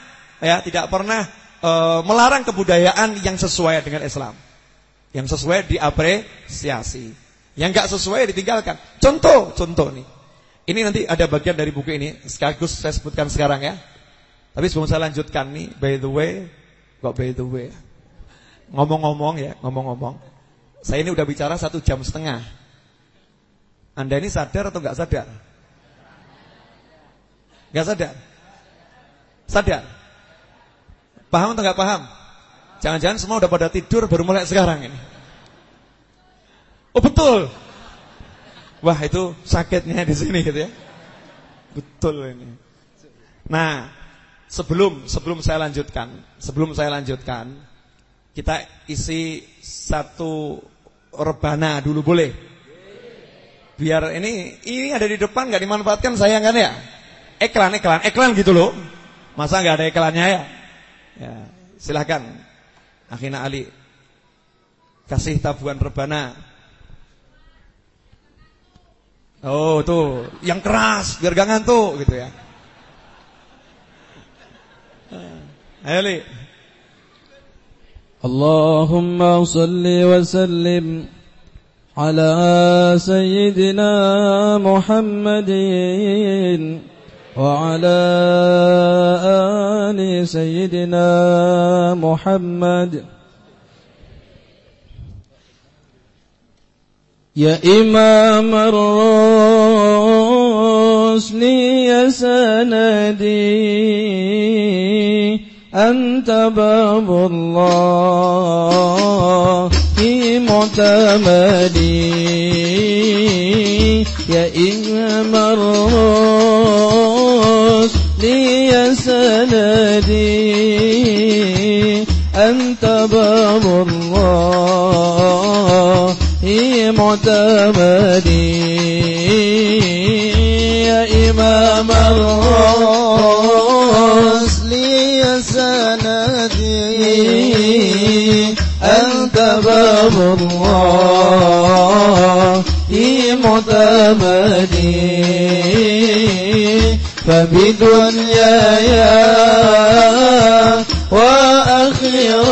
[SPEAKER 2] ya tidak pernah uh, melarang kebudayaan yang sesuai dengan Islam, yang sesuai diapresiasi, yang nggak sesuai ditinggalkan. Contoh, contoh nih. Ini nanti ada bagian dari buku ini, sekaligus saya sebutkan sekarang ya. Tapi sebelum saya lanjutkan nih, by the way, kok by the way? Ngomong-ngomong ya, ngomong-ngomong. Saya ini udah bicara satu jam setengah. Anda ini sadar atau nggak sadar? Nggak sadar? Sadar? Paham atau nggak paham? Jangan-jangan semua udah pada tidur baru mulai sekarang ini. Oh betul. Wah itu sakitnya di sini gitu ya. Betul ini. Nah, Sebelum sebelum saya lanjutkan, sebelum saya lanjutkan, kita isi satu rebana dulu boleh? Biar ini ini ada di depan nggak dimanfaatkan sayang kan ya? Iklan, iklan, iklan gitu loh. Masa nggak ada iklannya ya? Ya, silahkan Akhina Ali Kasih tabuhan rebana Oh tuh Yang keras biar gak ngantuk gitu ya.
[SPEAKER 1] Ayo Ali. Allahumma salli wa sallim Ala Sayyidina Muhammadin. وعلى آل سيدنا محمد. يا إمام الرسل يا سندي أنت باب الله في معتمدي يا إمام الرسل لي سندي. أنت باب الله معتمدي. يا إمام الرسل يا سندي. أنت باب الله معتمدي. فبدنياي وآخرتي.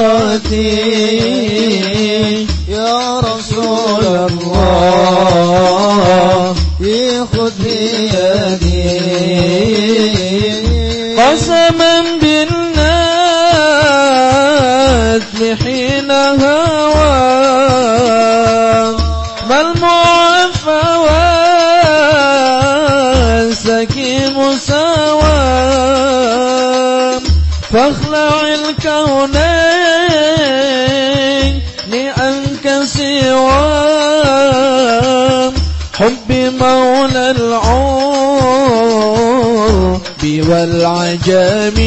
[SPEAKER 1] والعجم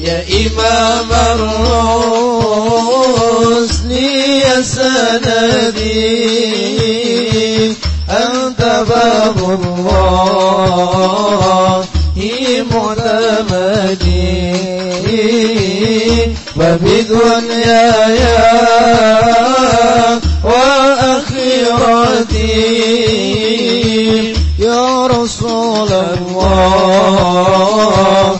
[SPEAKER 1] يا إمام الرسل يا سندي أنت باب الله معتمدي وبدنياي وأخيرتي. Oh.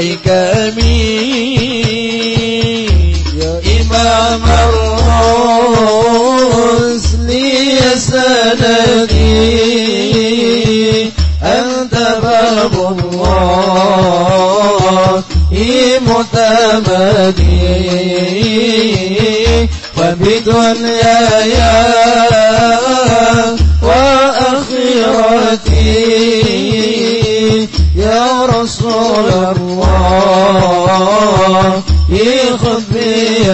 [SPEAKER 1] والحكم يا إمام الرسل يا سندي أنت باب الله معتمدي وبدنياي وأخيرتي يا رسول الله. الله. يخفي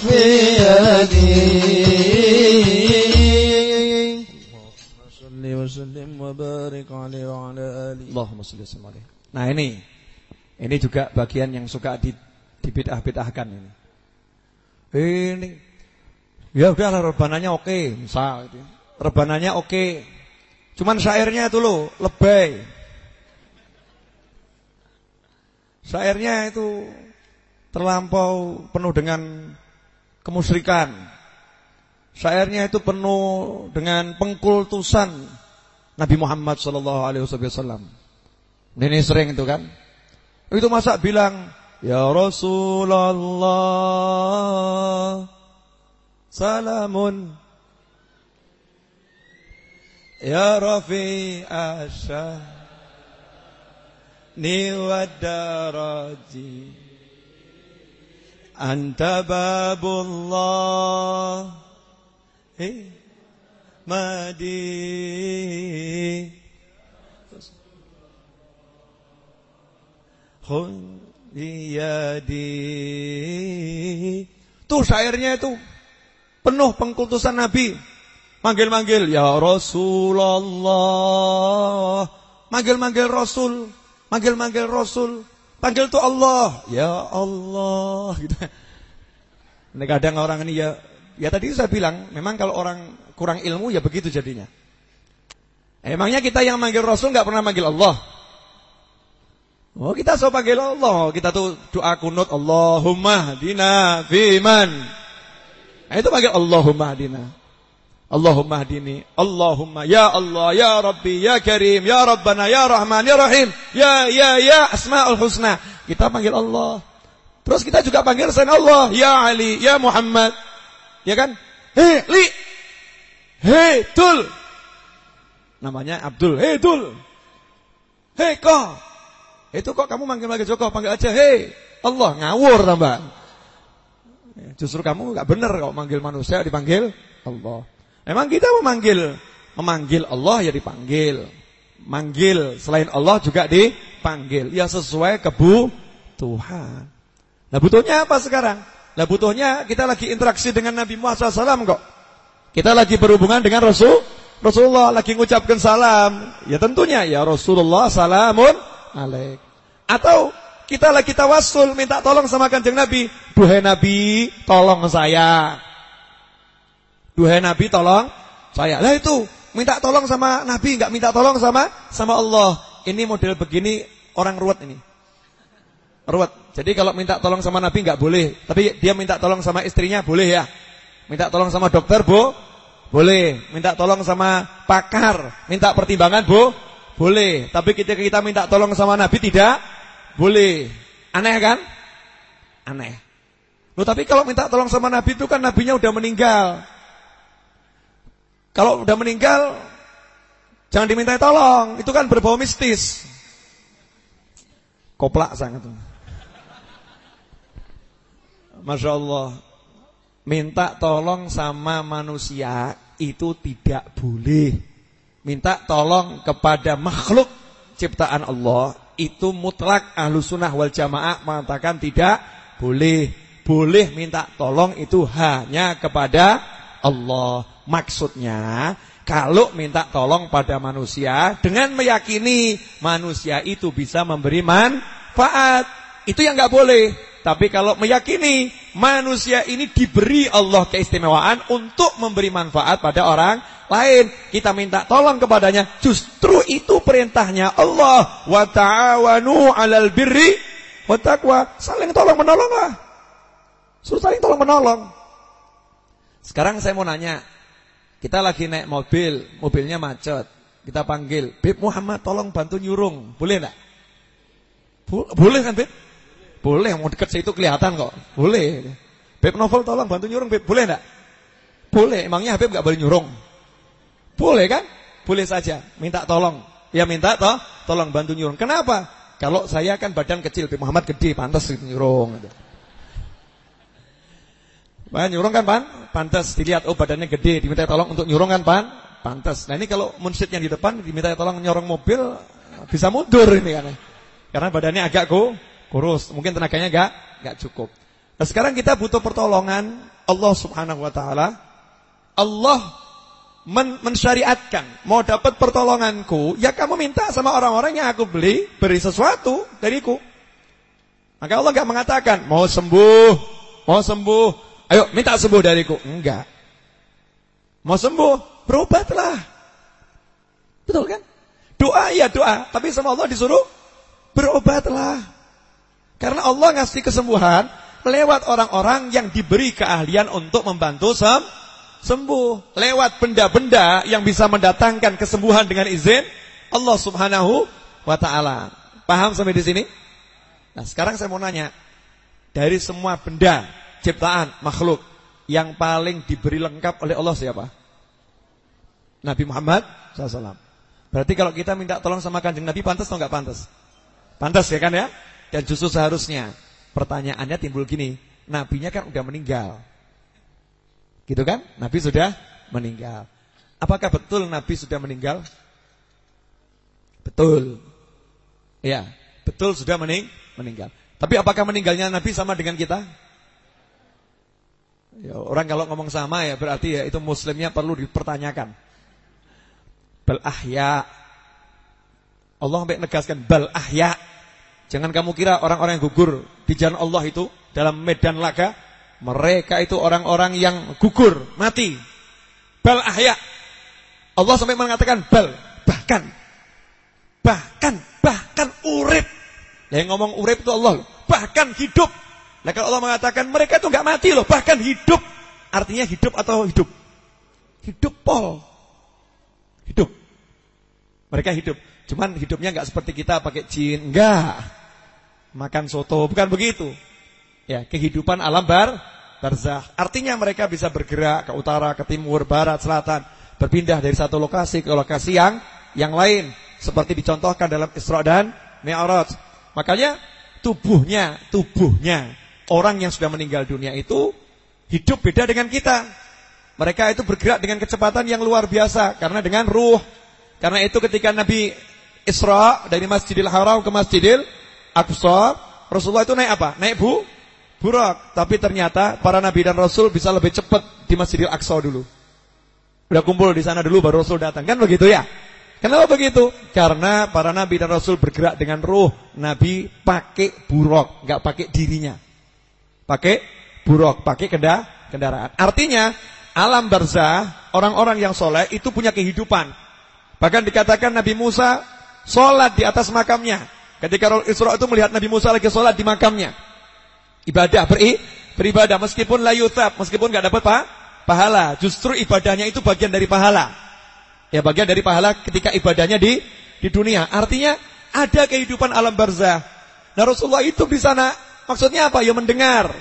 [SPEAKER 1] بيدي صل وسلم وبارك عليه وعلى آله
[SPEAKER 2] Allahumma salli wa sallim Nah ini Ini juga bagian yang suka di, dibidah-bidahkan ini Ini Ya udah rebananya oke Misal gitu. Rebananya oke Cuman syairnya itu loh Lebay Syairnya itu Terlampau penuh dengan Kemusrikan Syairnya itu penuh dengan pengkultusan Nabi Muhammad sallallahu alaihi wasallam. Ini sering itu kan. Itu masa bilang, "Ya Rasulullah, salamun Ya Rafi Asya Ni Anta babullah Eh Madi di Tuh syairnya itu. Penuh pengkultusan Nabi. Manggil-manggil Ya Rasulullah. Manggil-manggil Rasul. Manggil-manggil Rasul Panggil tuh Allah. Ya Allah gitu. Ini kadang orang ini ya Ya tadi saya bilang Memang kalau orang kurang ilmu ya begitu jadinya. Emangnya kita yang manggil Rasul nggak pernah manggil Allah? Oh kita so panggil Allah. Kita tuh doa kunut Allahumma dina fiman. Nah, Itu panggil Allahumma dina Allahumma dini Allahumma ya Allah ya Rabbi ya Karim ya Rabbana ya Rahman ya Rahim. Ya ya ya Asma'ul Husna. Kita panggil Allah. Terus kita juga panggil selain Allah. Ya Ali ya Muhammad. Ya kan? Hei Li. Hei Tul. Namanya Abdul. Hei Tul. Hei Ko. Itu kok kamu manggil-manggil Joko, panggil aja, hei Allah, ngawur tambah. Justru kamu nggak benar kalau manggil manusia dipanggil Allah. Emang kita memanggil, memanggil Allah ya dipanggil. Manggil selain Allah juga dipanggil. Ya sesuai kebu Tuhan. Nah butuhnya apa sekarang? Nah butuhnya kita lagi interaksi dengan Nabi Muhammad SAW kok. Kita lagi berhubungan dengan Rasul Rasulullah lagi mengucapkan salam. Ya tentunya ya Rasulullah salamun alaik. Atau kita lagi tawasul minta tolong sama Kanjeng Nabi, "Duhai Nabi, tolong saya." Duhai Nabi, tolong saya. Lah itu, minta tolong sama Nabi, enggak minta tolong sama sama Allah. Ini model begini orang ruwet ini. Ruwet. Jadi kalau minta tolong sama Nabi enggak boleh, tapi dia minta tolong sama istrinya boleh ya. Minta tolong sama dokter, Bu? Boleh. Minta tolong sama pakar, minta pertimbangan, Bu? Boleh, tapi ketika kita minta tolong sama Nabi tidak boleh. Aneh kan? Aneh. Loh, tapi kalau minta tolong sama Nabi itu kan nabinya udah meninggal. Kalau udah meninggal jangan diminta tolong, itu kan berbau mistis. Koplak sangat. Masya Allah Minta tolong sama manusia Itu tidak boleh minta tolong kepada makhluk ciptaan Allah itu mutlak ahlu sunnah wal jamaah mengatakan tidak boleh boleh minta tolong itu hanya kepada Allah maksudnya kalau minta tolong pada manusia dengan meyakini manusia itu bisa memberi manfaat itu yang nggak boleh tapi kalau meyakini manusia ini diberi Allah keistimewaan untuk memberi manfaat pada orang lain, kita minta tolong kepadanya, justru itu perintahnya Allah. Wa ta'awanu 'alal birri wa taqwa. Saling tolong menolong lah. Suruh saling tolong menolong. Sekarang saya mau nanya, kita lagi naik mobil, mobilnya macet. Kita panggil, "Bib Muhammad, tolong bantu nyurung." Boleh enggak? Boleh kan, Bib? Boleh, mau dekat situ kelihatan kok. Boleh. Beb Novel tolong bantu nyurung, Beb. Boleh enggak? Boleh. Emangnya Habib enggak boleh nyurung? Boleh kan? Boleh saja. Minta tolong. Ya minta toh, tolong bantu nyurung. Kenapa? Kalau saya kan badan kecil, Beb Muhammad gede, pantas nyurung. Pan nyurung kan pan? Pantas dilihat oh badannya gede, diminta tolong untuk nyurung kan pan? Pantas. Nah ini kalau munsyid yang di depan diminta tolong nyorong mobil bisa mundur ini kan. Karena badannya agak ku kurus, mungkin tenaganya enggak enggak cukup. Nah, sekarang kita butuh pertolongan Allah Subhanahu wa taala. Allah men mensyariatkan, mau dapat pertolonganku, ya kamu minta sama orang-orang yang aku beli, beri sesuatu dariku. Maka Allah enggak mengatakan, mau sembuh, mau sembuh, ayo minta sembuh dariku. Enggak. Mau sembuh, berobatlah. Betul kan? Doa ya doa, tapi sama Allah disuruh berobatlah. Karena Allah ngasih kesembuhan lewat orang-orang yang diberi keahlian untuk membantu sem sembuh. Lewat benda-benda yang bisa mendatangkan kesembuhan dengan izin Allah subhanahu wa ta'ala. Paham sampai di sini? Nah sekarang saya mau nanya. Dari semua benda, ciptaan, makhluk. Yang paling diberi lengkap oleh Allah siapa? Nabi Muhammad SAW. Berarti kalau kita minta tolong sama kanjeng Nabi pantas atau enggak pantas? Pantas ya kan ya? Dan justru seharusnya pertanyaannya timbul gini, nabinya kan udah meninggal. Gitu kan? Nabi sudah meninggal. Apakah betul nabi sudah meninggal? Betul. Ya, betul sudah mening meninggal. Tapi apakah meninggalnya Nabi sama dengan kita? Ya, orang kalau ngomong sama ya berarti ya itu muslimnya perlu dipertanyakan. Bal ahya. Allah sampai negaskan bal ahya. Jangan kamu kira orang-orang yang gugur di jalan Allah itu dalam medan laga, mereka itu orang-orang yang gugur, mati. Bal ahya. Allah sampai mengatakan bal, bahkan bahkan bahkan urip. Yang ngomong urip itu Allah, bahkan hidup. Nah kalau Allah mengatakan mereka itu nggak mati loh, bahkan hidup. Artinya hidup atau hidup? Hidup pol. Hidup. Mereka hidup. Cuman hidupnya nggak seperti kita pakai jin, enggak. Makan soto, bukan begitu. Ya, kehidupan alam bar barzah. Artinya mereka bisa bergerak ke utara, ke timur, barat, selatan, berpindah dari satu lokasi ke lokasi yang yang lain, seperti dicontohkan dalam Isra dan Mi'raj. Makanya tubuhnya, tubuhnya orang yang sudah meninggal dunia itu hidup beda dengan kita. Mereka itu bergerak dengan kecepatan yang luar biasa karena dengan ruh. Karena itu ketika Nabi Isra dari Masjidil Haram ke Masjidil Aqsa, Rasulullah itu naik apa? Naik bu burak. Tapi ternyata para nabi dan rasul bisa lebih cepat di Masjidil Aqsa dulu. Udah kumpul di sana dulu baru Rasul datang. Kan begitu ya? Kenapa begitu? Karena para nabi dan rasul bergerak dengan ruh. Nabi pakai buruk, nggak pakai dirinya. Pakai buruk, pakai kenda, kendaraan. Artinya, alam barzah, orang-orang yang soleh itu punya kehidupan. Bahkan dikatakan Nabi Musa sholat di atas makamnya. Ketika Rasul Isra itu melihat Nabi Musa lagi sholat di makamnya. Ibadah, beri, beribadah. Meskipun la yutab, meskipun gak dapat pak, pahala. Justru ibadahnya itu bagian dari pahala. Ya bagian dari pahala ketika ibadahnya di di dunia. Artinya ada kehidupan alam barzah. Nah Rasulullah itu di sana Maksudnya apa? Ya mendengar.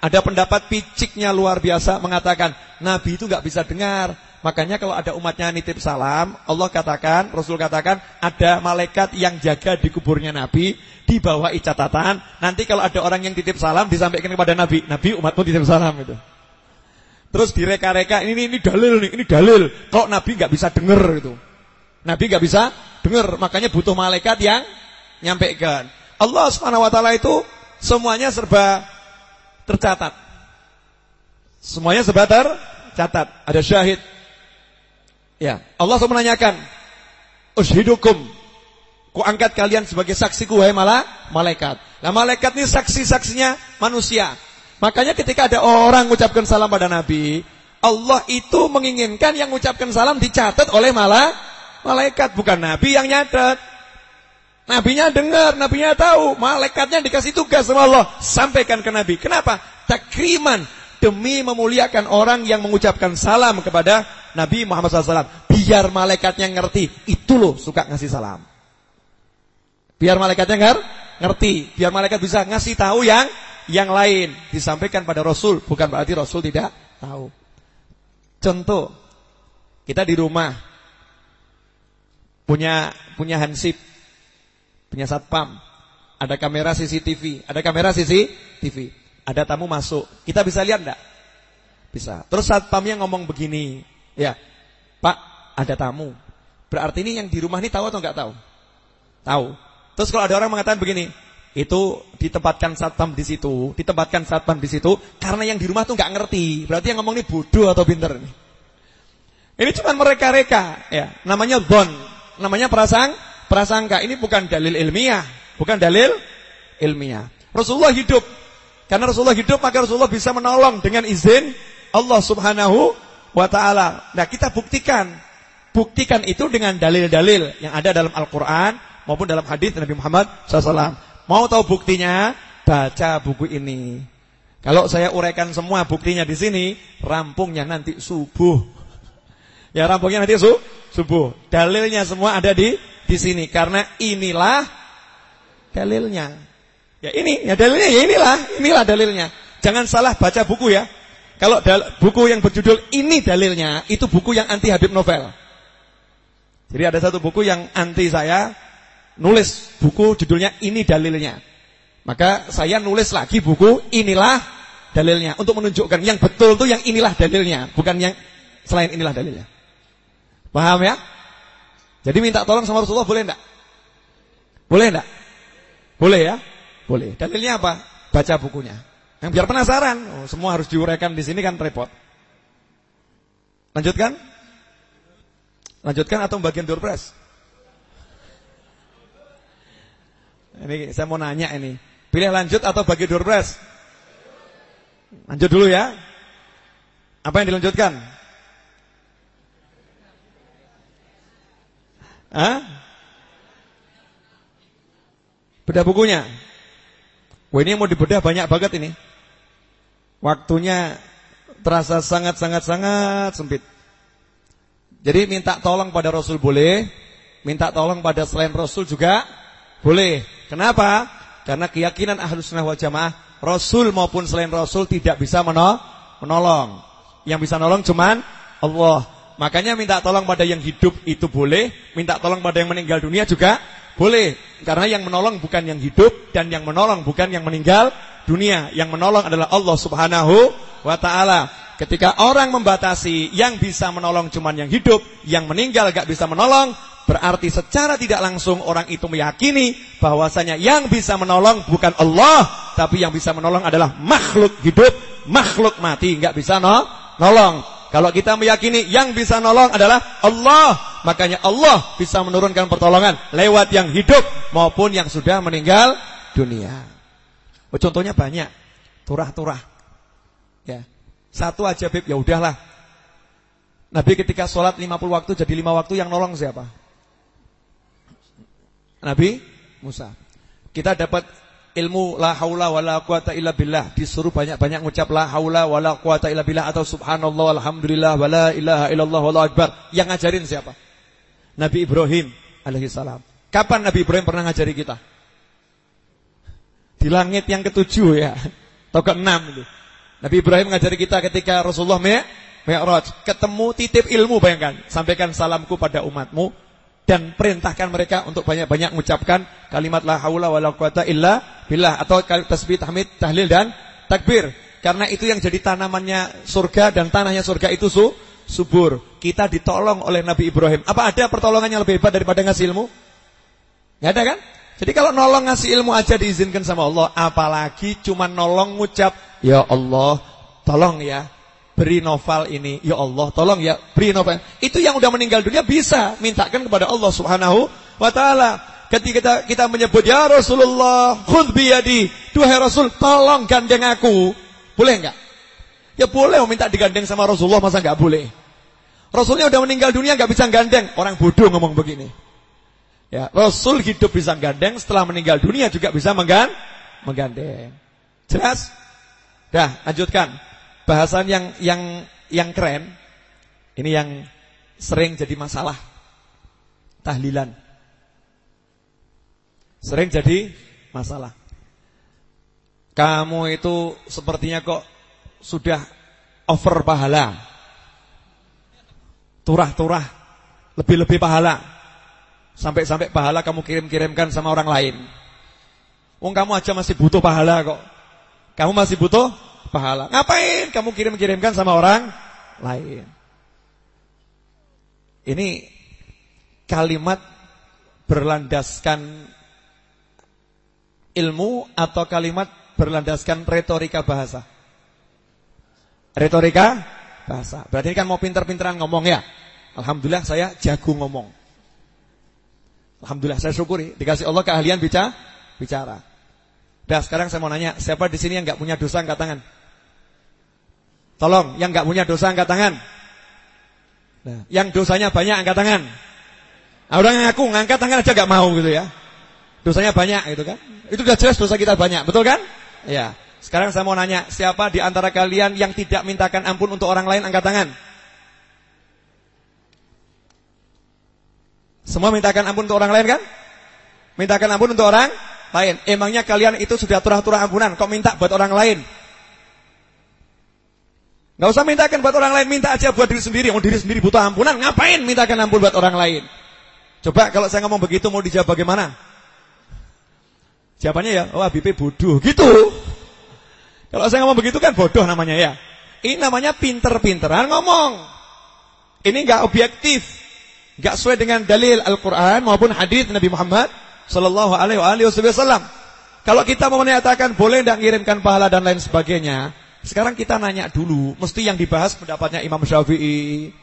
[SPEAKER 2] Ada pendapat piciknya luar biasa mengatakan Nabi itu nggak bisa dengar. Makanya kalau ada umatnya nitip salam, Allah katakan, Rasul katakan ada malaikat yang jaga di kuburnya Nabi, bawah catatan. Nanti kalau ada orang yang titip salam disampaikan kepada Nabi, Nabi umatmu titip salam itu. Terus direka-reka ini ini dalil nih, ini dalil. Kalau Nabi nggak bisa dengar itu. Nabi nggak bisa dengar, makanya butuh malaikat yang nyampaikan. Allah Subhanahu wa taala itu semuanya serba tercatat. Semuanya serba tercatat. Ada syahid. Ya, Allah SWT menanyakan, "Ushidukum, ku angkat kalian sebagai saksiku wahai malah malaikat." Nah, malaikat ini saksi-saksinya manusia. Makanya ketika ada orang mengucapkan salam pada Nabi, Allah itu menginginkan yang mengucapkan salam dicatat oleh malah malaikat, bukan Nabi yang nyatat. Nabinya dengar, nabinya tahu, malaikatnya dikasih tugas sama Allah, sampaikan ke nabi. Kenapa? Takriman demi memuliakan orang yang mengucapkan salam kepada Nabi Muhammad SAW. Biar malaikatnya ngerti, itu loh suka ngasih salam. Biar malaikatnya ngar, ngerti, biar malaikat bisa ngasih tahu yang yang lain disampaikan pada Rasul, bukan berarti Rasul tidak tahu. Contoh, kita di rumah punya punya hansip punya satpam, ada kamera CCTV, ada kamera CCTV, ada tamu masuk, kita bisa lihat enggak? Bisa. Terus satpamnya ngomong begini, ya, Pak, ada tamu. Berarti ini yang di rumah ini tahu atau enggak tahu? Tahu. Terus kalau ada orang mengatakan begini, itu ditempatkan satpam di situ, ditempatkan satpam di situ karena yang di rumah tuh nggak ngerti. Berarti yang ngomong ini bodoh atau pinter nih. Ini cuma mereka-reka, ya. Namanya don, namanya perasaan prasangka ini bukan dalil ilmiah, bukan dalil ilmiah. Rasulullah hidup. Karena Rasulullah hidup maka Rasulullah bisa menolong dengan izin Allah Subhanahu wa taala. Nah, kita buktikan. Buktikan itu dengan dalil-dalil yang ada dalam Al-Qur'an maupun dalam hadis Nabi Muhammad SAW. Mau tahu buktinya? Baca buku ini. Kalau saya uraikan semua buktinya di sini, rampungnya nanti subuh. Ya rampungnya nanti su subuh. Dalilnya semua ada di di sini karena inilah dalilnya. Ya ini, ya dalilnya ya inilah, inilah dalilnya. Jangan salah baca buku ya. Kalau buku yang berjudul ini dalilnya, itu buku yang anti Habib Novel. Jadi ada satu buku yang anti saya nulis buku judulnya ini dalilnya. Maka saya nulis lagi buku inilah dalilnya untuk menunjukkan yang betul itu yang inilah dalilnya, bukan yang selain inilah dalilnya. Paham ya? Jadi minta tolong sama Rasulullah boleh enggak? Boleh enggak? Boleh ya? Boleh. Dalilnya apa? Baca bukunya. Yang biar penasaran. Oh, semua harus diuraikan di sini kan repot. Lanjutkan? Lanjutkan atau bagian door press? Ini saya mau nanya ini. Pilih lanjut atau bagi door press? Lanjut dulu ya. Apa yang dilanjutkan? Hah? Bedah bukunya. Wah ini mau dibedah banyak banget ini. Waktunya terasa sangat-sangat-sangat sempit. Jadi minta tolong pada Rasul boleh, minta tolong pada selain Rasul juga boleh. Kenapa? Karena keyakinan ahlus sunnah wal jamaah, Rasul maupun selain Rasul tidak bisa menolong. Yang bisa nolong cuman Allah. Makanya minta tolong pada yang hidup itu boleh, minta tolong pada yang meninggal dunia juga boleh. Karena yang menolong bukan yang hidup dan yang menolong bukan yang meninggal dunia. Yang menolong adalah Allah Subhanahu wa taala. Ketika orang membatasi yang bisa menolong cuman yang hidup, yang meninggal gak bisa menolong, berarti secara tidak langsung orang itu meyakini bahwasanya yang bisa menolong bukan Allah, tapi yang bisa menolong adalah makhluk hidup, makhluk mati, gak bisa no, nolong. Kalau kita meyakini yang bisa nolong adalah Allah, makanya Allah bisa menurunkan pertolongan lewat yang hidup maupun yang sudah meninggal dunia. Oh, contohnya banyak. Turah-turah. Ya. Satu aja Bib, ya udahlah. Nabi ketika sholat 50 waktu jadi 5 waktu yang nolong siapa? Nabi Musa. Kita dapat ilmu la haula wala quwata illa billah. Disuruh banyak-banyak ngucap la haula wala quwata illa billah atau subhanallah alhamdulillah wala ilaha illallah wallahu akbar. Yang ngajarin siapa? Nabi Ibrahim alaihi salam. Kapan Nabi Ibrahim pernah ngajari kita? Di langit yang ketujuh ya. Atau keenam itu. Nabi Ibrahim ngajari kita ketika Rasulullah Mi'raj. Ketemu titip ilmu bayangkan. Sampaikan salamku pada umatmu dan perintahkan mereka untuk banyak-banyak mengucapkan kalimat la haula wala quwata illa billah atau kalimat tasbih, tahmid, tahlil dan takbir. Karena itu yang jadi tanamannya surga dan tanahnya surga itu su subur. Kita ditolong oleh Nabi Ibrahim. Apa ada pertolongan yang lebih hebat daripada ngasih ilmu? Enggak ada kan? Jadi kalau nolong ngasih ilmu aja diizinkan sama Allah, apalagi cuma nolong ngucap, "Ya Allah, tolong ya beri novel ini, ya Allah, tolong ya, beri novel. Itu yang udah meninggal dunia bisa mintakan kepada Allah Subhanahu wa taala. Ketika kita, kita menyebut ya Rasulullah, khudh biyadi, duhai Rasul, tolong gandeng aku. Boleh enggak? Ya boleh minta digandeng sama Rasulullah, masa enggak boleh? Rasulnya udah meninggal dunia enggak bisa gandeng. Orang bodoh ngomong begini. Ya, Rasul hidup bisa gandeng, setelah meninggal dunia juga bisa menggan menggandeng. Jelas? Dah, lanjutkan bahasan yang yang yang keren. Ini yang sering jadi masalah. Tahlilan. Sering jadi masalah. Kamu itu sepertinya kok sudah over pahala. Turah-turah, lebih-lebih pahala. Sampai-sampai pahala kamu kirim-kirimkan sama orang lain. Wong kamu aja masih butuh pahala kok. Kamu masih butuh pahala. Ngapain kamu kirim-kirimkan sama orang lain? Ini kalimat berlandaskan ilmu atau kalimat berlandaskan retorika bahasa? Retorika bahasa. Berarti kan mau pinter-pinteran ngomong ya. Alhamdulillah saya jago ngomong. Alhamdulillah saya syukuri dikasih Allah keahlian bicara. Bicara. Dah sekarang saya mau nanya, siapa di sini yang nggak punya dosa angkat tangan? Tolong, yang nggak punya dosa angkat tangan. Nah, yang dosanya banyak angkat tangan. Nah, orang ngaku ngangkat tangan aja nggak mau gitu ya. Dosanya banyak gitu kan. Itu sudah jelas dosa kita banyak, betul kan? Ya. Sekarang saya mau nanya, siapa di antara kalian yang tidak mintakan ampun untuk orang lain angkat tangan? Semua mintakan ampun untuk orang lain kan? Mintakan ampun untuk orang lain. Emangnya kalian itu sudah turah-turah ampunan, kok minta buat orang lain? Gak usah mintakan buat orang lain, minta aja buat diri sendiri. Mau diri sendiri butuh ampunan, ngapain mintakan ampun buat orang lain? Coba kalau saya ngomong begitu mau dijawab bagaimana? Jawabannya ya, oh Habib bodoh, gitu. Kalau saya ngomong begitu kan bodoh namanya ya. Ini namanya pinter-pinteran ngomong. Ini gak objektif. Gak sesuai dengan dalil Al-Quran maupun hadis Nabi Muhammad Sallallahu alaihi wasallam. Kalau kita mau menyatakan boleh tidak ngirimkan pahala dan lain sebagainya, sekarang kita nanya dulu, mesti yang dibahas pendapatnya Imam Syafi'i.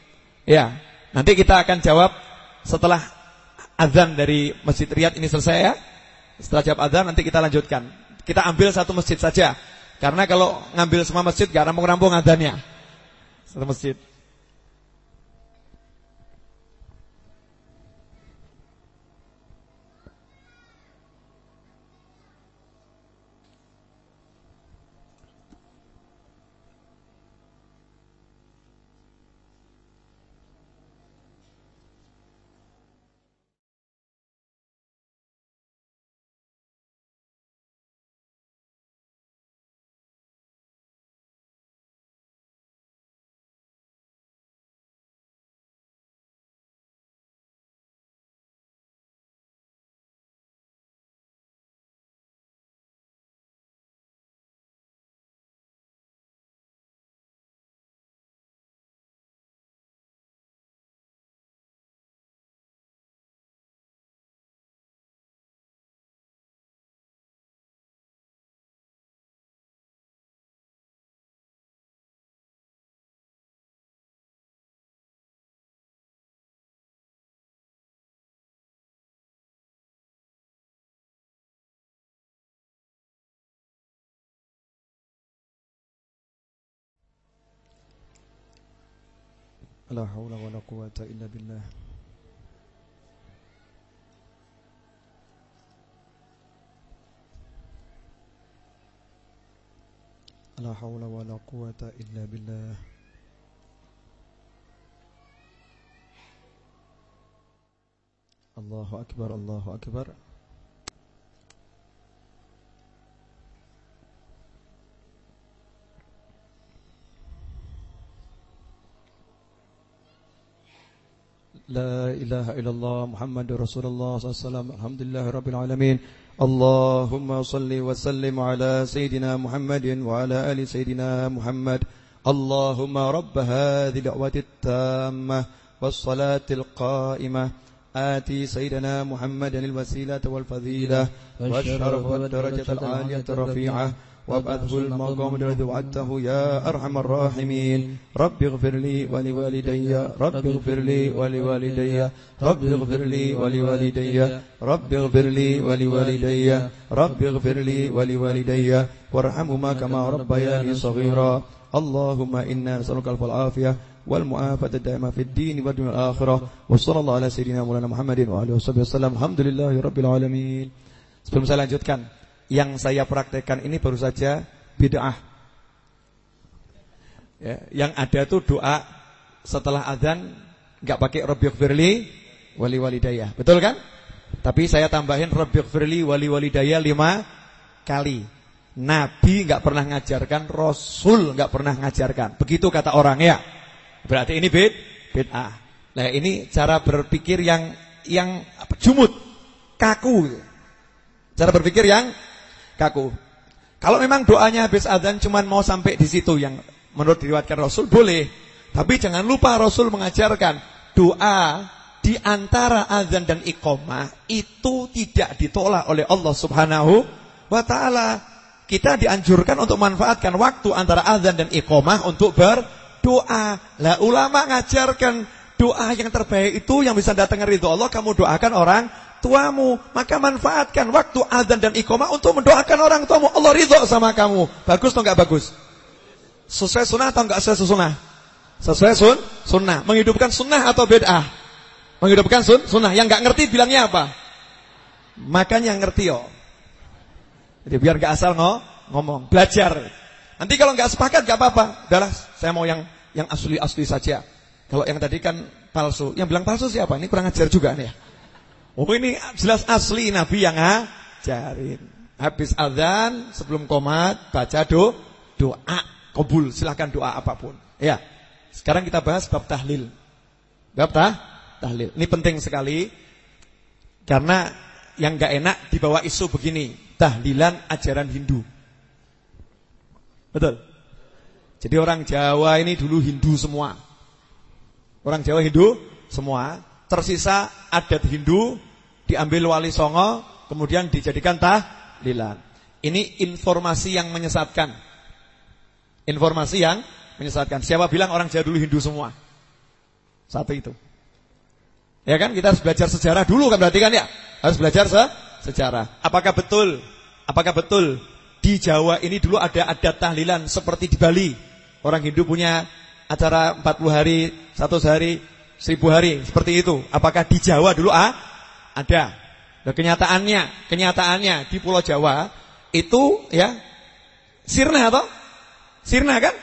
[SPEAKER 2] Ya, nanti kita akan jawab setelah azan dari Masjid Riyad ini selesai ya. Setelah jawab azan nanti kita lanjutkan. Kita ambil satu masjid saja. Karena kalau ngambil semua masjid gak rampung-rampung azannya. Satu masjid. لا حول ولا قوة إلا بالله. لا حول ولا قوة إلا بالله. الله أكبر الله أكبر. لا إله إلا الله محمد رسول الله صلى الله عليه وسلم. الحمد لله رب العالمين. اللهم صل وسلم على سيدنا محمد وعلى آل سيدنا محمد. اللهم رب هذه الدعوة التامة والصلاة القائمة. آتي سيدنا محمد الوسيلة والفضيلة والشرف والدرجة العالية الرفيعة. وابعثه المقام الذي وعدته يا أرحم الراحمين. رب اغفر لي ولوالدي رب اغفر لي ولوالدي رب اغفر لي ولوالدي رب اغفر لي ولوالدي رب اغفر لي ولوالدي. وارحمهما كما ربياني صغيرا. اللهم إنا نسألك الف العافية والمعافاة الدائمة في الدين والدنيا الآخرة وصلى الله على سيدنا مولانا محمد وآله وصحبه وسلم. الحمد لله رب العالمين. Sebelum saya lanjutkan yang saya praktekkan ini baru saja bid'ah. Ya, yang ada tuh doa setelah adzan nggak pakai Rabbighfirli wali walidayah. Betul kan? Tapi saya tambahin Rabbighfirli wali walidayah lima kali. Nabi nggak pernah ngajarkan, Rasul nggak pernah ngajarkan. Begitu kata orang ya. Berarti ini bid bid'ah. Nah, ini cara berpikir yang yang apa, jumut, kaku. Cara berpikir yang kaku. Kalau memang doanya habis adzan cuma mau sampai di situ yang menurut diriwayatkan Rasul boleh. Tapi jangan lupa Rasul mengajarkan doa di antara azan dan iqamah itu tidak ditolak oleh Allah Subhanahu wa taala. Kita dianjurkan untuk manfaatkan waktu antara azan dan iqamah untuk berdoa. Lah ulama ngajarkan doa yang terbaik itu yang bisa datang ridho Allah kamu doakan orang tuamu. Maka manfaatkan waktu azan dan iqamah untuk mendoakan orang tuamu. Allah ridho sama kamu. Bagus atau enggak bagus? Sesuai sunnah atau enggak sesuai sunnah? Sesuai sun, sunnah. Menghidupkan sunnah atau bid'ah? Menghidupkan sun, sunnah. Yang enggak ngerti bilangnya apa? Makanya ngerti yo. Jadi biar enggak asal ngo, ngomong, belajar. Nanti kalau enggak sepakat enggak apa-apa. Udahlah, saya mau yang yang asli-asli saja. Kalau yang tadi kan palsu. Yang bilang palsu siapa? Ini kurang ajar juga nih ya. Oh ini jelas asli Nabi yang ngajarin. Habis azan sebelum komat baca do, doa kabul. Silahkan doa apa pun. Ya. Sekarang kita bahas bab tahlil. Bab tah, tahlil. Ini penting sekali karena yang gak enak dibawa isu begini, tahlilan ajaran Hindu. Betul. Jadi orang Jawa ini dulu Hindu semua. Orang Jawa Hindu semua Tersisa adat Hindu diambil wali songo kemudian dijadikan tahlilan. Ini informasi yang menyesatkan. Informasi yang menyesatkan. Siapa bilang orang dulu Hindu semua? Satu itu. Ya kan kita harus belajar sejarah dulu kan berarti kan ya? Harus belajar se sejarah. Apakah betul? Apakah betul di Jawa ini dulu ada adat tahlilan seperti di Bali? Orang Hindu punya acara 40 hari, satu hari, seribu hari seperti itu. Apakah di Jawa dulu ah? Ada. Nah, kenyataannya, kenyataannya di Pulau Jawa itu ya sirna atau sirna kan?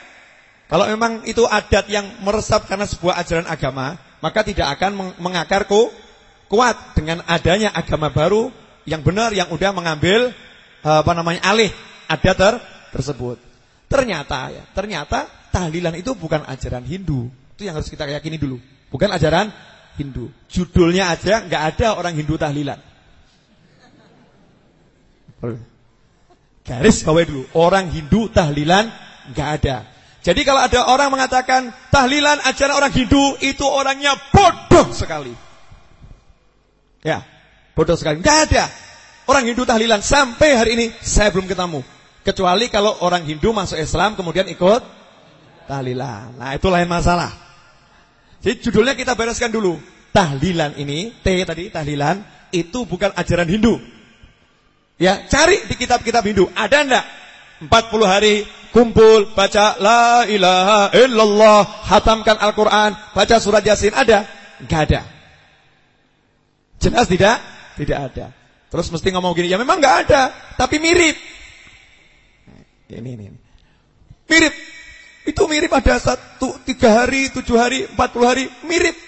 [SPEAKER 2] Kalau memang itu adat yang meresap karena sebuah ajaran agama, maka tidak akan mengakar kuat dengan adanya agama baru yang benar yang udah mengambil apa namanya alih adat ter tersebut. Ternyata ya, ternyata tahlilan itu bukan ajaran Hindu. Itu yang harus kita yakini dulu. Bukan ajaran Hindu. Judulnya aja nggak ada orang Hindu tahlilan. Garis bawah dulu. Orang Hindu tahlilan nggak ada. Jadi kalau ada orang mengatakan tahlilan ajaran orang Hindu itu orangnya bodoh sekali. Ya, bodoh sekali. Nggak ada orang Hindu tahlilan sampai hari ini saya belum ketemu. Kecuali kalau orang Hindu masuk Islam kemudian ikut tahlilan. Nah, itu lain masalah. Jadi judulnya kita bereskan dulu. Tahlilan ini, T tadi tahlilan itu bukan ajaran Hindu. Ya, cari di kitab-kitab Hindu. Ada enggak? 40 hari kumpul baca la ilaha illallah, hatamkan Al-Qur'an, baca surat Yasin ada? Enggak ada. Jelas tidak? Tidak ada. Terus mesti ngomong gini, ya memang enggak ada, tapi mirip. Ini ini. Mirip. Itu mirip ada satu, tiga hari, tujuh hari, empat puluh hari, mirip.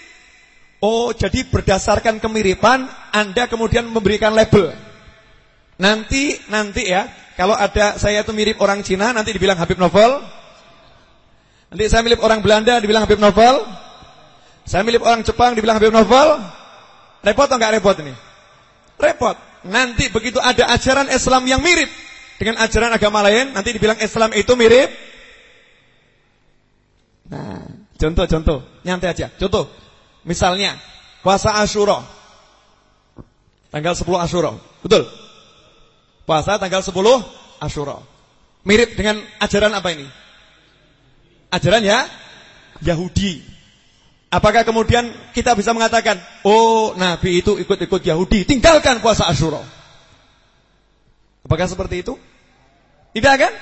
[SPEAKER 2] Oh, jadi berdasarkan kemiripan, Anda kemudian memberikan label. Nanti, nanti ya, kalau ada saya itu mirip orang Cina, nanti dibilang Habib Novel. Nanti saya mirip orang Belanda, dibilang Habib Novel. Saya mirip orang Jepang, dibilang Habib Novel. Repot atau enggak repot ini? Repot. Nanti begitu ada ajaran Islam yang mirip dengan ajaran agama lain, nanti dibilang Islam itu mirip. Nah, contoh-contoh, nyantai aja. Contoh, misalnya puasa Ashura, tanggal 10 Ashura, betul? Puasa tanggal 10 Ashura. Mirip dengan ajaran apa ini? Ajaran ya Yahudi. Apakah kemudian kita bisa mengatakan, oh Nabi itu ikut-ikut Yahudi, tinggalkan puasa Ashura. Apakah seperti itu? Tidak kan?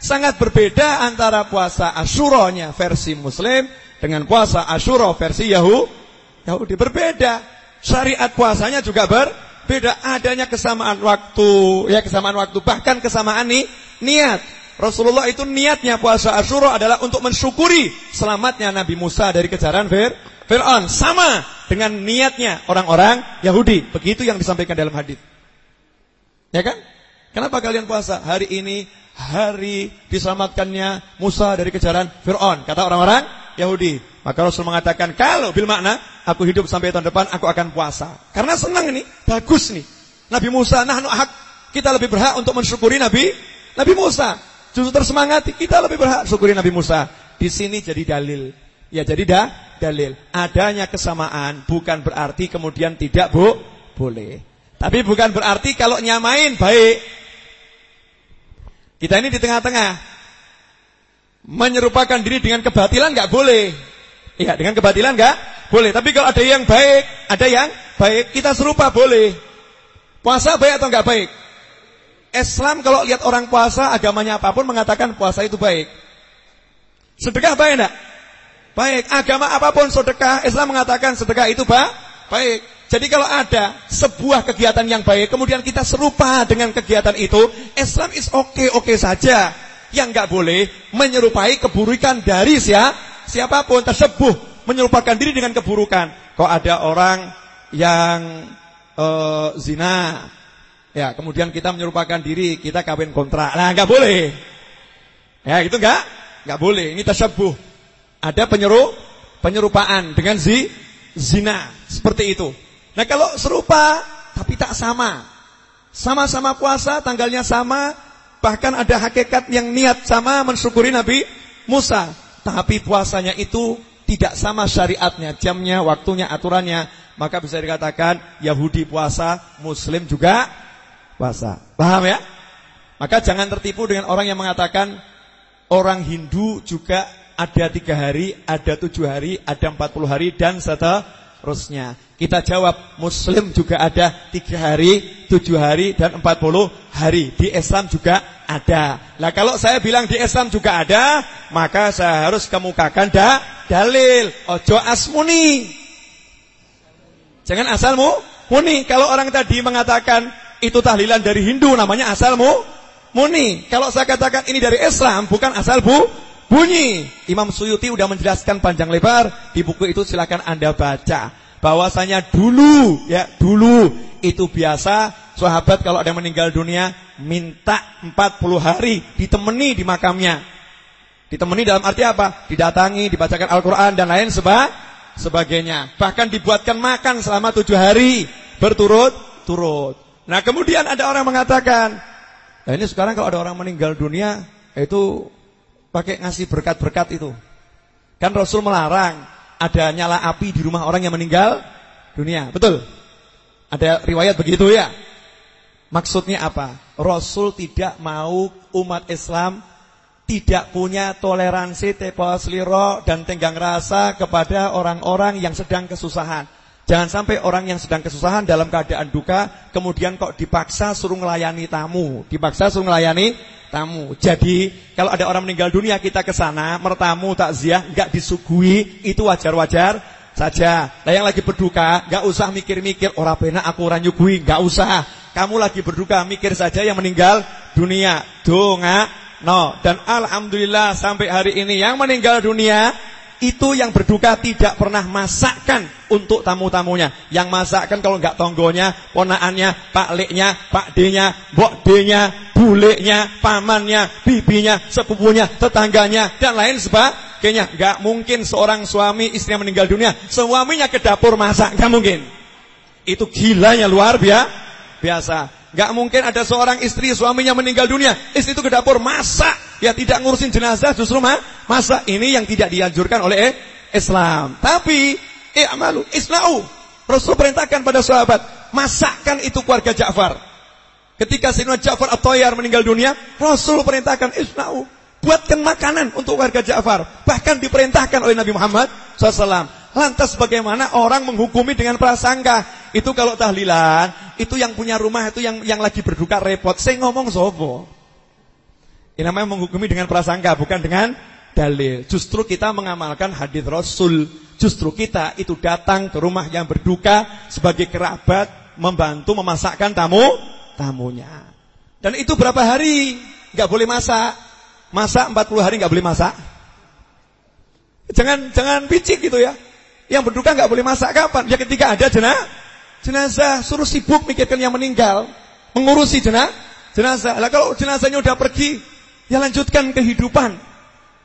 [SPEAKER 2] Sangat berbeda antara puasa Ashura-nya versi Muslim dengan puasa Ashura versi Yahudi. Berbeda. Syariat puasanya juga ber beda adanya kesamaan waktu, ya kesamaan waktu, bahkan kesamaan nih niat. Rasulullah itu niatnya puasa Asyura adalah untuk mensyukuri selamatnya Nabi Musa dari kejaran Fir Fir'aun. Sama dengan niatnya orang-orang Yahudi. Begitu yang disampaikan dalam hadis. Ya kan? Kenapa kalian puasa? Hari ini hari diselamatkannya Musa dari kejaran Fir'aun. Kata orang-orang Yahudi. Maka Rasul mengatakan, kalau bil makna, aku hidup sampai tahun depan, aku akan puasa. Karena senang ini, bagus nih. Nabi Musa, nah hak, kita lebih berhak untuk mensyukuri Nabi Nabi Musa. Justru tersemangati, kita lebih berhak syukuri Nabi Musa. Di sini jadi dalil. Ya jadi dah dalil. Adanya kesamaan bukan berarti kemudian tidak bu boleh. Tapi bukan berarti kalau nyamain baik. Kita ini di tengah-tengah. Menyerupakan diri dengan kebatilan nggak boleh. Iya, dengan kebatilan nggak boleh. Tapi kalau ada yang baik, ada yang baik, kita serupa boleh. Puasa baik atau nggak baik? Islam kalau lihat orang puasa, agamanya apa pun mengatakan puasa itu baik. Sedekah baik enggak? Baik. Agama apa pun sedekah, Islam mengatakan sedekah itu ba baik. Jadi kalau ada sebuah kegiatan yang baik, kemudian kita serupa dengan kegiatan itu, Islam is oke-oke okay, saja. Yang nggak boleh menyerupai keburukan dari siapa, siapa pun tersebut menyerupakan diri dengan keburukan. Kok ada orang yang uh, zina, ya kemudian kita menyerupakan diri kita kawin kontrak, nah nggak boleh. Ya itu nggak, nggak boleh. Ini tersebut Ada penyeru, penyerupaan dengan zi, zina seperti itu. Nah kalau serupa tapi tak sama. Sama-sama puasa, tanggalnya sama, bahkan ada hakikat yang niat sama mensyukuri Nabi Musa. Tapi puasanya itu tidak sama syariatnya, jamnya, waktunya, aturannya. Maka bisa dikatakan Yahudi puasa, Muslim juga puasa. Paham ya? Maka jangan tertipu dengan orang yang mengatakan orang Hindu juga ada tiga hari, ada tujuh hari, ada empat puluh hari dan seterusnya. Kita jawab Muslim juga ada tiga hari, tujuh hari dan empat puluh hari. Di Islam juga ada. Nah kalau saya bilang di Islam juga ada, maka saya harus kemukakan da dalil. Ojo asmuni. Jangan asalmu muni. Kalau orang tadi mengatakan itu tahlilan dari Hindu namanya asalmu muni. Kalau saya katakan ini dari Islam, bukan asal bu, bunyi. Imam Suyuti sudah menjelaskan panjang lebar di buku itu silakan Anda baca. Bahwasanya dulu ya, dulu itu biasa sahabat kalau ada yang meninggal dunia minta 40 hari ditemani di makamnya. Ditemani dalam arti apa? Didatangi, dibacakan Al-Qur'an dan lain seba sebagainya. Bahkan dibuatkan makan selama tujuh hari berturut-turut. Nah, kemudian ada orang mengatakan, Nah ini sekarang kalau ada orang meninggal dunia itu pakai ngasih berkat-berkat itu. Kan Rasul melarang ada nyala api di rumah orang yang meninggal dunia. Betul? Ada riwayat begitu ya? Maksudnya apa? Rasul tidak mau umat Islam tidak punya toleransi tepos liro dan tenggang rasa kepada orang-orang yang sedang kesusahan. Jangan sampai orang yang sedang kesusahan dalam keadaan duka kemudian kok dipaksa suruh melayani tamu, dipaksa suruh melayani tamu. Jadi kalau ada orang meninggal dunia kita ke sana, mertamu takziah enggak disuguhi, itu wajar-wajar saja. Nah yang lagi berduka enggak usah mikir-mikir ora penak aku ora nyuguhi, enggak usah. Kamu lagi berduka mikir saja yang meninggal dunia. Donga no dan alhamdulillah sampai hari ini yang meninggal dunia itu yang berduka tidak pernah masakkan untuk tamu-tamunya. Yang masakkan kalau enggak tonggonya, ponaannya, pak leknya, pak D-nya, buleknya, pamannya, bibinya, sepupunya, tetangganya dan lain sebagainya. Enggak mungkin seorang suami istri yang meninggal dunia, suaminya ke dapur masak, enggak mungkin. Itu gilanya luar biasa. Gak mungkin ada seorang istri suaminya meninggal dunia, istri itu ke dapur masak, ya tidak ngurusin jenazah justru mah masak. Ini yang tidak dianjurkan oleh Islam. Tapi i'malu isna'u. Rasul perintahkan pada sahabat, masakkan itu keluarga Ja'far. Ketika Sayyidina Ja'far At-Tayyar meninggal dunia, Rasul perintahkan isna'u. Buatkan makanan untuk warga Ja'far. Bahkan diperintahkan oleh Nabi Muhammad SAW. Lantas bagaimana orang menghukumi dengan prasangka? Itu kalau tahlilan, itu yang punya rumah itu yang yang lagi berduka repot. Saya ngomong sopo. Ini namanya menghukumi dengan prasangka, bukan dengan dalil. Justru kita mengamalkan hadis Rasul. Justru kita itu datang ke rumah yang berduka sebagai kerabat, membantu memasakkan tamu tamunya. Dan itu berapa hari? Gak boleh masak. Masak 40 hari gak boleh masak. Jangan jangan picik gitu ya. Yang berduka nggak boleh masak kapan? Ya ketika ada jenazah. Jenazah suruh sibuk mikirkan yang meninggal, mengurusi jenazah. Jenazah. Lah kalau jenazahnya udah pergi, ya lanjutkan kehidupan.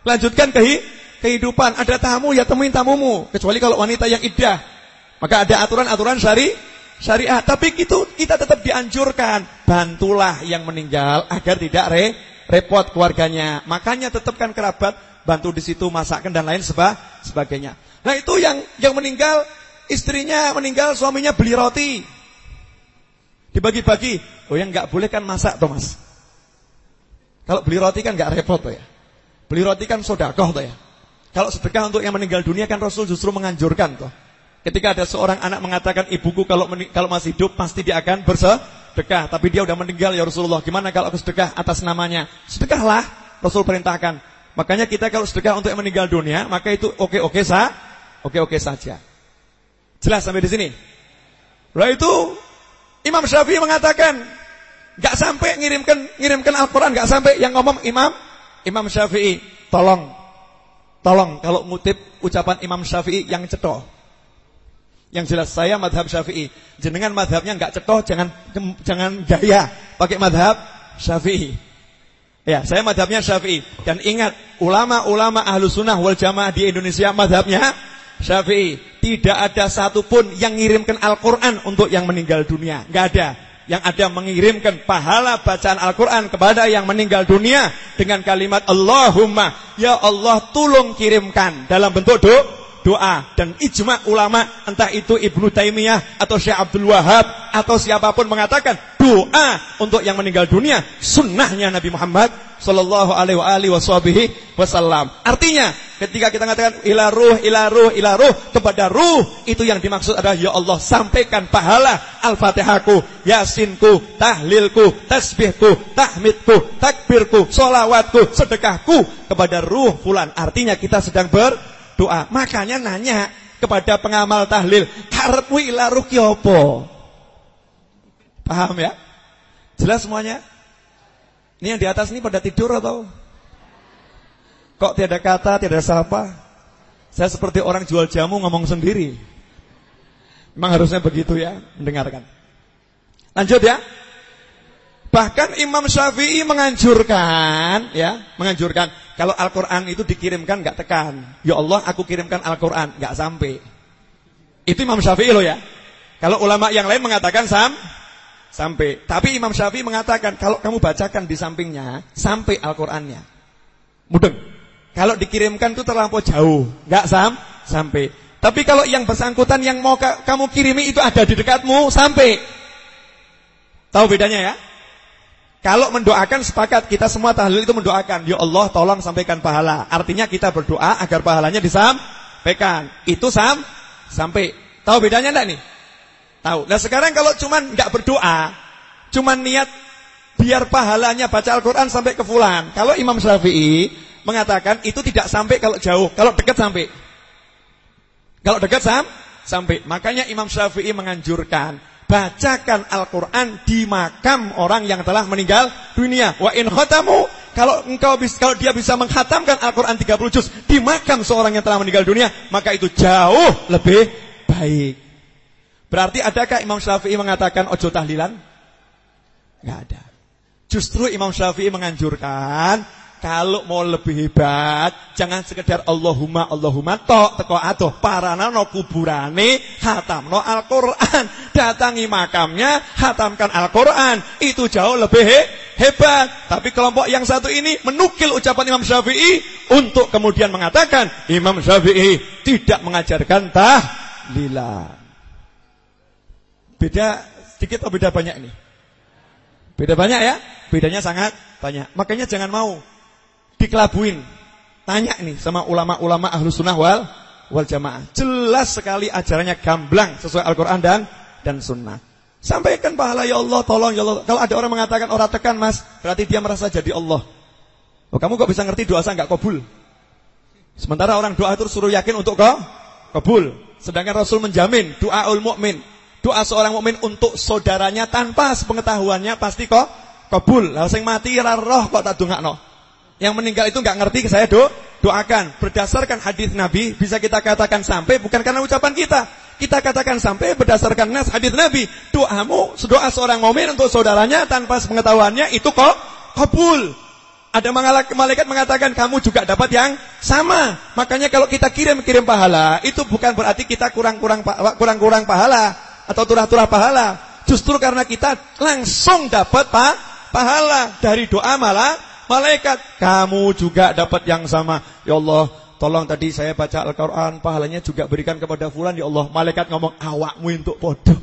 [SPEAKER 2] Lanjutkan kehi kehidupan. Ada tamu ya temuin tamumu. Kecuali kalau wanita yang iddah. Maka ada aturan-aturan syari syariah. Tapi itu kita tetap dianjurkan. Bantulah yang meninggal agar tidak re repot keluarganya. Makanya tetapkan kerabat bantu di situ masakkan dan lain seba sebagainya. Nah itu yang yang meninggal istrinya meninggal suaminya beli roti. Dibagi-bagi. Oh yang nggak boleh kan masak toh Mas. Kalau beli roti kan nggak repot toh ya. Beli roti kan sodakoh toh ya. Kalau sedekah untuk yang meninggal dunia kan Rasul justru menganjurkan toh. Ketika ada seorang anak mengatakan ibuku kalau kalau masih hidup pasti dia akan bersedekah, tapi dia udah meninggal ya Rasulullah. Gimana kalau aku sedekah atas namanya? Sedekahlah. Rasul perintahkan. Makanya kita kalau sedekah untuk yang meninggal dunia, maka itu oke-oke sah oke-oke saja. Jelas sampai di sini. Lalu itu Imam Syafi'i mengatakan nggak sampai ngirimkan ngirimkan Al-Qur'an, nggak sampai yang ngomong Imam Imam Syafi'i. Tolong tolong kalau ngutip ucapan Imam Syafi'i yang cetoh. Yang jelas saya madhab Syafi'i. Jenengan madhabnya nggak cetoh, jangan jangan gaya pakai madhab Syafi'i. Ya, saya madhabnya Syafi'i. Dan ingat, ulama-ulama ahlu sunnah wal jamaah di Indonesia madhabnya Syafi'i Tidak ada satupun yang mengirimkan Al-Quran untuk yang meninggal dunia. Gak ada. Yang ada mengirimkan pahala bacaan Al-Quran kepada yang meninggal dunia Dengan kalimat Allahumma Ya Allah tolong kirimkan. Dalam bentuk do, doa Dan ijma ulama Entah itu Ibnu Taimiyah Atau Syekh Abdul Wahab Atau siapa pun mengatakan doa untuk yang meninggal dunia sunnahnya Nabi Muhammad sallallahu alaihi wasallam. Artinya, ketika kita mengatakan ila ruh ila ruh ila ruh kepada ruh, itu yang dimaksud adalah ya Allah sampaikan pahala Al-Fatihahku, Yasinku, tahlilku, tasbihku, tahmidku, takbirku, solawatku, sedekahku kepada ruh fulan. Artinya kita sedang berdoa. Makanya nanya kepada pengamal tahlil, karepmu ila ruh ki Paham ya? Jelas semuanya? Ini yang di atas ini pada tidur atau? Kok tiada kata, tiada sapa? Saya seperti orang jual jamu ngomong sendiri. Memang harusnya begitu ya, mendengarkan. Lanjut ya. Bahkan Imam Syafi'i menganjurkan, ya, menganjurkan kalau Al-Quran itu dikirimkan nggak tekan. Ya Allah, aku kirimkan Al-Quran, nggak sampai. Itu Imam Syafi'i loh ya. Kalau ulama yang lain mengatakan sam, sampai. Tapi Imam Syafi'i mengatakan kalau kamu bacakan di sampingnya sampai Al-Qur'annya. Mudeng. Kalau dikirimkan itu terlampau jauh, enggak sam sampai. Tapi kalau yang bersangkutan yang mau kamu kirimi itu ada di dekatmu sampai. Tahu bedanya ya? Kalau mendoakan sepakat kita semua tahlil itu mendoakan, ya Allah tolong sampaikan pahala. Artinya kita berdoa agar pahalanya disampaikan. Itu sam sampai. Tahu bedanya enggak nih? Tahu. Nah sekarang kalau cuman nggak berdoa, cuman niat biar pahalanya baca Al-Quran sampai ke fulan. Kalau Imam Syafi'i mengatakan itu tidak sampai kalau jauh, kalau dekat sampai. Kalau dekat sam, sampai. Makanya Imam Syafi'i menganjurkan bacakan Al-Quran di makam orang yang telah meninggal dunia. Wa in khatamu kalau engkau bisa, kalau dia bisa menghatamkan Al-Quran 30 juz di makam seorang yang telah meninggal dunia, maka itu jauh lebih baik. Berarti adakah Imam Syafi'i mengatakan ojo tahlilan? Enggak ada. Justru Imam Syafi'i menganjurkan kalau mau lebih hebat, jangan sekedar Allahumma Allahumma tok teko atuh parana no kuburane no Al-Qur'an, datangi makamnya, hatamkan Al-Qur'an. Itu jauh lebih he hebat. Tapi kelompok yang satu ini menukil ucapan Imam Syafi'i untuk kemudian mengatakan Imam Syafi'i tidak mengajarkan tahlilan. Beda sedikit atau beda banyak ini? Beda banyak ya? Bedanya sangat banyak. Makanya jangan mau dikelabuin. Tanya nih sama ulama-ulama ahlu sunnah wal, wal jamaah. Jelas sekali ajarannya gamblang sesuai Al-Quran dan, dan sunnah. Sampaikan pahala ya Allah, tolong ya Allah. Kalau ada orang mengatakan orang tekan mas, berarti dia merasa jadi Allah. Oh, kamu kok bisa ngerti doa saya nggak kabul? Sementara orang doa itu suruh yakin untuk kau kabul. Sedangkan Rasul menjamin doa ul mukmin Doa seorang mukmin untuk saudaranya tanpa sepengetahuannya pasti kok kabul. Lah sing mati ora roh kok tak dongakno. Yang meninggal itu enggak ngerti saya do doakan. Berdasarkan hadis Nabi bisa kita katakan sampai bukan karena ucapan kita. Kita katakan sampai berdasarkan nas hadis Nabi. Doamu, doa seorang mukmin untuk saudaranya tanpa sepengetahuannya itu kok kabul. Ada malaikat mengatakan kamu juga dapat yang sama. Makanya kalau kita kirim-kirim pahala, itu bukan berarti kita kurang-kurang kurang-kurang pahala atau turah-turah pahala. Justru karena kita langsung dapat pa pahala dari doa malah malaikat. Kamu juga dapat yang sama. Ya Allah, tolong tadi saya baca Al-Qur'an, pahalanya juga berikan kepada fulan ya Allah. Malaikat ngomong awakmu untuk bodoh.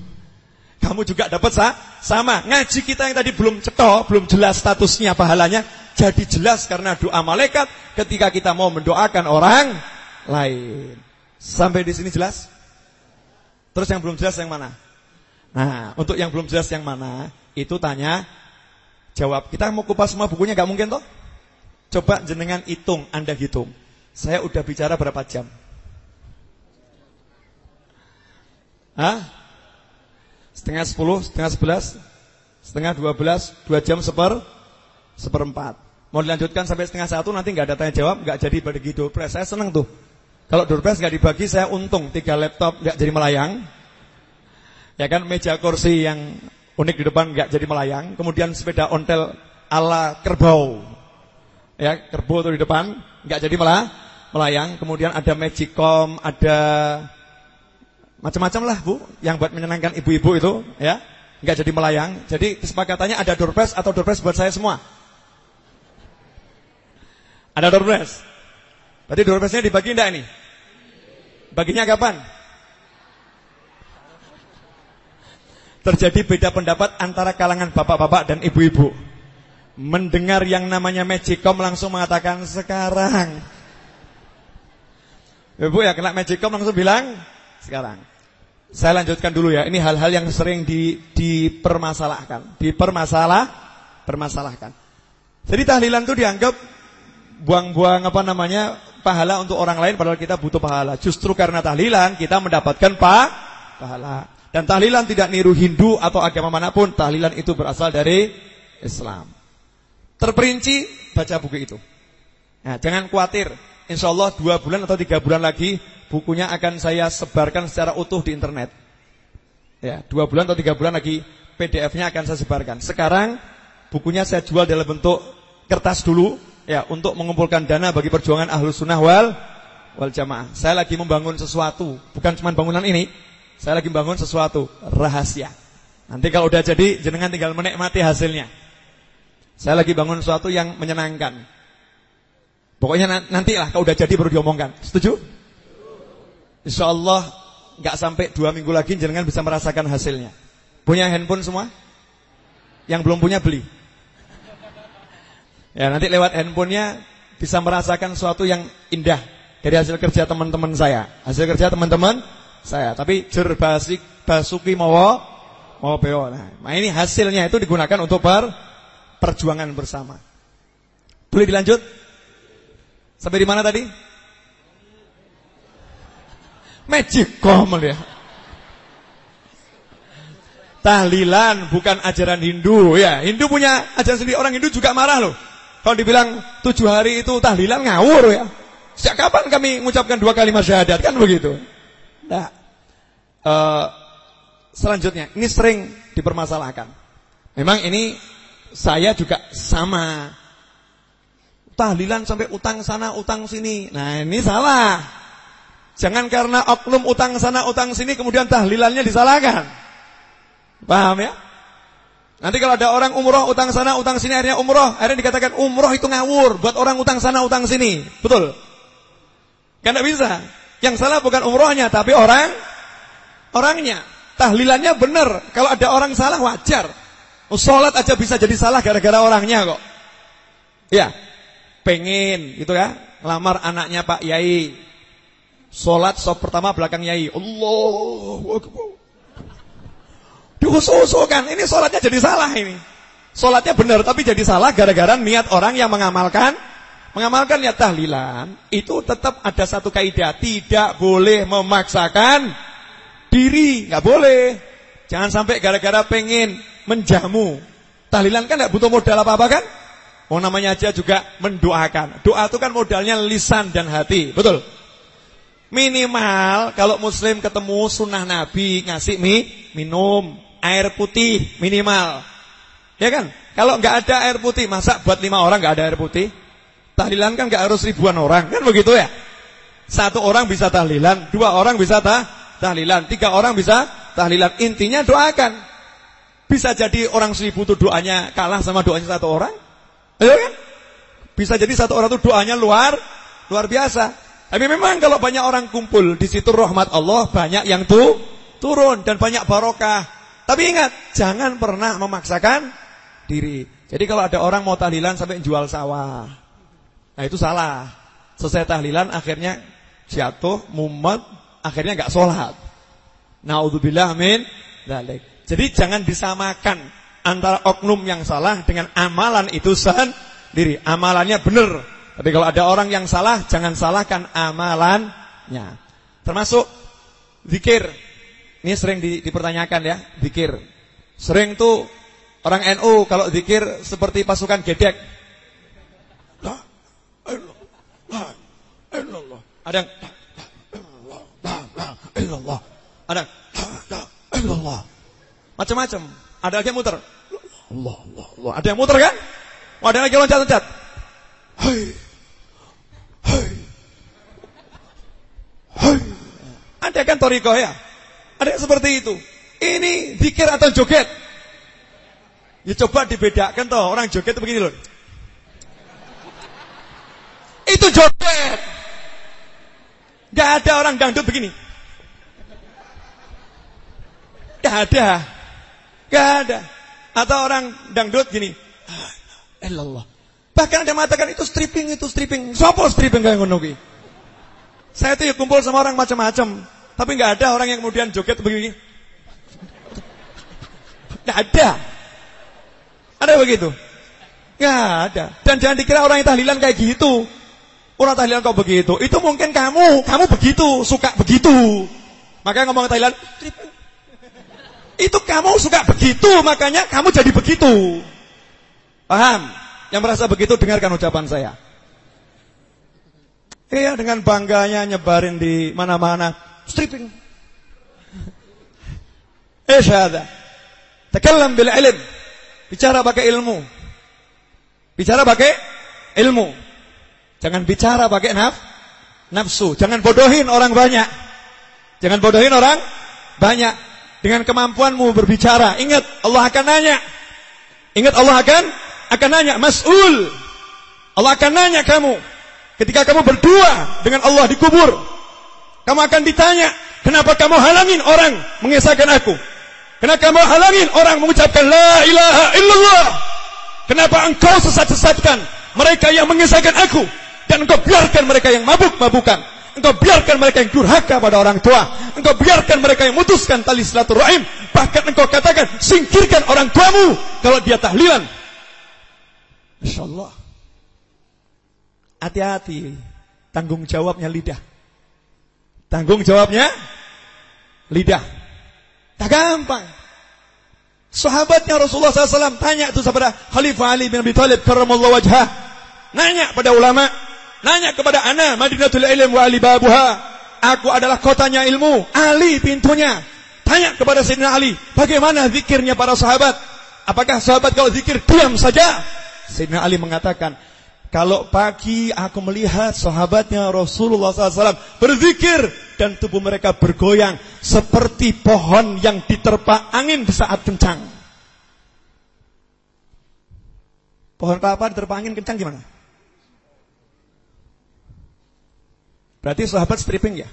[SPEAKER 2] Kamu juga dapat sa sama. Ngaji kita yang tadi belum cetok, belum jelas statusnya pahalanya, jadi jelas karena doa malaikat ketika kita mau mendoakan orang lain. Sampai di sini jelas? Terus yang belum jelas yang mana? Nah, untuk yang belum jelas yang mana, itu tanya, jawab. Kita mau kupas semua bukunya gak mungkin toh? Coba jenengan hitung, Anda hitung. Saya udah bicara berapa jam? Hah? Setengah sepuluh, setengah sebelas, setengah dua belas, dua jam seper, seperempat. Mau dilanjutkan sampai setengah satu nanti nggak ada tanya jawab, nggak jadi pada gitu. Saya seneng tuh. Kalau doorpress nggak dibagi saya untung tiga laptop nggak jadi melayang. Ya kan meja kursi yang unik di depan nggak jadi melayang. Kemudian sepeda ontel ala kerbau. Ya, kerbau itu di depan nggak jadi malah melayang. Kemudian ada magicom, ada macam-macam lah Bu yang buat menyenangkan ibu-ibu itu ya. nggak jadi melayang. Jadi kesepakatannya ada doorpress atau doorpress buat saya semua. Ada doorpress. Berarti doorpressnya dibagi enggak ini? Baginya kapan? Terjadi beda pendapat antara kalangan bapak-bapak dan ibu-ibu. Mendengar yang namanya Magicom langsung mengatakan sekarang. Ibu ya kena Magicom langsung bilang sekarang. Saya lanjutkan dulu ya. Ini hal-hal yang sering di, dipermasalahkan, dipermasalah, permasalahkan. Jadi tahlilan itu dianggap buang-buang apa namanya pahala untuk orang lain padahal kita butuh pahala. Justru karena tahlilan kita mendapatkan pa, pahala. Dan tahlilan tidak niru Hindu atau agama mana pun. Tahlilan itu berasal dari Islam. Terperinci baca buku itu. Nah, jangan khawatir. Insya Allah dua bulan atau tiga bulan lagi bukunya akan saya sebarkan secara utuh di internet. Ya, dua bulan atau tiga bulan lagi PDF-nya akan saya sebarkan. Sekarang bukunya saya jual dalam bentuk kertas dulu ya untuk mengumpulkan dana bagi perjuangan ahlus sunnah wal wal jamaah. Saya lagi membangun sesuatu, bukan cuma bangunan ini. Saya lagi membangun sesuatu rahasia. Nanti kalau udah jadi jenengan tinggal menikmati hasilnya. Saya lagi bangun sesuatu yang menyenangkan. Pokoknya nanti lah kalau udah jadi baru diomongkan. Setuju? Insya Allah nggak sampai dua minggu lagi jenengan bisa merasakan hasilnya. Punya handphone semua? Yang belum punya beli. Ya, nanti lewat handphonenya bisa merasakan sesuatu yang indah dari hasil kerja teman-teman saya. Hasil kerja teman-teman saya. Tapi jer basik basuki mawa mawa beo. Nah, nah, ini hasilnya itu digunakan untuk per, perjuangan bersama. Boleh dilanjut? Sampai di mana tadi? Magic Magicom ya. Tahlilan bukan ajaran Hindu ya. Hindu punya ajaran sendiri. Orang Hindu juga marah loh. Kalau dibilang tujuh hari itu tahlilan ngawur ya. Sejak kapan kami mengucapkan dua kalimat syahadat kan begitu? Nah, uh, selanjutnya ini sering dipermasalahkan. Memang ini saya juga sama. Tahlilan sampai utang sana, utang sini. Nah, ini salah. Jangan karena oknum utang sana, utang sini kemudian tahlilannya disalahkan. Paham ya? Nanti kalau ada orang umroh utang sana utang sini akhirnya umroh, akhirnya dikatakan umroh itu ngawur buat orang utang sana utang sini. Betul? Kan tidak bisa. Yang salah bukan umrohnya tapi orang orangnya. Tahlilannya benar. Kalau ada orang salah wajar. Sholat aja bisa jadi salah gara-gara orangnya kok. Ya, pengen gitu ya, lamar anaknya Pak Yai. Sholat sop pertama belakang Yai. Allahu Akbar. Diusul-usulkan. Ini sholatnya jadi salah ini. Sholatnya benar tapi jadi salah gara-gara niat orang yang mengamalkan. Mengamalkan niat tahlilan. Itu tetap ada satu kaidah. Tidak boleh memaksakan diri. Nggak boleh. Jangan sampai gara-gara pengen menjamu. Tahlilan kan nggak butuh modal apa-apa kan? Mau namanya aja juga mendoakan. Doa itu kan modalnya lisan dan hati. Betul? Minimal kalau muslim ketemu sunnah nabi ngasih mie, minum air putih minimal. Ya kan? Kalau nggak ada air putih, masa buat lima orang nggak ada air putih? Tahlilan kan nggak harus ribuan orang, kan begitu ya? Satu orang bisa tahlilan, dua orang bisa tah tahlilan, tiga orang bisa tahlilan. Intinya doakan. Bisa jadi orang seribu itu doanya kalah sama doanya satu orang. Ya kan? Bisa jadi satu orang itu doanya luar luar biasa. Tapi memang kalau banyak orang kumpul di situ rahmat Allah banyak yang tuh turun dan banyak barokah. Tapi ingat, jangan pernah memaksakan diri. Jadi kalau ada orang mau tahlilan sampai jual sawah. Nah itu salah. Selesai tahlilan akhirnya jatuh, mumet, akhirnya nggak sholat. Naudzubillah amin. Jadi jangan disamakan antara oknum yang salah dengan amalan itu sendiri. Amalannya benar. Tapi kalau ada orang yang salah, jangan salahkan amalannya. Termasuk zikir. Ini sering di, dipertanyakan ya, zikir. Sering tuh orang NU kalau zikir seperti pasukan gedek. La illallah. Ada yang illallah. Ada illallah. Macam-macam. Ada lagi yang muter. Allah, Allah, Allah. Ada yang muter kan? Ada lagi loncat-loncat. Hai. Hai. Hai. Ada kan toriko ya? Ada yang seperti itu. Ini dikir atau joget? Ya coba dibedakan toh. Orang joget itu begini loh. Itu joget. Gak ada orang dangdut begini. Gak ada. Gak ada. Atau orang dangdut gini. Allah. Bahkan ada mengatakan itu stripping, itu stripping. Siapa stripping kayak ngono Saya tuh ya kumpul sama orang macam-macam. Tapi nggak ada orang yang kemudian joget begini. Nggak ada. Ada begitu? Nggak ada. Dan jangan dikira orang yang tahlilan kayak gitu. Orang tahlilan kok begitu. Itu mungkin kamu. Kamu begitu. Suka begitu. Makanya ngomong tahlilan. Itu kamu suka begitu. Makanya kamu jadi begitu. Paham? Yang merasa begitu dengarkan ucapan saya. Iya dengan bangganya nyebarin di mana-mana stripping. Isyada. Takallam bil ilm. Bicara pakai ilmu. Bicara pakai ilmu. Jangan bicara pakai naf nafsu. Jangan bodohin orang banyak. Jangan bodohin orang banyak. Dengan kemampuanmu berbicara. Ingat Allah akan nanya. Ingat Allah akan akan nanya, mas'ul. Allah akan nanya kamu. Ketika kamu berdua dengan Allah di kubur. Kamu akan ditanya, kenapa kamu halangin orang mengesahkan aku? Kenapa kamu halangin orang mengucapkan la ilaha illallah? Kenapa engkau sesat-sesatkan mereka yang mengesahkan aku? Dan engkau biarkan mereka yang mabuk-mabukan. Engkau biarkan mereka yang durhaka pada orang tua. Engkau biarkan mereka yang memutuskan tali silaturahim. Bahkan engkau katakan, singkirkan orang tuamu kalau dia tahlilan. Masya Allah. Hati-hati. Tanggung jawabnya lidah. Tanggung jawabnya lidah. Tak gampang. Sahabatnya Rasulullah SAW tanya itu kepada Khalifah Ali bin Abi Thalib karramallahu wajhah. Nanya pada ulama, nanya kepada ana Madinatul Ilm wa Ali babuha. Aku adalah kotanya ilmu, Ali pintunya. Tanya kepada Sayyidina Ali, bagaimana zikirnya para sahabat? Apakah sahabat kalau zikir diam saja? Sayyidina Ali mengatakan, kalau pagi aku melihat sahabatnya Rasulullah SAW berzikir dan tubuh mereka bergoyang seperti pohon yang diterpa angin di saat kencang. Pohon kelapa diterpa angin kencang gimana? Berarti sahabat stripping ya?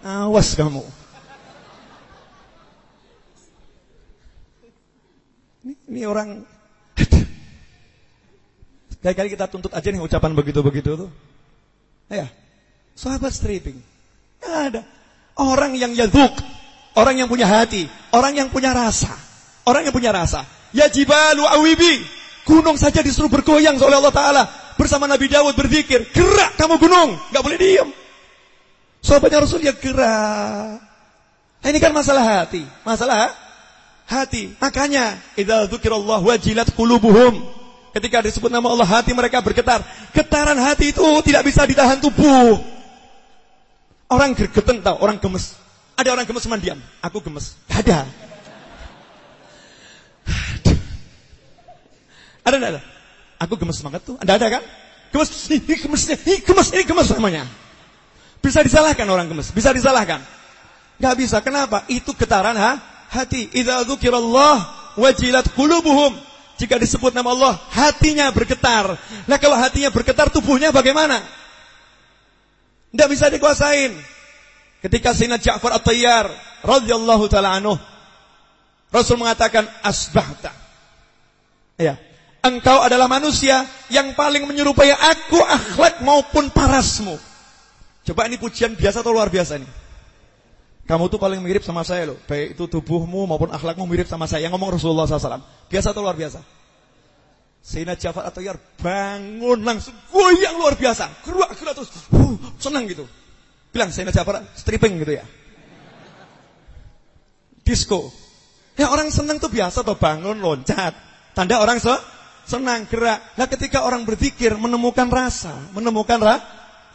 [SPEAKER 2] Awas kamu. Ini, ini orang Kali-kali kita tuntut aja nih ucapan begitu-begitu tuh. Ya. Sahabat stripping. Ada. Orang yang yaduk, orang yang punya hati, orang yang punya rasa. Orang yang punya rasa. Ya jibalu awibi. Gunung saja disuruh bergoyang oleh Allah Ta'ala. Bersama Nabi Dawud berzikir. Gerak kamu gunung. Gak boleh diam. Sahabatnya Rasul ya gerak. Nah, ini kan masalah hati. Masalah hati. Makanya. Idza dzukirallah wajilat qulubuhum. Ketika disebut nama Allah hati mereka bergetar. Getaran hati itu tidak bisa ditahan tubuh. Orang gergeteng tahu, orang gemes. Ada orang gemes mandian. Aku gemes. Ada. Ada ada? Aku gemes semangat tuh. Anda ada kan? Gemes, ini gemes, ini gemes, ini gemes namanya. Bisa disalahkan orang gemes, bisa disalahkan. Gak bisa. Kenapa? Itu getaran ha? hati. Idza dzukirallah wajilat qulubuhum. Jika disebut nama Allah, hatinya bergetar. Nah kalau hatinya bergetar, tubuhnya bagaimana? Tidak bisa dikuasain. Ketika Sayyidina Ja'far At-Tayyar radhiyallahu taala Rasul mengatakan asbahta. Ya. Engkau adalah manusia yang paling menyerupai aku akhlak maupun parasmu. Coba ini pujian biasa atau luar biasa nih? Kamu tuh paling mirip sama saya loh. Baik itu tubuhmu maupun akhlakmu mirip sama saya. Yang ngomong Rasulullah SAW. Biasa atau luar biasa? Sayyidina Jafar atau Yar bangun langsung goyang luar biasa. Gerak gerak terus. Uh, senang gitu. Bilang Sayyidina Jafar stripping gitu ya. Disco. Ya orang senang tuh biasa tuh bangun loncat. Tanda orang so, senang gerak. Nah ketika orang berzikir menemukan rasa, menemukan ra,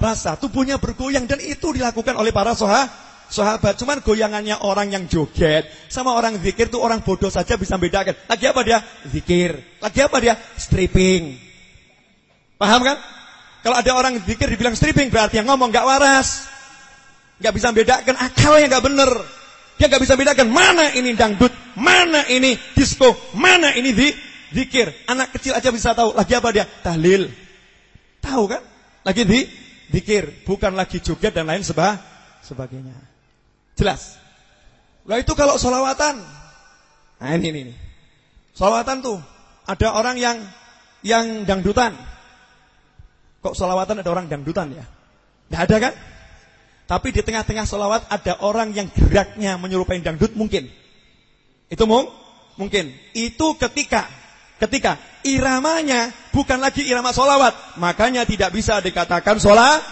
[SPEAKER 2] rasa, tubuhnya bergoyang dan itu dilakukan oleh para sahabat sahabat. Cuman goyangannya orang yang joget sama orang zikir tuh orang bodoh saja bisa bedakan. Lagi apa dia? Zikir. Lagi apa dia? Stripping. Paham kan? Kalau ada orang zikir dibilang stripping berarti yang ngomong gak waras. Gak bisa bedakan akalnya gak bener. Dia gak bisa bedakan mana ini dangdut, mana ini disco, mana ini di zikir. Anak kecil aja bisa tahu. Lagi apa dia? Tahlil. Tahu kan? Lagi di zikir, bukan lagi joget dan lain sebagainya. Jelas. Nah itu kalau solawatan. Nah ini, ini, ini. Salawatan tuh. Ada orang yang yang dangdutan. Kok salawatan ada orang dangdutan ya? Tidak ada kan? Tapi di tengah-tengah salawat ada orang yang geraknya menyerupai dangdut mungkin. Itu mung? mungkin. Itu ketika ketika iramanya bukan lagi irama salawat, makanya tidak bisa dikatakan sholat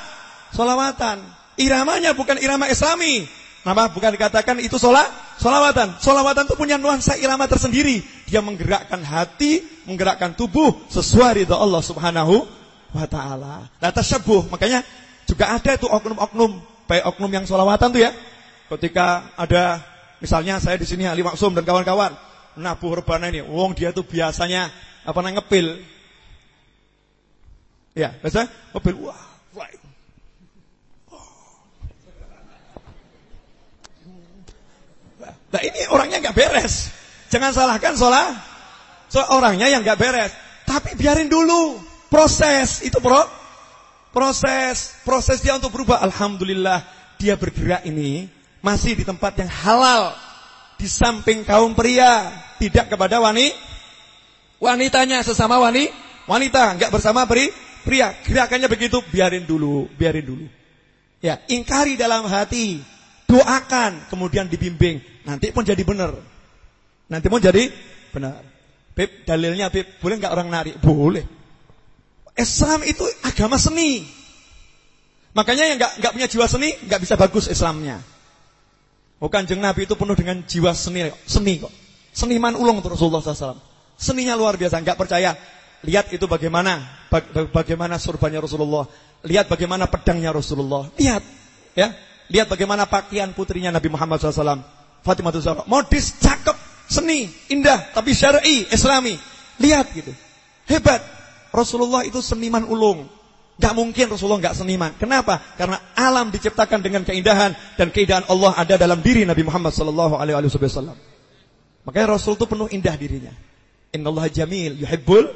[SPEAKER 2] solawatan. Iramanya bukan irama islami, Nama bukan dikatakan itu sholat, solawatan. Solawatan itu punya nuansa irama tersendiri. Dia menggerakkan hati, menggerakkan tubuh sesuai ridha Allah Subhanahu wa taala. Nah, tasabuh, makanya juga ada itu oknum-oknum, baik oknum yang solawatan tuh ya. Ketika ada misalnya saya di sini Ali Maksum dan kawan-kawan nabuh rebana ini, wong dia tuh biasanya apa namanya ngepil. Ya, biasa ngepil. Wah, wah Nah ini orangnya nggak beres. Jangan salahkan sholat. So, orangnya yang nggak beres. Tapi biarin dulu proses itu pro proses proses dia untuk berubah. Alhamdulillah dia bergerak ini masih di tempat yang halal di samping kaum pria, tidak kepada wanita. Wanitanya sesama wanita, wanita nggak bersama pria. Pria gerakannya begitu, biarin dulu, biarin dulu. Ya, ingkari dalam hati, doakan, kemudian dibimbing. Nanti pun jadi benar. Nanti pun jadi benar. Beb, dalilnya Beb, boleh nggak orang nari? Boleh. Islam itu agama seni. Makanya yang nggak nggak punya jiwa seni nggak bisa bagus Islamnya. Oh kanjeng Nabi itu penuh dengan jiwa seni, seni kok. Seniman ulung tuh Rasulullah SAW. Seninya luar biasa, nggak percaya. Lihat itu bagaimana, bagaimana surbannya Rasulullah. Lihat bagaimana pedangnya Rasulullah. Lihat, ya. Lihat bagaimana pakaian putrinya Nabi Muhammad SAW. Fatimah Zahra. Modis, cakep, seni, indah, tapi syar'i, islami. Lihat gitu. Hebat. Rasulullah itu seniman ulung. Gak mungkin Rasulullah gak seniman. Kenapa? Karena alam diciptakan dengan keindahan dan keindahan Allah ada dalam diri Nabi Muhammad sallallahu alaihi wasallam. Makanya Rasul itu penuh indah dirinya. Innallaha jamil yuhibbul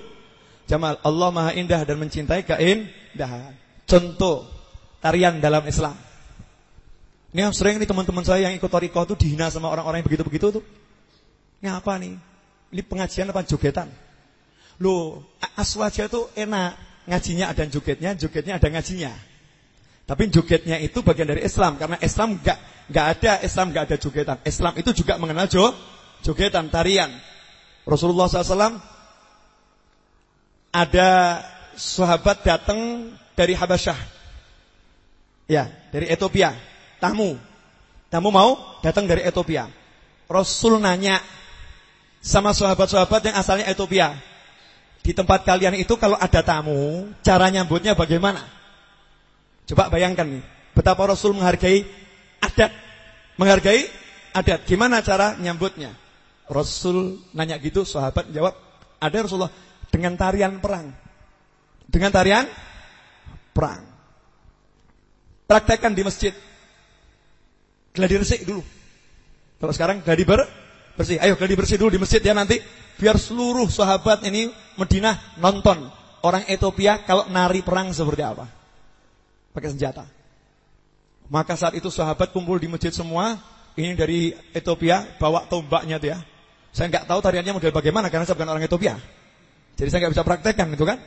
[SPEAKER 2] jamal. Allah Maha indah dan mencintai keindahan. Contoh tarian dalam Islam. Ini yang sering nih teman-teman saya yang ikut toriko itu dihina sama orang-orang yang begitu-begitu tuh. Ini apa nih? Ini pengajian apa jogetan? Loh, aswaja itu enak. Ngajinya ada jogetnya, jogetnya ada ngajinya. Tapi jogetnya itu bagian dari Islam. Karena Islam gak, gak ada Islam gak ada jogetan. Islam itu juga mengenal jo, jogetan, tarian. Rasulullah SAW ada sahabat datang dari Habasyah. Ya, dari Ethiopia tamu. Tamu mau datang dari Ethiopia. Rasul nanya sama sahabat-sahabat yang asalnya Ethiopia. Di tempat kalian itu kalau ada tamu, cara nyambutnya bagaimana? Coba bayangkan nih, betapa Rasul menghargai adat. Menghargai adat. Gimana cara nyambutnya? Rasul nanya gitu, sahabat jawab, ada Rasulullah dengan tarian perang. Dengan tarian perang. Praktekkan di masjid. Gladi resik dulu. Kalau sekarang gladi ber bersih. Ayo gladi bersih dulu di masjid ya nanti. Biar seluruh sahabat ini Madinah nonton. Orang Ethiopia kalau nari perang seperti apa. Pakai senjata. Maka saat itu sahabat kumpul di masjid semua. Ini dari Ethiopia bawa tombaknya tuh ya. Saya nggak tahu tariannya model bagaimana karena saya bukan orang Ethiopia. Jadi saya nggak bisa praktekkan itu kan.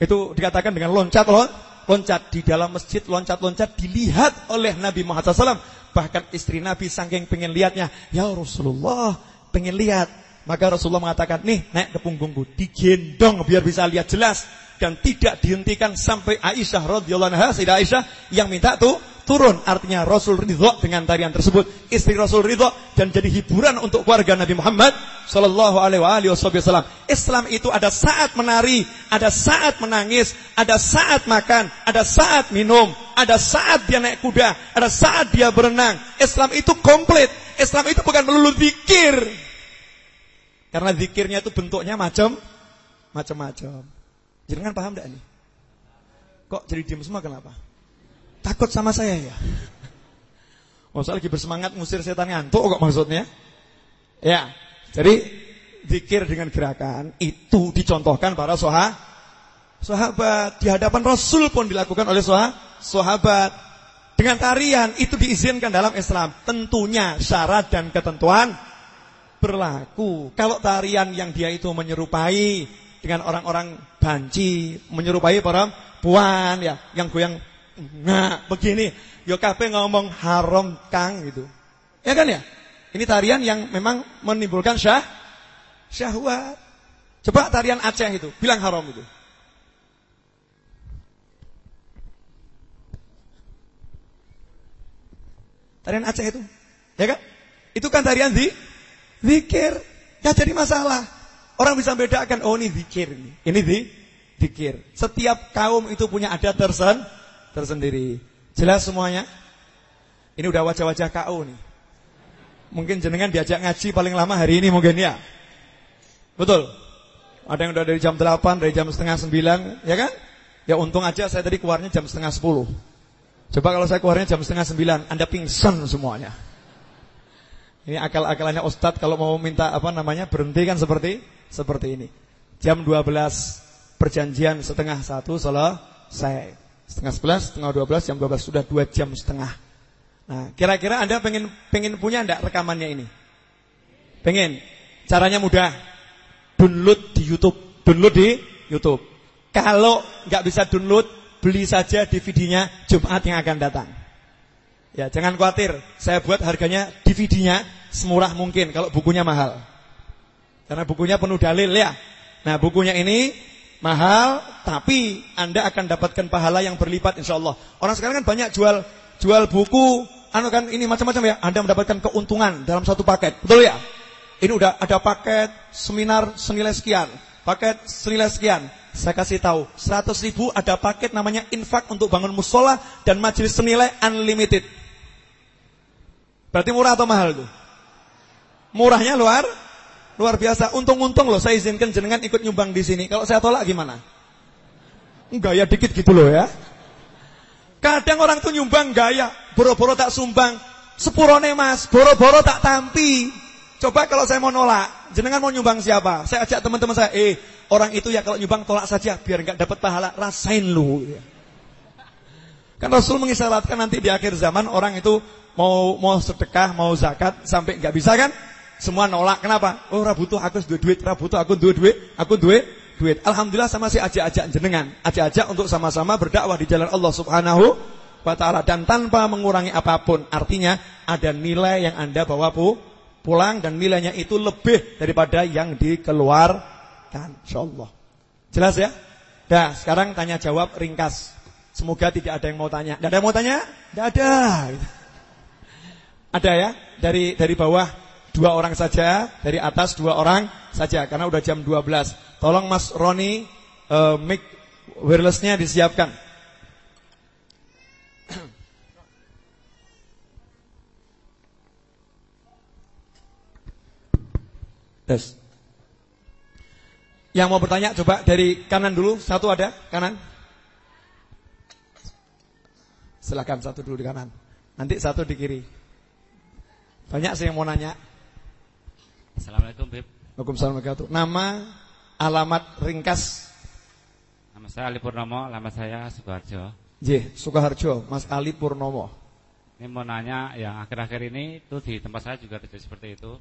[SPEAKER 2] Itu dikatakan dengan loncat loh, loncat di dalam masjid loncat-loncat dilihat oleh Nabi Muhammad SAW Bahkan istri Nabi saking pengen lihatnya, "Ya Rasulullah, pengen lihat." Maka Rasulullah mengatakan, "Nih, naik ke punggungku, digendong biar bisa lihat jelas." Dan tidak dihentikan sampai Aisyah radhiyallahu anha, Sayyidah Aisyah yang minta tuh turun. Artinya Rasul ridho dengan tarian tersebut. Istri Rasul ridho dan jadi hiburan untuk keluarga Nabi Muhammad sallallahu alaihi wasallam. Islam itu ada saat menari, ada saat menangis, ada saat makan, ada saat minum, ada saat dia naik kuda, ada saat dia berenang. Islam itu komplit. Islam itu bukan melulu zikir. Karena zikirnya itu bentuknya macam macam-macam. Jangan paham enggak nih? Kok jadi diam semua kenapa? Takut sama saya ya? Oh, saya lagi bersemangat ngusir setan ngantuk kok maksudnya? Ya, jadi zikir dengan gerakan itu dicontohkan para soha, sahabat di hadapan Rasul pun dilakukan oleh soha, sahabat. Dengan tarian itu diizinkan dalam Islam. Tentunya syarat dan ketentuan berlaku. Kalau tarian yang dia itu menyerupai dengan orang-orang banci, menyerupai perempuan ya, yang goyang nah begini, yo kabeh ngomong haram kang gitu. Ya kan ya? Ini tarian yang memang menimbulkan syah syahwat. Coba tarian Aceh itu, bilang haram itu. Tarian Aceh itu, ya kan? Itu kan tarian di zikir. Ya jadi masalah. Orang bisa bedakan, oh ini zikir ini. Ini di zikir. Setiap kaum itu punya adat tersen, tersendiri. Jelas semuanya? Ini udah wajah-wajah KU nih. Mungkin jenengan diajak ngaji paling lama hari ini mungkin ya. Betul. Ada yang udah dari jam 8, dari jam setengah 9, ya kan? Ya untung aja saya tadi keluarnya jam setengah 10. Coba kalau saya keluarnya jam setengah 9, Anda pingsan semuanya. Ini akal-akalannya Ustadz kalau mau minta apa namanya berhenti kan seperti seperti ini. Jam 12 perjanjian setengah satu selesai. Setengah 11, setengah 12, jam 12 sudah 2 jam setengah. Nah, kira-kira Anda pengen pengen punya enggak rekamannya ini? Pengen. Caranya mudah. Download di YouTube. Download di YouTube. Kalau nggak bisa download, beli saja DVD-nya Jumat yang akan datang. Ya, jangan khawatir. Saya buat harganya DVD-nya semurah mungkin kalau bukunya mahal. Karena bukunya penuh dalil ya. Nah, bukunya ini mahal, tapi Anda akan dapatkan pahala yang berlipat insya Allah. Orang sekarang kan banyak jual jual buku, anu kan ini macam-macam ya. Anda mendapatkan keuntungan dalam satu paket. Betul ya? Ini udah ada paket seminar senilai sekian, paket senilai sekian. Saya kasih tahu, 100 ribu ada paket namanya infak untuk bangun musola dan majelis senilai unlimited. Berarti murah atau mahal tuh? Murahnya luar luar biasa. Untung-untung loh saya izinkan jenengan ikut nyumbang di sini. Kalau saya tolak gimana? Gaya dikit gitu loh ya. Kadang orang tuh nyumbang gaya, boro-boro tak sumbang, sepurone mas, boro-boro tak tampi. Coba kalau saya mau nolak, jenengan mau nyumbang siapa? Saya ajak teman-teman saya, eh orang itu ya kalau nyumbang tolak saja biar nggak dapat pahala, rasain lu. Kan Rasul mengisyaratkan nanti di akhir zaman orang itu mau mau sedekah, mau zakat sampai nggak bisa kan? Semua nolak. Kenapa? Oh, ora butuh aku duwe duit, ora butuh aku duwe duit, aku duwe duit. Alhamdulillah sama si ajak-ajak jenengan, ajak-ajak untuk sama-sama berdakwah di jalan Allah Subhanahu wa taala dan tanpa mengurangi apa pun. Artinya ada nilai yang Anda bawa pu pulang dan nilainya itu lebih daripada yang dikeluarkan. Insyaallah. Jelas ya? Dah, sekarang tanya jawab ringkas. Semoga tidak ada yang mau tanya. Tidak ada yang mau tanya? Tidak ada. Ada ya? Dari dari bawah dua orang saja, dari atas dua orang saja karena udah jam 12. Tolong Mas Roni uh, mic wirelessnya disiapkan. Tes. Yang mau bertanya coba dari kanan dulu, satu ada, kanan. Silakan satu dulu di kanan. Nanti satu di kiri. Banyak sih yang mau nanya.
[SPEAKER 3] Assalamualaikum, Bib.
[SPEAKER 2] Waalaikumsalam warahmatullahi Nama, alamat ringkas.
[SPEAKER 3] Nama saya Ali Purnomo, nama saya Sukoharjo.
[SPEAKER 2] J, Sukoharjo, Mas Ali Purnomo.
[SPEAKER 3] Ini mau nanya, yang akhir-akhir ini tuh di tempat saya juga terjadi seperti itu.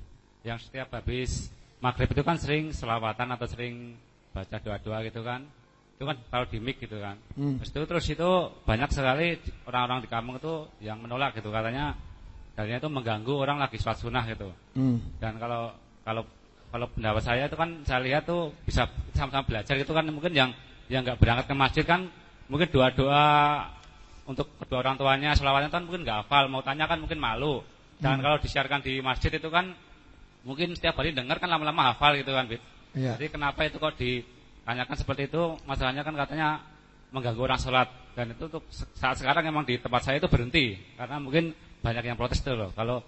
[SPEAKER 3] Yang setiap habis maghrib itu kan sering selawatan atau sering baca doa-doa gitu kan. Itu kan taruh di mic gitu kan.
[SPEAKER 2] Hmm.
[SPEAKER 3] Terus itu terus itu banyak sekali orang-orang di kampung itu yang menolak gitu katanya Dalilnya itu mengganggu orang lagi sholat sunnah gitu.
[SPEAKER 2] Hmm.
[SPEAKER 3] Dan kalau kalau kalau pendapat saya itu kan saya lihat tuh bisa sama-sama belajar gitu kan mungkin yang yang nggak berangkat ke masjid kan mungkin doa-doa untuk kedua orang tuanya selawatnya kan mungkin nggak hafal mau tanya kan mungkin malu. Dan
[SPEAKER 2] Hmm.
[SPEAKER 3] kalau disiarkan di masjid itu kan mungkin setiap hari dengar kan lama-lama hafal gitu kan, Bit.
[SPEAKER 2] Iya.
[SPEAKER 3] Jadi kenapa itu kok ditanyakan seperti itu? Masalahnya kan katanya mengganggu orang sholat dan itu untuk saat sekarang memang di tempat saya itu berhenti karena mungkin banyak yang protes itu loh. Kalau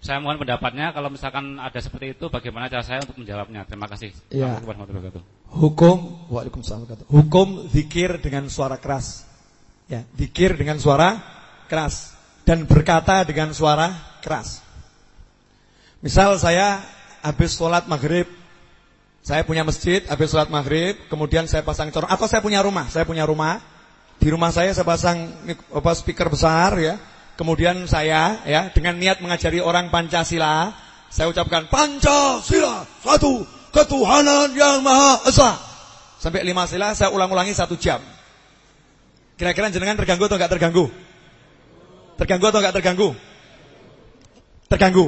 [SPEAKER 3] saya mohon pendapatnya kalau misalkan ada seperti itu bagaimana cara saya untuk menjawabnya? Terima kasih. Wabarakatuh.
[SPEAKER 2] Hukum Waalaikumsalam. Hukum zikir dengan suara keras. Ya, zikir dengan suara keras dan berkata dengan suara keras. Misal saya habis sholat maghrib, saya punya masjid, habis sholat maghrib, kemudian saya pasang corong, atau saya punya rumah, saya punya rumah, di rumah saya saya pasang apa speaker besar ya, kemudian saya ya dengan niat mengajari orang Pancasila, Saya ucapkan Pancasila satu ketuhanan yang maha esa. Sampai lima sila saya ulang-ulangi satu jam. Kira-kira jenengan terganggu atau enggak terganggu? Terganggu atau enggak terganggu? Terganggu.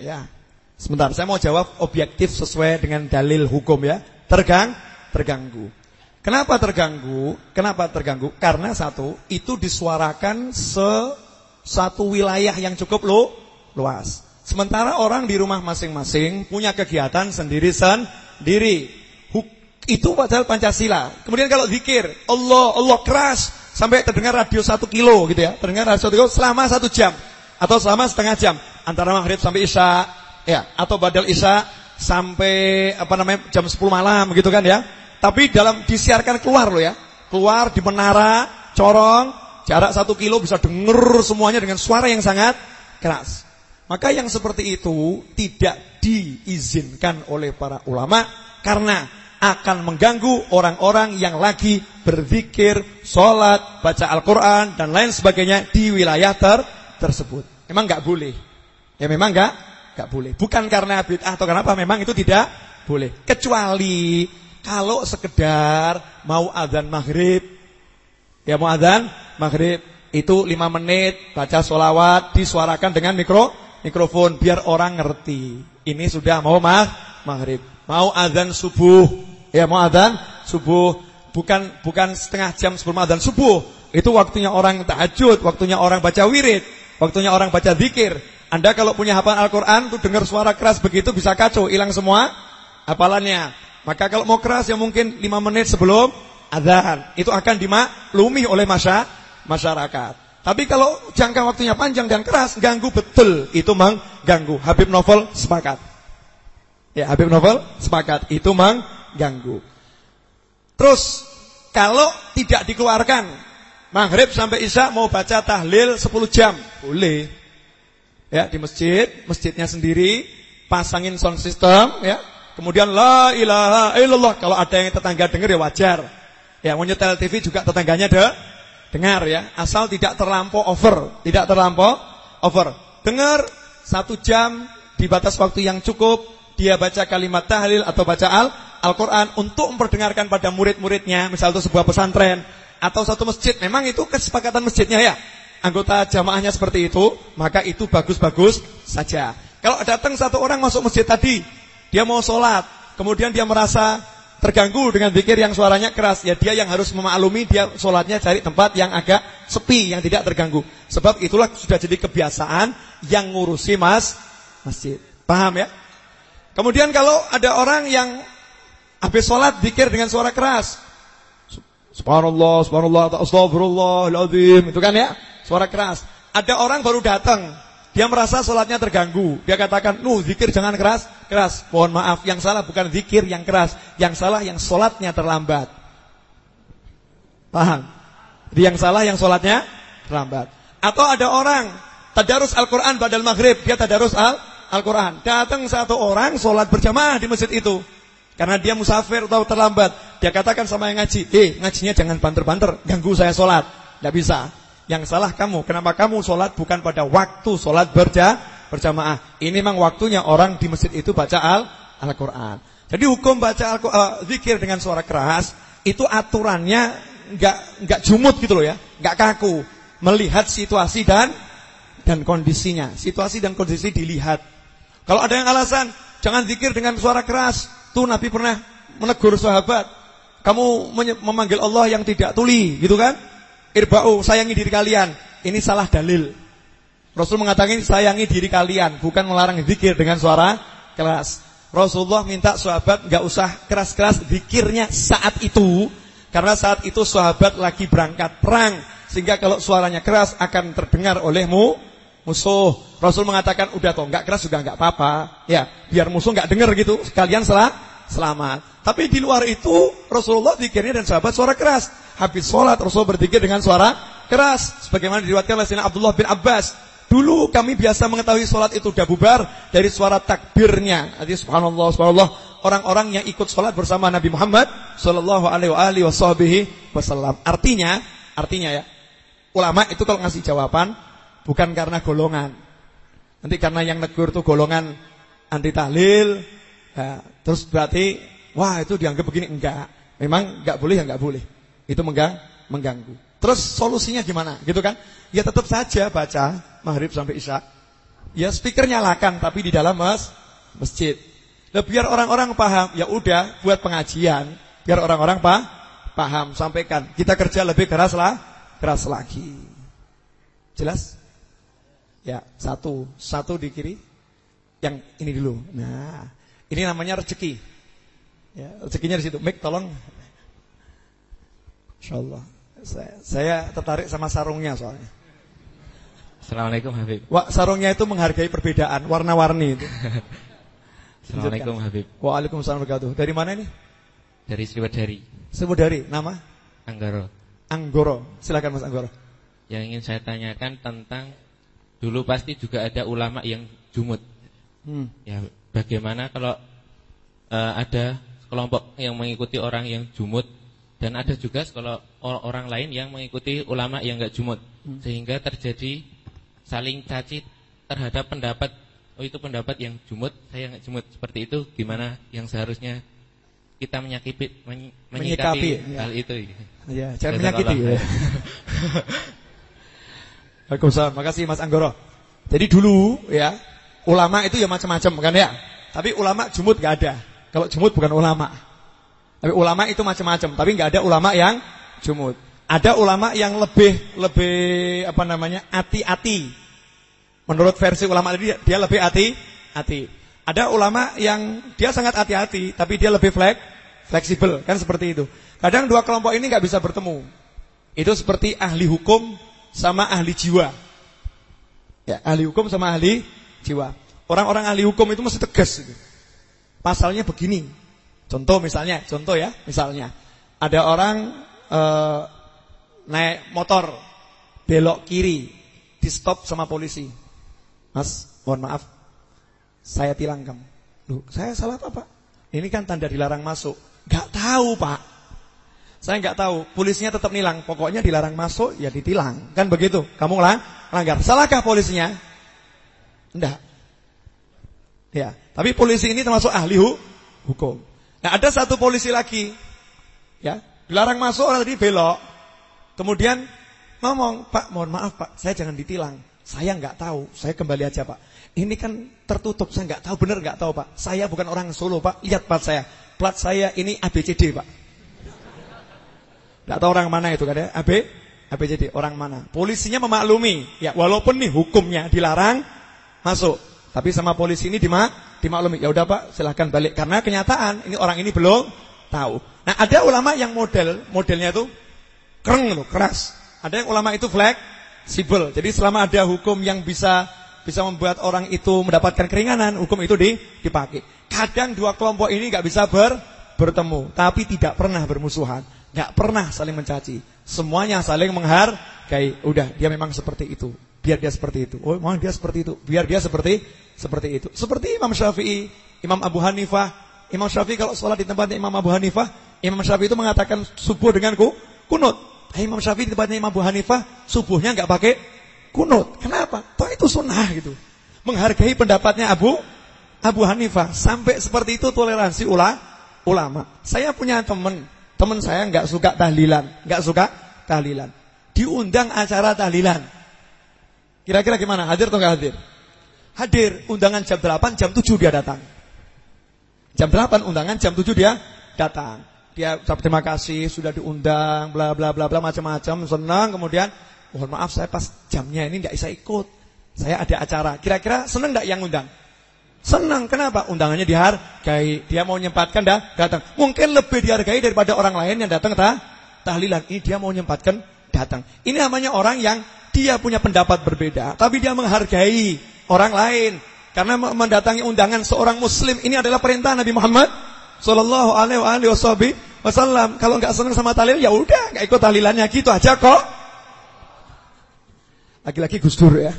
[SPEAKER 2] Ya. Sebentar, saya mau jawab objektif sesuai dengan dalil hukum ya. Tergang, terganggu. Kenapa terganggu? Kenapa terganggu? Karena satu, itu disuarakan se satu wilayah yang cukup lu, luas. Sementara orang di rumah masing-masing punya kegiatan sendiri sendiri. Itu padahal Pancasila. Kemudian kalau zikir, Allah, Allah keras sampai terdengar radio satu kilo gitu ya. Terdengar radio satu kilo selama satu jam atau selama setengah jam antara maghrib sampai isya, ya atau badal isya sampai apa namanya jam 10 malam gitu kan ya. Tapi dalam disiarkan keluar loh ya, keluar di menara, corong, jarak satu kilo bisa denger semuanya dengan suara yang sangat keras. Maka yang seperti itu tidak diizinkan oleh para ulama karena akan mengganggu orang-orang yang lagi berzikir, sholat, baca Al-Quran dan lain sebagainya di wilayah ter tersebut. Memang nggak boleh. Ya memang nggak nggak boleh. Bukan karena bid'ah atau kenapa, memang itu tidak boleh. Kecuali kalau sekedar mau adzan maghrib, ya mau maghrib itu lima menit baca sholawat disuarakan dengan mikro mikrofon biar orang ngerti. Ini sudah mau mah maghrib. Mau adzan subuh. Ya mau adzan subuh. Bukan bukan setengah jam sebelum adzan subuh. Itu waktunya orang tahajud, waktunya orang baca wirid, waktunya orang baca zikir. Anda kalau punya hafalan Al-Qur'an tuh dengar suara keras begitu bisa kacau, hilang semua hafalannya. Maka kalau mau keras ya mungkin 5 menit sebelum adzan. Itu akan dimaklumi oleh masyarakat. Tapi kalau jangka waktunya panjang dan keras, ganggu betul. Itu mengganggu. Habib Novel sepakat. Ya, Habib Novel sepakat. Itu mengganggu. Terus, kalau tidak dikeluarkan, maghrib sampai isya mau baca tahlil 10 jam. Boleh. Ya, di masjid, masjidnya sendiri, pasangin sound system, ya. Kemudian la ilaha illallah. Kalau ada yang tetangga dengar ya wajar. Ya, mau nyetel TV juga tetangganya deh Dengar ya, asal tidak terlampau over, tidak terlampau over. Dengar satu jam di batas waktu yang cukup, dia baca kalimat tahlil atau baca al Al-Quran untuk memperdengarkan pada murid-muridnya, misal itu sebuah pesantren atau satu masjid. Memang itu kesepakatan masjidnya ya. Anggota jamaahnya seperti itu, maka itu bagus-bagus saja. Kalau datang satu orang masuk masjid tadi, dia mau sholat, kemudian dia merasa terganggu dengan zikir yang suaranya keras, ya dia yang harus memaklumi dia sholatnya cari tempat yang agak sepi, yang tidak terganggu. Sebab itulah sudah jadi kebiasaan yang ngurusi mas masjid. Paham ya? Kemudian kalau ada orang yang habis sholat zikir dengan suara keras, Subhanallah, Subhanallah, Astagfirullahaladzim, itu kan ya, suara keras. Ada orang baru datang, dia merasa sholatnya terganggu. Dia katakan, nuh zikir jangan keras, keras. Mohon maaf, yang salah bukan zikir yang keras. Yang salah yang sholatnya terlambat. Paham? Jadi yang salah yang sholatnya terlambat. Atau ada orang, tadarus Al-Quran badal maghrib. Dia tadarus Al-Quran. Datang satu orang sholat berjamaah di masjid itu. Karena dia musafir atau terlambat. Dia katakan sama yang ngaji, eh ngajinya jangan banter-banter, ganggu saya sholat. Tidak bisa. Yang salah kamu. Kenapa kamu sholat bukan pada waktu sholat berja, berjamaah. Ini memang waktunya orang di masjid itu baca Al-Quran. Jadi hukum baca al uh, zikir dengan suara keras, itu aturannya nggak nggak jumut gitu loh ya. nggak kaku. Melihat situasi dan dan kondisinya. Situasi dan kondisi dilihat. Kalau ada yang alasan, jangan zikir dengan suara keras. Tuh Nabi pernah menegur sahabat. Kamu memanggil Allah yang tidak tuli, gitu kan? Irba'u, sayangi diri kalian. Ini salah dalil. Rasul mengatakan sayangi diri kalian, bukan melarang zikir dengan suara keras. Rasulullah minta sahabat nggak usah keras-keras zikirnya saat itu, karena saat itu sahabat lagi berangkat perang, sehingga kalau suaranya keras akan terdengar olehmu musuh. Rasul mengatakan udah toh nggak keras juga nggak apa-apa, ya biar musuh nggak dengar gitu, sekalian salah selamat. Tapi di luar itu Rasulullah zikirnya dan sahabat suara keras habis sholat Rasul berzikir dengan suara keras. Sebagaimana diriwayatkan oleh Sayyidina Abdullah bin Abbas. Dulu kami biasa mengetahui sholat itu sudah bubar dari suara takbirnya. Jadi subhanallah, subhanallah. Orang-orang yang ikut sholat bersama Nabi Muhammad Sallallahu alaihi wasallam. Artinya, artinya ya, ulama itu kalau ngasih jawaban bukan karena golongan. Nanti karena yang negur itu golongan anti tahlil, ya, terus berarti wah itu dianggap begini enggak. Memang enggak boleh ya enggak boleh. Itu menggang, mengganggu. Terus solusinya gimana? Gitu kan? Ya tetap saja baca maghrib sampai isya. Ya speaker nyalakan tapi di dalam mas, masjid. Nah, biar orang-orang paham, ya udah buat pengajian, biar orang-orang pa, paham, sampaikan. Kita kerja lebih keras lah, keras lagi. Jelas? Ya, satu, satu di kiri. Yang ini dulu. Nah, ini namanya rezeki. Ya, rezekinya di situ. Mik tolong. Insyaallah. Saya, saya tertarik sama sarungnya soalnya.
[SPEAKER 4] Assalamualaikum Habib.
[SPEAKER 2] Wah, sarungnya itu menghargai perbedaan, warna-warni itu.
[SPEAKER 4] Assalamualaikum Habib.
[SPEAKER 2] Waalaikumsalam warahmatullahi Dari mana ini?
[SPEAKER 4] Dari Sriwadari.
[SPEAKER 2] Sriwadari, nama?
[SPEAKER 4] Anggoro.
[SPEAKER 2] Anggoro. Silakan Mas Anggoro.
[SPEAKER 4] Yang ingin saya tanyakan tentang dulu pasti juga ada ulama yang jumut.
[SPEAKER 2] Hmm.
[SPEAKER 4] Ya, bagaimana kalau uh, ada kelompok yang mengikuti orang yang jumut dan ada juga kalau orang lain yang mengikuti ulama yang enggak jumut hmm. sehingga terjadi saling caci terhadap pendapat oh itu pendapat yang jumut saya enggak jumut seperti itu gimana yang seharusnya kita menyakiti men, menyikapi
[SPEAKER 2] Menyikapi, ya.
[SPEAKER 4] hal itu
[SPEAKER 2] Ya, jangan menyakiti ya. Waalaikumsalam. Makasih Mas Anggoro. Jadi dulu ya, ulama itu ya macam-macam kan ya. Tapi ulama jumut gak ada. Kalau jumut bukan ulama. Tapi ulama itu macam-macam, tapi nggak ada ulama yang jumut. Ada ulama yang lebih lebih apa namanya? hati-hati. Menurut versi ulama tadi dia lebih hati-hati. Ada ulama yang dia sangat hati-hati, tapi dia lebih flek, fleksibel, kan seperti itu. Kadang dua kelompok ini nggak bisa bertemu. Itu seperti ahli hukum sama ahli jiwa. Ya, ahli hukum sama ahli jiwa. Orang-orang ahli hukum itu mesti tegas. Gitu. Pasalnya begini. Contoh misalnya, contoh ya, misalnya ada orang e, naik motor belok kiri, di stop sama polisi. Mas, mohon maaf, saya tilang kamu. Loh, saya salah apa pak? Ini kan tanda dilarang masuk. Gak tahu pak. Saya nggak tahu. Polisinya tetap nilang. Pokoknya dilarang masuk, ya ditilang. Kan begitu. Kamu lang langgar. Salahkah polisinya? Enggak. Ya. Tapi polisi ini termasuk ahli hukum. Nah, ada satu polisi lagi. Ya, dilarang masuk orang tadi belok. Kemudian ngomong, "Pak, mohon maaf, Pak. Saya jangan ditilang. Saya nggak tahu. Saya kembali aja, Pak. Ini kan tertutup. Saya nggak tahu benar nggak tahu, Pak. Saya bukan orang Solo, Pak. Lihat plat saya. Plat saya ini ABCD, Pak. Nggak tahu orang mana itu kan ya? AB ABCD, orang mana? Polisinya memaklumi. Ya, walaupun nih hukumnya dilarang masuk. Tapi sama polisi ini dimak dimaklumi. Ya udah Pak, silahkan balik karena kenyataan ini orang ini belum tahu. Nah, ada ulama yang model, modelnya itu keren loh, keras. Ada yang ulama itu fleksibel. Jadi selama ada hukum yang bisa bisa membuat orang itu mendapatkan keringanan, hukum itu di, dipakai. Kadang dua kelompok ini nggak bisa ber, bertemu, tapi tidak pernah bermusuhan, nggak pernah saling mencaci. Semuanya saling menghargai. Udah, dia memang seperti itu. Biar dia seperti itu. Oh, memang dia seperti itu. Biar dia seperti seperti itu. Seperti Imam Syafi'i, Imam Abu Hanifah. Imam Syafi'i kalau sholat di tempatnya Imam Abu Hanifah, Imam Syafi'i itu mengatakan subuh dengan ku, kunut. Imam Syafi'i di tempatnya Imam Abu Hanifah, subuhnya nggak pakai kunut. Kenapa? Toh itu sunnah gitu. Menghargai pendapatnya Abu Abu Hanifah. Sampai seperti itu toleransi ula, ulama. Saya punya teman, teman saya nggak suka tahlilan, nggak suka tahlilan. Diundang acara tahlilan. Kira-kira gimana? Hadir atau enggak hadir? Hadir. Undangan jam 8, jam 7 dia datang. Jam 8 undangan, jam 7 dia datang. Dia ucap terima kasih sudah diundang, bla bla bla bla macam-macam, senang. Kemudian, mohon maaf saya pas jamnya ini enggak bisa ikut. Saya ada acara. Kira-kira senang enggak yang undang? Senang. Kenapa? Undangannya dihargai. Dia mau nyempatkan dah datang. Mungkin lebih dihargai daripada orang lain yang datang tah tahlilan. Ini dia mau nyempatkan datang. Ini namanya orang yang dia punya pendapat berbeda, tapi dia menghargai orang lain. Karena mendatangi undangan seorang muslim ini adalah perintah Nabi Muhammad sallallahu alaihi wasallam. Kalau nggak senang sama tahlil ya udah, nggak ikut tahlilannya gitu aja kok. Lagi-lagi Gus Dur ya.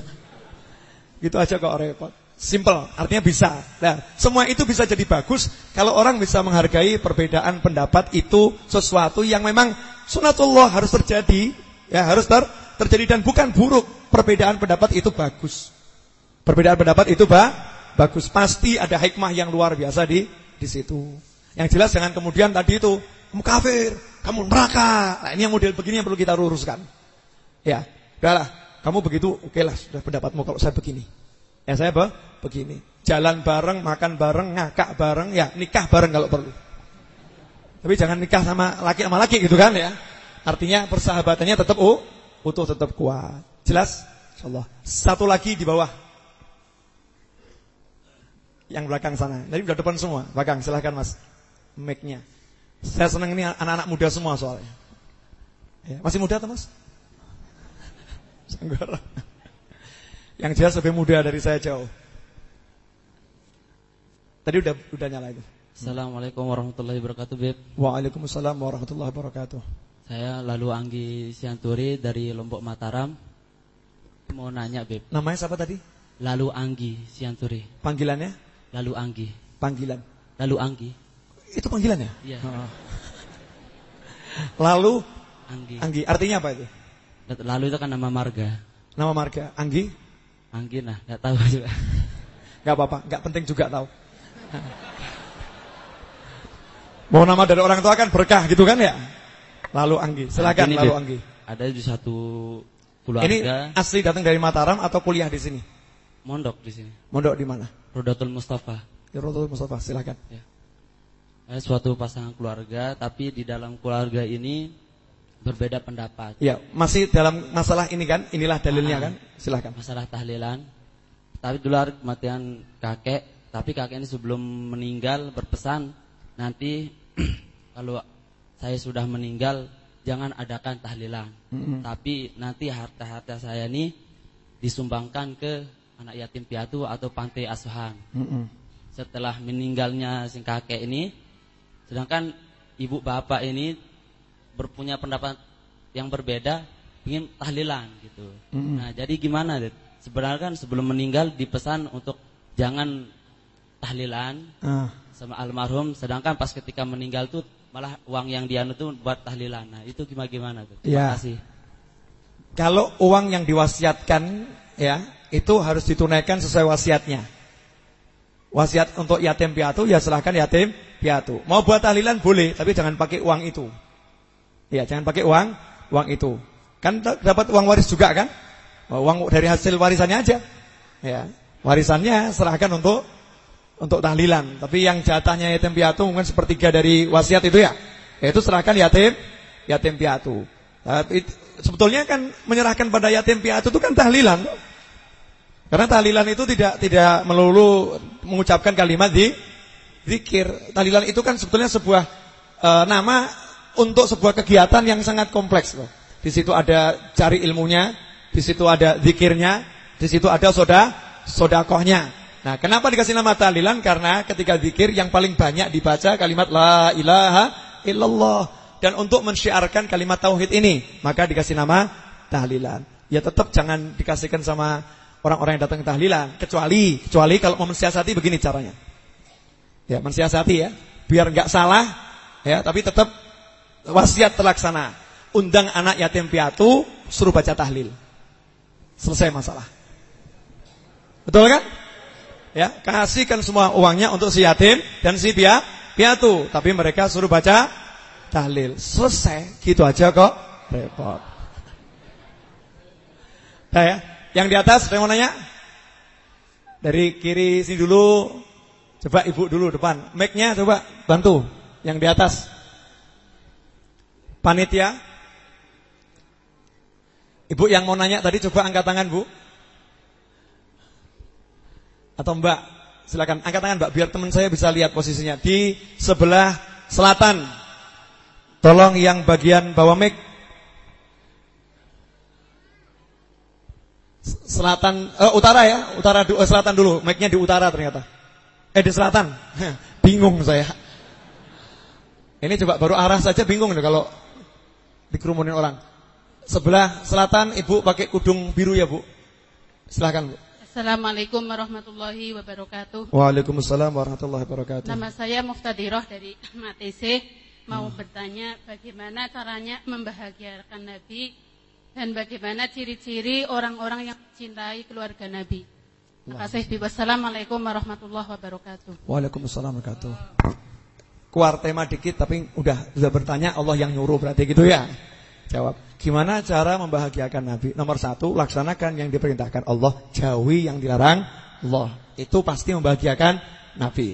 [SPEAKER 2] Gitu aja kok repot. Simple, artinya bisa. Nah, semua itu bisa jadi bagus kalau orang bisa menghargai perbedaan pendapat itu sesuatu yang memang sunatullah harus terjadi, ya harus ter terjadi dan bukan buruk. Perbedaan pendapat itu bagus. Perbedaan pendapat itu ba bagus. Pasti ada hikmah yang luar biasa di di situ. Yang jelas jangan kemudian tadi itu kamu kafir, kamu neraka. Nah, ini yang model begini yang perlu kita luruskan. Ya, udahlah. Kamu begitu, oke lah sudah pendapatmu kalau saya begini. Ya saya apa? Begini. Jalan bareng, makan bareng, ngakak bareng, ya nikah bareng kalau perlu. Tapi jangan nikah sama laki sama laki gitu kan ya. Artinya persahabatannya tetap oh, utuh tetap kuat. Jelas? Insyaallah. Satu lagi di bawah. Yang belakang sana. Tadi udah depan semua. Belakang silahkan Mas. Mic-nya. Saya senang ini anak-anak muda semua soalnya. Ya, masih muda atau Mas? Sanggara. Yang jelas lebih muda dari saya jauh. Tadi udah udah nyala itu.
[SPEAKER 5] Assalamualaikum warahmatullahi wabarakatuh, Beb.
[SPEAKER 2] Waalaikumsalam warahmatullahi wabarakatuh.
[SPEAKER 5] Saya lalu Anggi Sianturi dari Lombok Mataram. Mau nanya, Beb.
[SPEAKER 2] Namanya siapa tadi?
[SPEAKER 5] Lalu Anggi Sianturi.
[SPEAKER 2] Panggilannya?
[SPEAKER 5] Lalu Anggi.
[SPEAKER 2] Panggilan.
[SPEAKER 5] Lalu Anggi.
[SPEAKER 2] Itu panggilannya?
[SPEAKER 5] Iya.
[SPEAKER 2] Lalu
[SPEAKER 5] Anggi.
[SPEAKER 2] Anggi. Artinya apa itu?
[SPEAKER 5] Lalu itu kan nama marga.
[SPEAKER 2] Nama marga Anggi?
[SPEAKER 5] Anggi nah, enggak tahu juga.
[SPEAKER 2] Gak apa-apa, gak penting juga tahu. Mau nama dari orang tua kan berkah gitu kan ya? Lalu Anggi, silakan
[SPEAKER 5] Ini,
[SPEAKER 2] lalu. Anggi.
[SPEAKER 5] Ada di satu
[SPEAKER 2] Ini
[SPEAKER 5] keluarga
[SPEAKER 2] asli datang dari Mataram atau kuliah di sini?
[SPEAKER 5] mondok di sini.
[SPEAKER 2] Mondok di mana?
[SPEAKER 5] Rodatul Mustafa.
[SPEAKER 2] Ya Rotul Mustafa, silakan.
[SPEAKER 5] Ada suatu pasangan keluarga, tapi di dalam keluarga ini berbeda pendapat.
[SPEAKER 2] Ya, masih dalam masalah ini kan? Inilah dalilnya
[SPEAKER 5] Ah.
[SPEAKER 2] kan? Silakan.
[SPEAKER 5] masalah tahlilan. Tapi dulu kematian kakek, tapi kakek ini sebelum meninggal berpesan nanti kalau saya sudah meninggal jangan adakan tahlilan. Tapi nanti harta-harta saya ini disumbangkan ke anak yatim piatu atau pantai asuhan.
[SPEAKER 2] Mm-mm.
[SPEAKER 5] Setelah meninggalnya si kakek ini, sedangkan ibu bapak ini berpunya pendapat yang berbeda, ingin tahlilan gitu. Nah, jadi gimana, Dit? Sebenarnya kan sebelum meninggal dipesan untuk jangan tahlilan
[SPEAKER 2] Ah.
[SPEAKER 5] sama almarhum, sedangkan pas ketika meninggal tuh malah uang yang dianu tuh buat tahlilan. Nah, itu gimana gimana tuh? Terima
[SPEAKER 2] Ya.
[SPEAKER 5] kasih.
[SPEAKER 2] Kalau uang yang diwasiatkan ya, itu harus ditunaikan sesuai wasiatnya. Wasiat untuk yatim piatu ya silahkan yatim piatu. Mau buat tahlilan boleh, tapi jangan pakai uang itu. Ya, jangan pakai uang uang itu. Kan dapat uang waris juga kan? Uang dari hasil warisannya aja. Ya, warisannya serahkan untuk untuk tahlilan. Tapi yang jatahnya yatim piatu mungkin sepertiga dari wasiat itu ya. Yaitu serahkan yatim yatim piatu. It- sebetulnya kan menyerahkan pada yatim piatu itu kan tahlilan. Karena tahlilan itu tidak tidak melulu mengucapkan kalimat di zikir. Tahlilan itu kan sebetulnya sebuah eh, nama untuk sebuah kegiatan yang sangat kompleks loh. Di situ ada cari ilmunya, di situ ada zikirnya, di situ ada soda sodakohnya. Nah, kenapa dikasih nama tahlilan? Karena ketika zikir yang paling banyak dibaca kalimat la ilaha illallah dan untuk mensyiarkan kalimat tauhid ini, maka dikasih nama tahlilan. Ya tetap jangan dikasihkan sama orang-orang yang datang ke tahlilan, kecuali kecuali kalau mau mensiasati begini caranya. Ya, mensiasati ya, biar nggak salah ya, tapi tetap wasiat terlaksana. Undang anak yatim piatu, suruh baca tahlil. Selesai masalah. Betul kan? Ya, kasihkan semua uangnya untuk si yatim dan si pia, piatu, tapi mereka suruh baca tahlil. Selesai, gitu aja kok. Repot. Nah ya, yang di atas yang mau nanya? Dari kiri sini dulu. Coba ibu dulu depan. Mic-nya coba bantu. Yang di atas. Panitia. Ibu yang mau nanya tadi coba angkat tangan, Bu. Atau Mbak, silakan angkat tangan, Mbak, biar teman saya bisa lihat posisinya di sebelah selatan. Tolong yang bagian bawah mic. Selatan, eh, utara ya, utara eh, selatan dulu. Mic-nya di utara ternyata. Eh di selatan. bingung saya. Ini coba baru arah saja bingung nih kalau dikerumunin orang. Sebelah selatan ibu pakai kudung biru ya bu. Silahkan bu.
[SPEAKER 6] Assalamualaikum warahmatullahi wabarakatuh.
[SPEAKER 2] Waalaikumsalam warahmatullahi wabarakatuh.
[SPEAKER 6] Nama saya Muftadiroh dari MATC. Mau bertanya bagaimana caranya membahagiakan Nabi dan bagaimana ciri-ciri orang-orang yang mencintai keluarga Nabi. Terima kasih. Wassalamualaikum warahmatullahi wabarakatuh.
[SPEAKER 2] Waalaikumsalam warahmatullahi wabarakatuh. Keluar tema dikit tapi udah sudah bertanya Allah yang nyuruh berarti gitu ya. Jawab. Gimana cara membahagiakan Nabi? Nomor satu, laksanakan yang diperintahkan Allah, jauhi yang dilarang Allah. Itu pasti membahagiakan Nabi.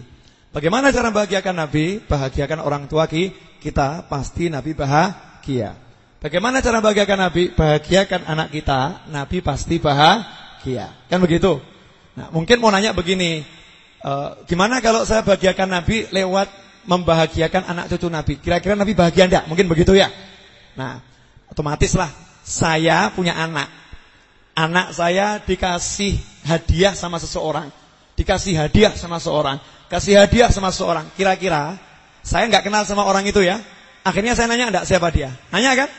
[SPEAKER 2] Bagaimana cara membahagiakan Nabi? Bahagiakan orang tua kita, pasti Nabi bahagia. Bagaimana cara membahagiakan Nabi? Bahagiakan anak kita, Nabi pasti bahagia. Kan begitu? Nah, mungkin mau nanya begini, e, gimana kalau saya bahagiakan Nabi lewat membahagiakan anak cucu Nabi? Kira-kira Nabi bahagia enggak? Mungkin begitu ya? Nah, otomatis lah saya punya anak. Anak saya dikasih hadiah sama seseorang. Dikasih hadiah sama seseorang. Kasih hadiah sama seseorang. Kira-kira saya nggak kenal sama orang itu ya. Akhirnya saya nanya enggak siapa dia? Nanya kan?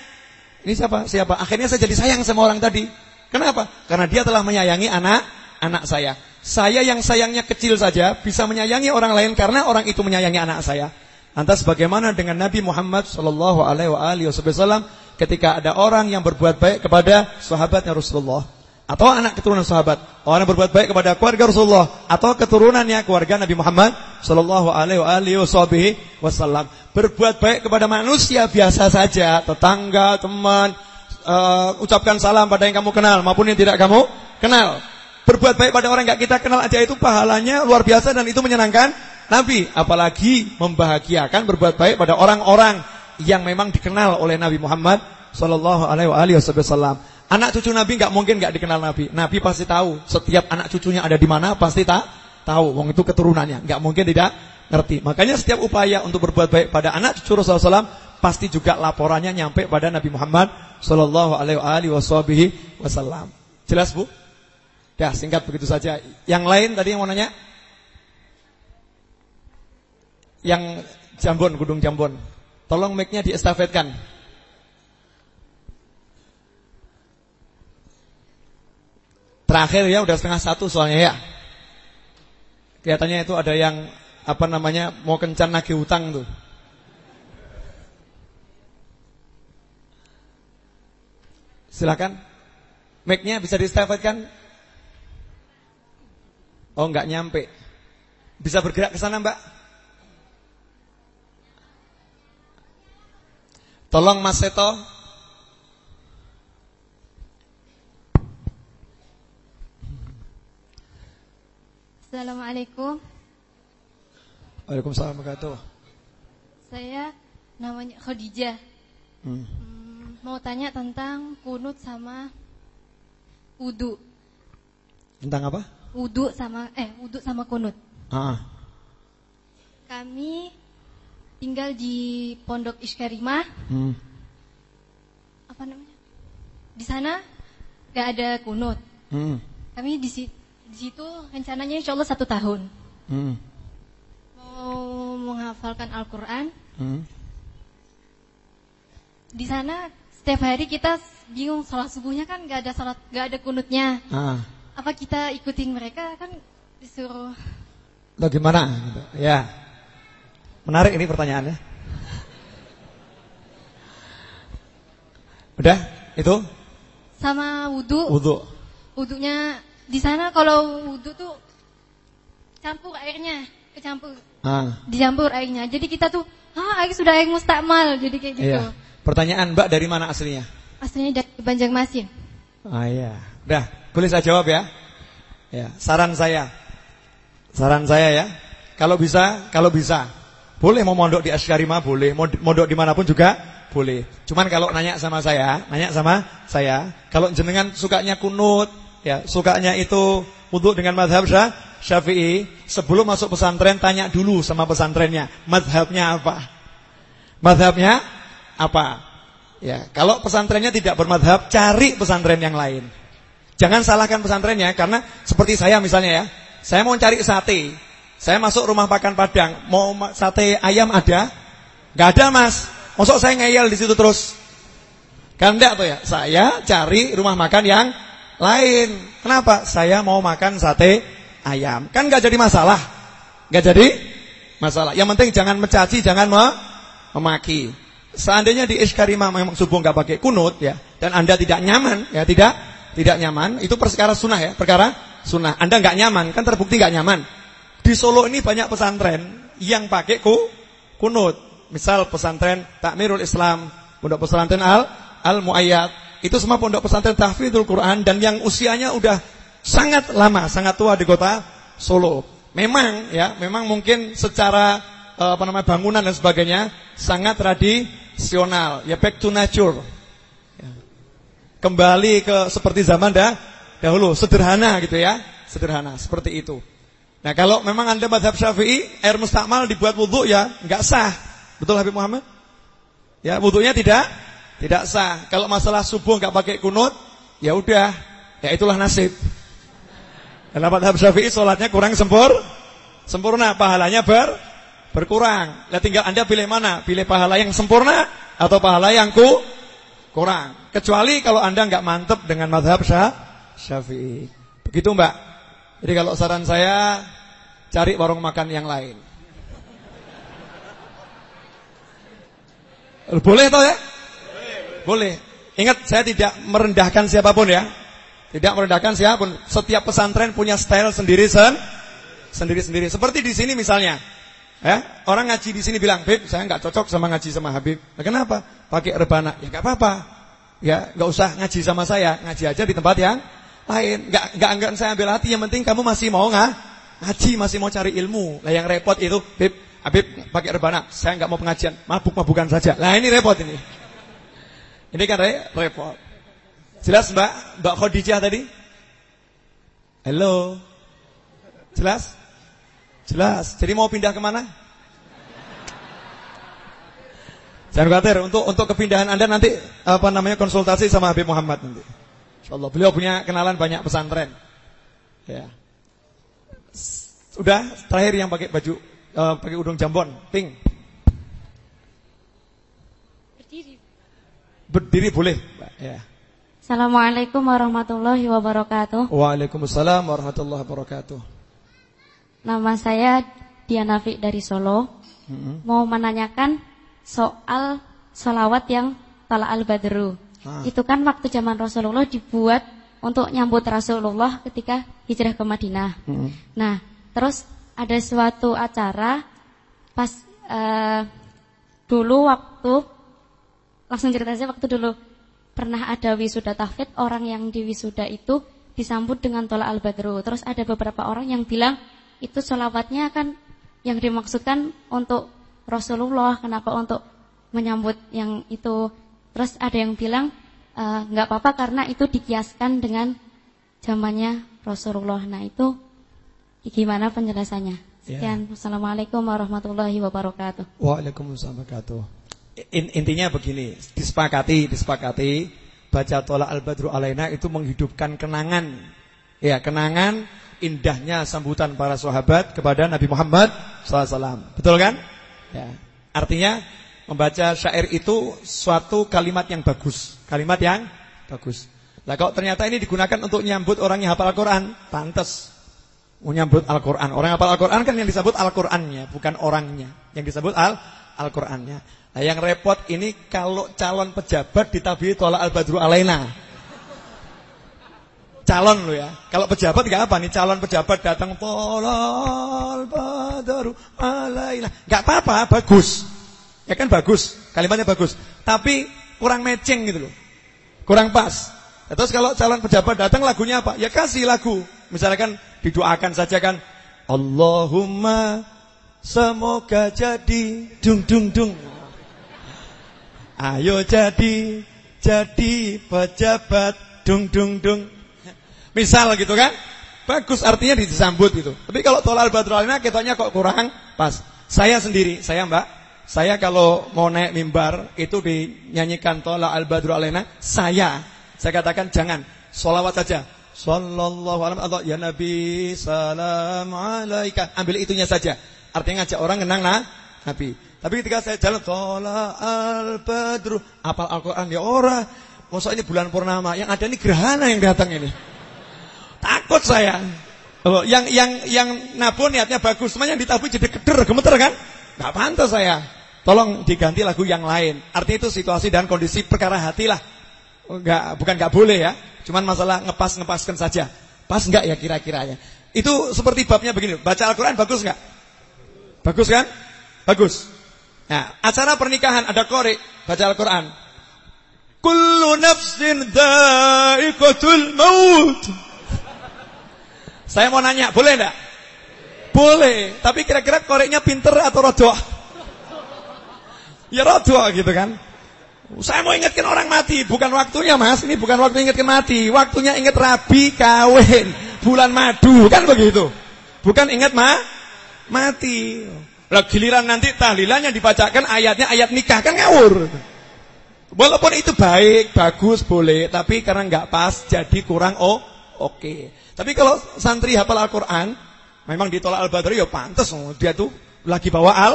[SPEAKER 2] Ini siapa? Siapa? Akhirnya saya jadi sayang sama orang tadi. Kenapa? Karena dia telah menyayangi anak anak saya. Saya yang sayangnya kecil saja bisa menyayangi orang lain karena orang itu menyayangi anak saya. Lantas bagaimana dengan Nabi Muhammad sallallahu alaihi wasallam ketika ada orang yang berbuat baik kepada sahabatnya Rasulullah? Atau anak keturunan sahabat, orang yang berbuat baik kepada keluarga Rasulullah? Atau keturunannya keluarga Nabi Muhammad sallallahu alaihi wasallam, berbuat baik kepada manusia biasa saja, tetangga, teman, uh, ucapkan salam pada yang kamu kenal maupun yang tidak kamu kenal. Berbuat baik pada orang yang kita kenal aja itu pahalanya luar biasa dan itu menyenangkan Nabi. Apalagi membahagiakan berbuat baik pada orang-orang yang memang dikenal oleh Nabi Muhammad Sallallahu Alaihi Wasallam. Anak cucu Nabi nggak mungkin nggak dikenal Nabi. Nabi pasti tahu setiap anak cucunya ada di mana pasti tak tahu. Wong itu keturunannya nggak mungkin tidak ngerti. Makanya setiap upaya untuk berbuat baik pada anak cucu Rasulullah SAW pasti juga laporannya nyampe pada Nabi Muhammad Sallallahu Alaihi Wasallam. Jelas bu? Dah singkat begitu saja. Yang lain tadi yang mau nanya? Yang Jambon, Gunung Jambon. Tolong mic-nya diestafetkan. Terakhir ya udah setengah satu soalnya ya. Kelihatannya itu ada yang apa namanya mau kencan nagih utang tuh. Silakan. Mic-nya bisa diestafetkan. Oh nggak nyampe. Bisa bergerak ke sana mbak? Tolong Mas Seto.
[SPEAKER 7] Assalamualaikum.
[SPEAKER 2] Waalaikumsalam warahmatullahi
[SPEAKER 7] Saya namanya Khadijah. Hmm. Hmm, mau tanya tentang kunut sama wudu.
[SPEAKER 2] Tentang apa?
[SPEAKER 7] Wudhu sama eh wudhu sama kunut.
[SPEAKER 2] Ah.
[SPEAKER 7] Kami tinggal di Pondok Iskarimah. Hmm. Apa namanya? Di sana gak ada kunut. Hmm. Kami di, di situ rencananya insya Allah satu tahun. Hmm. Mau menghafalkan Al-Quran. Hmm. Di sana setiap hari kita bingung sholat subuhnya kan gak ada sholat gak ada kunutnya. Ah apa kita ikutin mereka kan disuruh
[SPEAKER 2] Loh gimana? Ya. Menarik ini pertanyaannya. Udah? Itu?
[SPEAKER 7] Sama wudhu.
[SPEAKER 2] Wudhu.
[SPEAKER 7] Wudhunya di sana kalau wudhu tuh campur airnya, kecampur. Ah. Dicampur airnya. Jadi kita tuh, ah air sudah air mustakmal. Jadi kayak gitu. Iya.
[SPEAKER 2] Pertanyaan Mbak dari mana aslinya?
[SPEAKER 7] Aslinya dari Banjarmasin.
[SPEAKER 2] Ah iya. Udah, boleh saya jawab ya? Ya, saran saya. Saran saya ya. Kalau bisa, kalau bisa. Boleh mau mondok di Askarima boleh, mondok di mana pun juga boleh. Cuman kalau nanya sama saya, nanya sama saya, kalau jenengan sukanya kunut, ya, sukanya itu untuk dengan madhab Syafi'i, sebelum masuk pesantren tanya dulu sama pesantrennya, madhabnya apa? Madhabnya apa? Ya, kalau pesantrennya tidak bermadhab, cari pesantren yang lain. Jangan salahkan pesantrennya karena seperti saya misalnya ya, saya mau cari sate. Saya masuk rumah makan Padang, mau sate ayam ada? Gak ada, Mas. Masuk saya ngeyel di situ terus. Enggak tuh ya? Saya cari rumah makan yang lain. Kenapa? Saya mau makan sate ayam. Kan gak jadi masalah. Gak jadi masalah. Yang penting jangan mencaci, jangan memaki. Seandainya di Iskarima memang subuh nggak pakai kunut ya dan Anda tidak nyaman ya tidak tidak nyaman itu perkara sunnah ya perkara sunnah. Anda nggak nyaman, kan terbukti nggak nyaman. Di Solo ini banyak pesantren yang pakai ku, kunut. Misal pesantren Takmirul Islam, pondok pesantren Al Al Muayyad. Itu semua pondok pesantren tahfidzul Quran dan yang usianya udah sangat lama, sangat tua di kota Solo. Memang ya, memang mungkin secara eh, apa namanya bangunan dan sebagainya sangat tradisional, ya back to nature. Ya. Kembali ke seperti zaman dah dahulu, sederhana gitu ya, sederhana seperti itu. Nah kalau memang anda madhab syafi'i Air mustakmal dibuat wudhu ya nggak sah. Betul Habib Muhammad? Ya wudhunya tidak Tidak sah. Kalau masalah subuh nggak pakai kunut Ya udah. Ya itulah nasib. Dalam madhab syafi'i sholatnya kurang sempur Sempurna. Pahalanya ber berkurang. Nah tinggal anda pilih mana? Pilih pahala yang sempurna Atau pahala yang ku kurang? Kecuali kalau anda nggak mantep dengan madhab syafi'i. Begitu mbak jadi kalau saran saya cari warung makan yang lain. Boleh toh ya? Boleh. Ingat saya tidak merendahkan siapa pun ya. Tidak merendahkan siapa pun. Setiap pesantren punya style sendiri sen sendiri-sendiri. Seperti di sini misalnya. Ya, orang ngaji di sini bilang, "Beb, saya nggak cocok sama ngaji sama Habib." Nah, kenapa? Pakai rebana. Ya nggak apa-apa. Ya, nggak usah ngaji sama saya, ngaji aja di tempat yang lain. Enggak enggak enggak saya ambil hati, yang penting kamu masih mau nggak ngaji, masih mau cari ilmu. Lah yang repot itu, Bib, Habib pakai rebana, saya enggak mau pengajian, mabuk-mabukan saja. Lah ini repot ini. Ini kan re repot. Jelas Mbak, Mbak Khadijah tadi? Halo. Jelas? Jelas. Jadi mau pindah ke mana? Jangan khawatir untuk untuk kepindahan Anda nanti apa namanya konsultasi sama Habib Muhammad nanti. Insyaallah beliau punya kenalan banyak pesantren. Ya. Sudah terakhir yang pakai baju uh, pakai udung jambon, pink.
[SPEAKER 8] Berdiri.
[SPEAKER 2] Berdiri boleh, ya.
[SPEAKER 8] Assalamualaikum warahmatullahi wabarakatuh.
[SPEAKER 2] Waalaikumsalam warahmatullahi wabarakatuh.
[SPEAKER 8] Nama saya Diana Fik dari Solo. Hmm. Mau menanyakan soal solawat yang Tala al-Badru. Ah. Itu kan waktu zaman Rasulullah dibuat untuk nyambut Rasulullah ketika hijrah ke Madinah. Hmm. Nah, terus ada suatu acara pas uh, dulu waktu langsung cerita saja waktu dulu pernah ada wisuda tahfidz orang yang di wisuda itu disambut dengan tolak al-badru. Terus ada beberapa orang yang bilang itu sholawatnya kan yang dimaksudkan untuk Rasulullah, kenapa untuk menyambut yang itu Terus ada yang bilang eh, nggak uh, apa-apa karena itu dikiaskan dengan zamannya Rasulullah. Nah itu gimana penjelasannya? Ya. Sekian. Ya. Assalamualaikum warahmatullahi wabarakatuh.
[SPEAKER 2] Waalaikumsalam wabarakatuh. In, intinya begini, disepakati, disepakati baca tolak al-badru alaina itu menghidupkan kenangan. Ya, kenangan indahnya sambutan para sahabat kepada Nabi Muhammad SAW. Betul kan? Ya. Artinya Membaca syair itu suatu kalimat yang bagus, kalimat yang bagus. Lah kalau ternyata ini digunakan untuk nyambut orang yang hafal Al-Qur'an, pantas menyambut Al-Qur'an. Orang yang hafal Al-Qur'an kan yang disebut Al-Qur'annya, bukan orangnya. Yang disebut Al Al-Qur'annya. Nah, yang repot ini kalau calon pejabat ditabihi tolak al-badru alaina. Calon lo ya. Kalau pejabat enggak apa nih? Calon pejabat datang tolak al-badru alaina. Enggak apa-apa, bagus. Ya kan bagus, kalimatnya bagus. Tapi kurang matching gitu loh. Kurang pas. Ya, terus kalau calon pejabat datang lagunya apa? Ya kasih lagu. Misalkan didoakan saja kan. Allahumma semoga jadi dung dung dung. Ayo jadi jadi pejabat dung dung dung. Misal gitu kan? Bagus artinya disambut gitu. Tapi kalau tolal badrolina ketoknya kok kurang pas. Saya sendiri, saya Mbak saya kalau mau naik mimbar itu dinyanyikan tola al-badru alaina, saya saya katakan jangan, solawat saja. Sallallahu alaihi wasallam ya Nabi salam alaika. Ambil itunya saja. Artinya ngajak orang kenang nah, Nabi. Tapi ketika saya jalan tola al-badru, apal Al-Qur'an ya ora. Masa ini bulan purnama, yang ada ini gerhana yang datang ini. Takut saya. Oh, yang yang yang nabur niatnya bagus, semuanya yang ditabur jadi keder, gemeter kan? Gak pantas saya. Tolong diganti lagu yang lain. Artinya itu situasi dan kondisi perkara hati lah. Enggak, bukan gak boleh ya. Cuman masalah ngepas-ngepaskan saja. Pas enggak ya kira-kiranya? Itu seperti babnya begini, baca Al-Qur'an bagus enggak? Bagus kan? Bagus. Nah, acara pernikahan ada korek baca Al-Qur'an. Kullu nafsin dha'iqatul maut. Saya mau nanya, boleh enggak? Boleh, tapi kira-kira koreknya pinter atau rodoh? Ya rodoh gitu kan. Saya mau ingatkan orang mati, bukan waktunya mas, ini bukan waktu ingatkan mati, waktunya ingat rabi kawin, bulan madu, kan begitu. Bukan ingat ma, mati. Lah giliran nanti tahlilannya dibacakan ayatnya ayat nikah kan ngawur. Walaupun itu baik, bagus, boleh, tapi karena nggak pas jadi kurang oh oke. Okay. Tapi kalau santri hafal Al-Qur'an, memang ditolak Al-Badri ya pantas dia tuh lagi bawa Al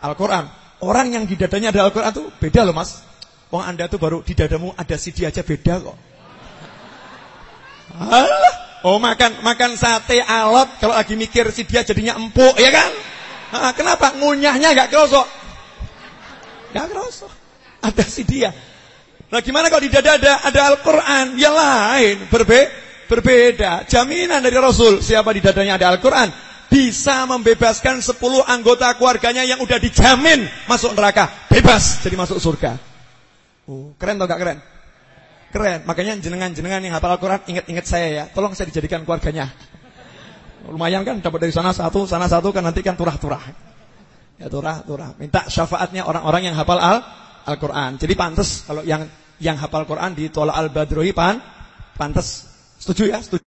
[SPEAKER 2] Al-Qur'an. Orang yang di dadanya ada Al-Qur'an tuh beda loh, Mas. Wong Anda tuh baru di dadamu ada CD aja beda kok. Alah. Oh makan makan sate alot kalau lagi mikir si dia jadinya empuk ya kan? Nah, kenapa ngunyahnya gak kerosok? Gak kerosok. Ada si dia. Nah gimana kalau di dada ada ada Al-Qur'an? Ya lain, berbe berbeda. Jaminan dari Rasul siapa di dadanya ada Al-Qur'an bisa membebaskan 10 anggota keluarganya yang udah dijamin masuk neraka, bebas jadi masuk surga. Oh, keren atau gak keren? Keren. Makanya jenengan-jenengan yang hafal Al-Quran ingat-ingat saya ya. Tolong saya dijadikan keluarganya. Lumayan kan dapat dari sana satu, sana satu kan nanti kan turah-turah. Ya turah-turah. Minta syafaatnya orang-orang yang hafal Al Al-Quran. Jadi pantas kalau yang yang hafal Quran ditolak Al-Badroi pan pantas. Setuju ya? Setuju.